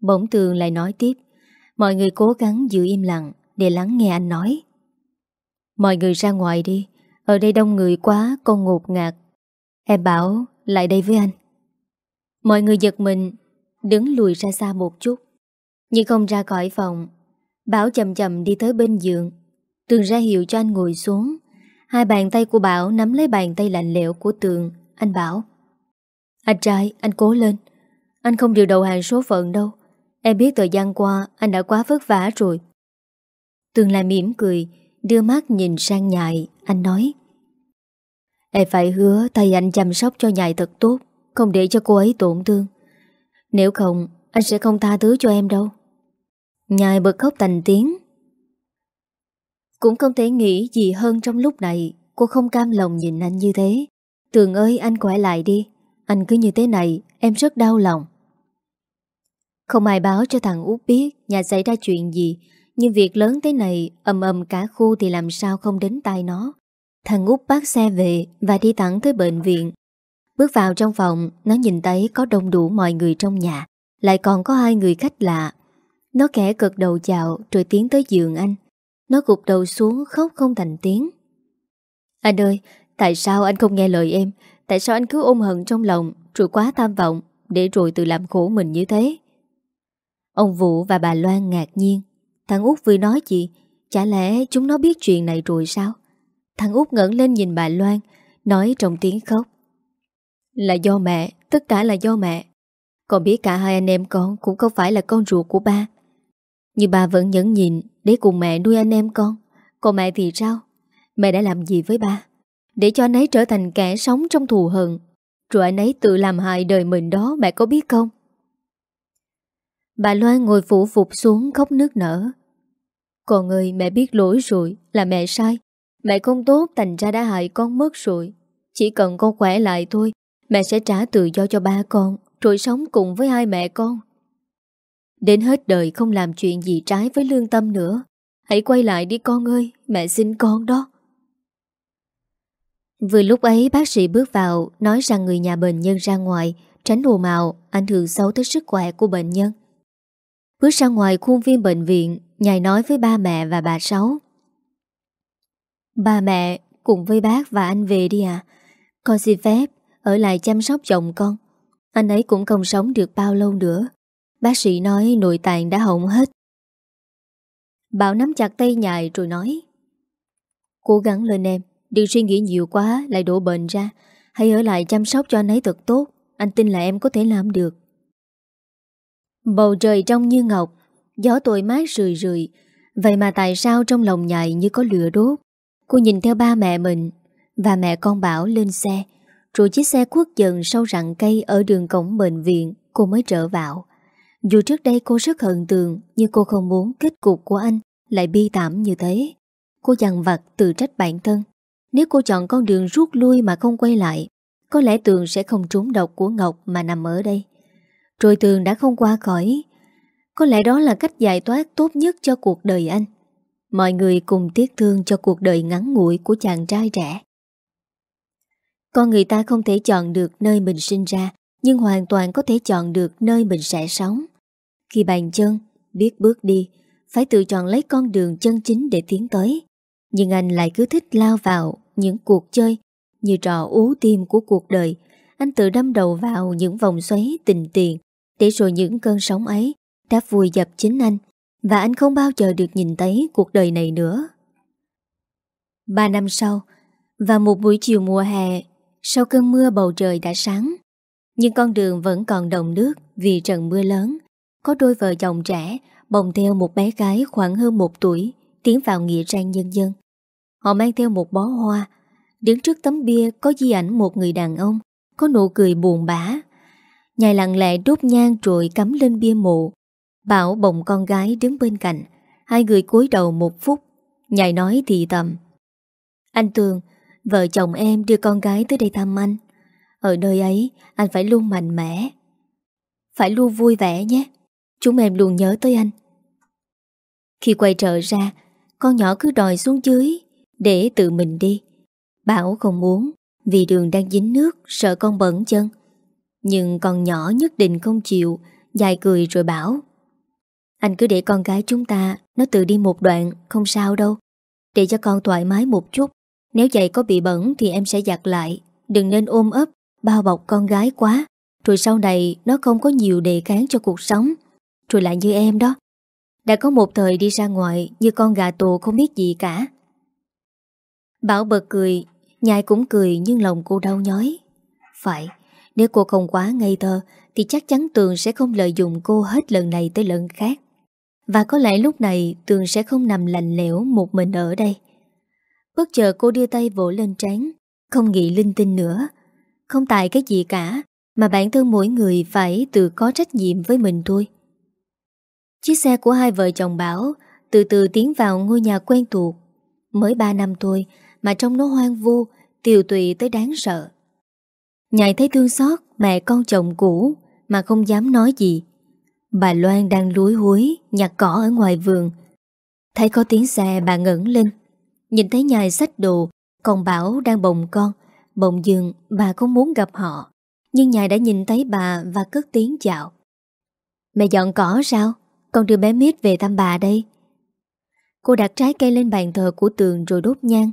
Bỗng tường lại nói tiếp, mọi người cố gắng giữ im lặng để lắng nghe anh nói. Mọi người ra ngoài đi, ở đây đông người quá con ngột ngạt. Em bảo lại đây với anh. Mọi người giật mình, đứng lùi ra xa một chút. Nhưng không ra khỏi phòng Bảo chậm chậm đi tới bên giường Tường ra hiệu cho anh ngồi xuống Hai bàn tay của Bảo nắm lấy bàn tay lạnh lẽo của Tường. Anh bảo Anh trai, anh cố lên. Anh không điều đầu hàng số phận đâu. Em biết thời gian qua anh đã quá vất vả rồi. Tường lại mỉm cười Đưa mắt nhìn sang nhại. Anh nói Em phải hứa thầy anh chăm sóc cho nhại thật tốt Không để cho cô ấy tổn thương. Nếu không Anh sẽ không tha thứ cho em đâu. Nhài bật khóc thành tiếng. Cũng không thể nghĩ gì hơn trong lúc này. Cô không cam lòng nhìn anh như thế. Tường ơi, anh khỏe lại đi. Anh cứ như thế này, Em rất đau lòng. Không ai báo cho thằng út biết Nhà xảy ra chuyện gì. Nhưng việc lớn thế này, ầm ầm cả khu Thì làm sao không đến tay nó. Thằng út bắt xe về Và đi thẳng tới bệnh viện. Bước vào trong phòng, Nó nhìn thấy có đông đủ mọi người trong nhà. Lại còn có hai người khách lạ. Nó kẻ cực đầu chào rồi tiến tới giường anh. Nó gục đầu xuống khóc không thành tiếng. Anh ơi, tại sao anh không nghe lời em? Tại sao anh cứ ôm hận trong lòng rồi quá tham vọng để rồi tự làm khổ mình như thế? Ông Vũ và bà Loan ngạc nhiên. Thằng Út vừa nói gì? Chả lẽ chúng nó biết chuyện này rồi sao? Thằng Út ngẩng lên nhìn bà Loan, nói trong tiếng khóc. Là do mẹ, tất cả là do mẹ. Còn biết cả hai anh em con cũng không phải là con ruột của ba. Nhưng bà vẫn nhẫn nhịn Để cùng mẹ nuôi anh em con. Còn mẹ thì sao? Mẹ đã làm gì với ba Để cho anh ấy trở thành kẻ sống trong thù hận, Rồi anh ấy tự làm hại đời mình đó, Mẹ có biết không? Bà Loan ngồi phủ phục xuống khóc nước nở. Con ơi, mẹ biết lỗi rồi, Là mẹ sai. Mẹ không tốt, thành ra đã hại con mất rồi. Chỉ cần con khỏe lại thôi, Mẹ sẽ trả tự do cho ba con, Rồi sống cùng với hai mẹ con. Đến hết đời không làm chuyện gì trái với lương tâm nữa. Hãy quay lại đi con ơi, Mẹ xin con đó. Vừa lúc ấy, bác sĩ bước vào, Nói rằng người nhà bệnh nhân ra ngoài, Tránh đồ màu Ảnh hưởng xấu tới sức khỏe của bệnh nhân. Bước ra ngoài khuôn viên bệnh viện, Nhài nói với ba mẹ và bà Sáu. Ba mẹ, cùng với bác và anh về đi à Con xin phép, Ở lại chăm sóc chồng con. Anh ấy cũng không sống được bao lâu nữa. Bác sĩ nói nội tạng đã hỏng hết. Bảo nắm chặt tay nhài rồi nói Cố gắng lên em, đừng suy nghĩ nhiều quá lại đổ bệnh ra. Hãy ở lại chăm sóc cho anh ấy thật tốt, anh tin là em có thể làm được. Bầu trời trong như ngọc, gió tồi mát rười rười. Vậy mà tại sao trong lòng nhài như có lửa đốt? Cô nhìn theo ba mẹ mình và mẹ con Bảo lên xe. Rồi chiếc xe khuất dần sau rặng cây ở đường cổng bệnh viện cô mới trở vào. Dù trước đây cô rất hận tường, Nhưng cô không muốn kết cục của anh Lại bi tảm như thế. Cô dằn vặt tự trách bản thân. Nếu cô chọn con đường rút lui mà không quay lại, Có lẽ tường sẽ không trúng độc của Ngọc Mà nằm ở đây. Rồi tường đã không qua khỏi. Có lẽ đó là cách giải thoát tốt nhất cho cuộc đời anh. Mọi người cùng tiếc thương cho cuộc đời ngắn ngủi của chàng trai trẻ. Con người ta không thể chọn được nơi mình sinh ra, Nhưng hoàn toàn có thể chọn được nơi mình sẽ sống khi bàn chân, biết bước đi, phải tự chọn lấy con đường chân chính để tiến tới. Nhưng anh lại cứ thích lao vào, những cuộc chơi như trò ú tim của cuộc đời. Anh tự đâm đầu vào những vòng xoáy tình tiền để rồi những cơn sóng ấy đã vùi dập chính anh và anh không bao giờ được nhìn thấy cuộc đời này nữa. Ba năm sau, và một buổi chiều mùa hè, sau cơn mưa bầu trời đã sáng, nhưng con đường vẫn còn đồng nước vì trận mưa lớn. Có đôi vợ chồng trẻ bồng theo một bé gái khoảng hơn một tuổi tiến vào nghĩa trang nhân dân. Họ mang theo một bó hoa, đứng trước tấm bia có di ảnh một người đàn ông, có nụ cười buồn bã. Nhài lặng lẽ đốt nhang rồi cắm lên bia mộ. Bảo bồng con gái đứng bên cạnh, hai người cúi đầu một phút. Nhài nói thì tầm. Anh Tường, vợ chồng em đưa con gái tới đây thăm anh. Ở nơi ấy, anh phải luôn mạnh mẽ. Phải luôn vui vẻ nhé. Chúng em luôn nhớ tới anh. Khi quay trở ra, con nhỏ cứ đòi xuống dưới để tự mình đi. Bảo không muốn vì đường đang dính nước sợ con bẩn chân. Nhưng con nhỏ nhất định không chịu, dài cười rồi bảo. Anh cứ để con gái chúng ta nó tự đi một đoạn, không sao đâu. Để cho con thoải mái một chút. Nếu giày có bị bẩn thì em sẽ giặt lại. Đừng nên ôm ấp, bao bọc con gái quá. Rồi sau này nó không có nhiều đề kháng cho cuộc sống. Rồi lại như em đó. Đã có một thời đi ra ngoài như con gà tù không biết gì cả. Bảo bật cười, nhai cũng cười nhưng lòng cô đau nhói. Phải, nếu cô không quá ngây thơ thì chắc chắn Tường sẽ không lợi dụng cô hết lần này tới lần khác. Và có lẽ lúc này Tường sẽ không nằm lạnh lẽo một mình ở đây. Bất chợt cô đưa tay vỗ lên trán, không nghĩ linh tinh nữa. Không tại cái gì cả, mà bản thân mỗi người phải tự có trách nhiệm với mình thôi. Chiếc xe của hai vợ chồng Bảo từ từ tiến vào ngôi nhà quen thuộc. Mới 3 năm thôi mà trong nó hoang vu, tiều tụy tới đáng sợ. Nhạy thấy thương xót mẹ con chồng cũ mà không dám nói gì. Bà Loan đang lúi húi nhặt cỏ ở ngoài vườn. Thấy có tiếng xe bà ngẩn lên. Nhìn thấy nhài sách đồ, còn Bảo đang bồng con. Bồng dường bà không muốn gặp họ. Nhưng nhài đã nhìn thấy bà và cất tiếng chào. Mẹ dọn cỏ sao? Con đưa bé Mít về thăm bà đây. Cô đặt trái cây lên bàn thờ của tường rồi đốt nhang.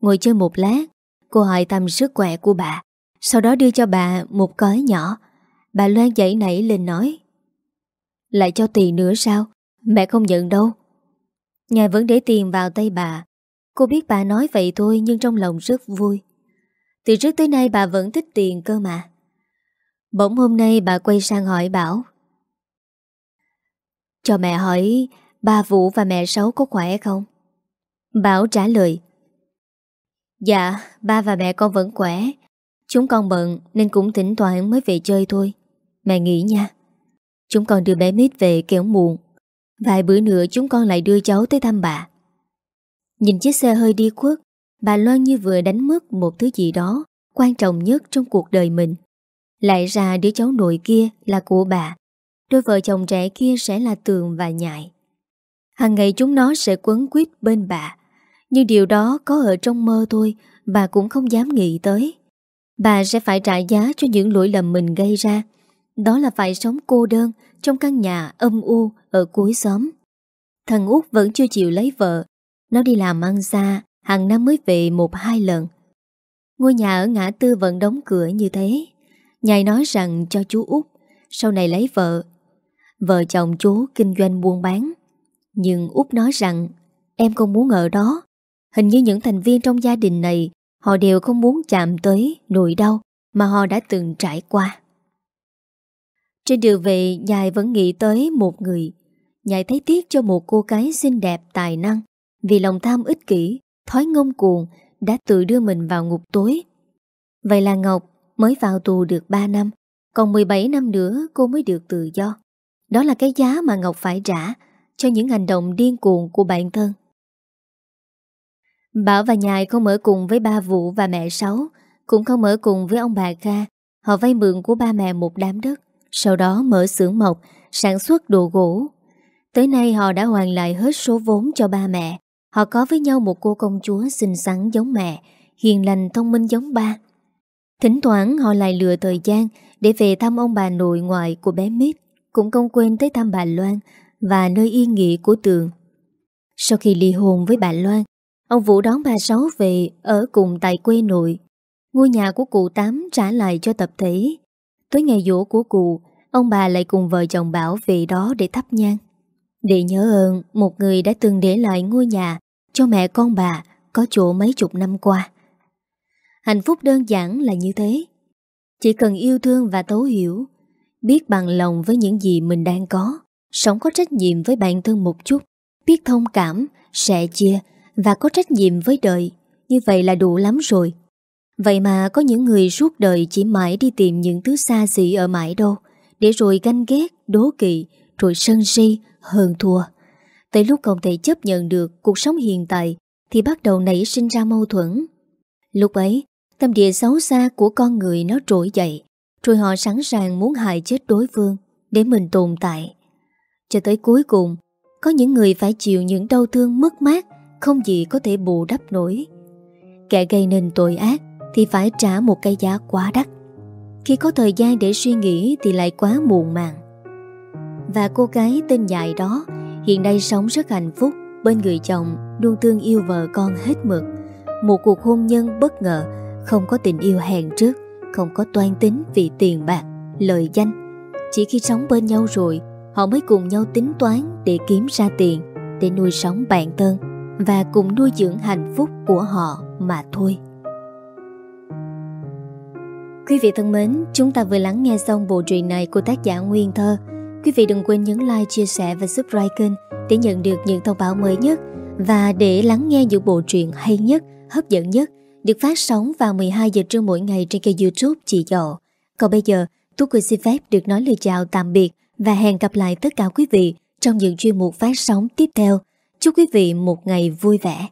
Ngồi chơi một lát, Cô hỏi thăm sức khỏe của bà. Sau đó đưa cho bà một cói nhỏ. Bà Loan dậy nảy lên nói, Lại cho tiền nữa sao? Mẹ không nhận đâu. Ngài vẫn để tiền vào tay bà. Cô biết bà nói vậy thôi Nhưng trong lòng rất vui. Từ trước tới nay bà vẫn thích tiền cơ mà. Bỗng hôm nay bà quay sang hỏi Bảo cho mẹ hỏi ba Vũ và mẹ Sáu có khỏe không? Bảo trả lời Dạ, ba và mẹ con vẫn khỏe. Chúng con bận nên cũng thỉnh thoảng mới về chơi thôi. Mẹ nghĩ nha. Chúng con đưa bé Mít về kéo muộn. Vài bữa nữa chúng con lại đưa cháu tới thăm bà. Nhìn chiếc xe hơi đi khuất Bà Loan như vừa đánh mất một thứ gì đó Quan trọng nhất trong cuộc đời mình. Lại ra đứa cháu nội kia là của bà. Đôi vợ chồng trẻ kia sẽ là Tường và Nhại. Hằng ngày chúng nó sẽ quấn quýt bên bà. Nhưng điều đó có ở trong mơ thôi, Bà cũng không dám nghĩ tới. Bà sẽ phải trả giá cho những lỗi lầm mình gây ra. Đó là phải sống cô đơn Trong căn nhà âm u Ở cuối xóm. Thằng út vẫn chưa chịu lấy vợ. Nó đi làm ăn xa, Hàng năm mới về một hai lần. Ngôi nhà ở ngã tư vẫn đóng cửa như thế. Nhài nói rằng cho chú út, Sau này lấy vợ Vợ chồng chú kinh doanh buôn bán. Nhưng Út nói rằng, Em không muốn ở đó. Hình như những thành viên trong gia đình này, Họ đều không muốn chạm tới nỗi đau Mà họ đã từng trải qua. Trên đường về, Nhài vẫn nghĩ tới một người. Nhài thấy tiếc cho một cô gái xinh đẹp tài năng, Vì lòng tham ích kỷ, Thói ngông cuồng Đã tự đưa mình vào ngục tối. Vậy là Ngọc mới vào tù được 3 năm, Còn 17 năm nữa cô mới được tự do đó là cái giá mà Ngọc phải trả cho những hành động điên cuồng của bản thân. Bảo và Nhài không ở cùng với ba Vũ và mẹ Sáu, cũng không ở cùng với ông bà Kha. Họ vay mượn của ba mẹ một đám đất, sau đó mở xưởng mộc, sản xuất đồ gỗ. Tới nay họ đã hoàn lại hết số vốn cho ba mẹ. Họ có với nhau một cô công chúa xinh xắn giống mẹ, hiền lành thông minh giống ba. Thỉnh thoảng họ lại lừa thời gian để về thăm ông bà nội ngoại của bé Mít cũng không quên tới thăm bà Loan và nơi yên nghỉ của Tường. Sau khi ly hôn với bà Loan, Ông Vũ đón bà Sáu về ở cùng tại quê nội. Ngôi nhà của cụ Tám trả lại cho tập thể. Tới ngày dỗ của cụ, ông bà lại cùng vợ chồng Bảo về đó để thắp nhang. Để nhớ ơn một người đã từng để lại ngôi nhà cho mẹ con bà có chỗ mấy chục năm qua. Hạnh phúc đơn giản là như thế. Chỉ cần yêu thương và thấu hiểu, biết bằng lòng với những gì mình đang có, sống có trách nhiệm với bản thân một chút, biết thông cảm, sẻ chia và có trách nhiệm với đời. Như vậy là đủ lắm rồi. Vậy mà có những người suốt đời chỉ mãi đi tìm những thứ xa xỉ ở mãi đâu, để rồi ganh ghét, đố kỵ, rồi sân si, hơn thua. Tới lúc không thể chấp nhận được cuộc sống hiện tại thì bắt đầu nảy sinh ra mâu thuẫn. Lúc ấy, tâm địa xấu xa của con người nó trỗi dậy, rồi họ sẵn sàng muốn hại chết đối phương để mình tồn tại. Cho tới cuối cùng, có những người phải chịu những đau thương mất mát không gì có thể bù đắp nổi. Kẻ gây nên tội ác thì phải trả một cái giá quá đắt. Khi có thời gian để suy nghĩ thì lại quá muộn màng. Và cô gái tên dại đó hiện nay sống rất hạnh phúc bên người chồng luôn thương yêu vợ con hết mực. Một cuộc hôn nhân bất ngờ, không có tình yêu hẹn trước, không có toan tính vì tiền bạc, lợi danh. Chỉ khi sống bên nhau rồi, họ mới cùng nhau tính toán để kiếm ra tiền, để nuôi sống bản thân và cùng nuôi dưỡng hạnh phúc của họ mà thôi. Quý vị thân mến, chúng ta vừa lắng nghe xong bộ truyện này của tác giả Nguyên Thơ. Quý vị đừng quên nhấn like, chia sẻ và subscribe kênh để nhận được những thông báo mới nhất và để lắng nghe những bộ truyện hay nhất, hấp dẫn nhất được phát sóng vào 12 giờ trưa mỗi ngày trên kênh youtube Chị Dọ. Còn bây giờ, Tú Quỳnh xin phép được nói lời chào tạm biệt và hẹn gặp lại tất cả quý vị trong những chuyên mục phát sóng tiếp theo. Chúc quý vị một ngày vui vẻ.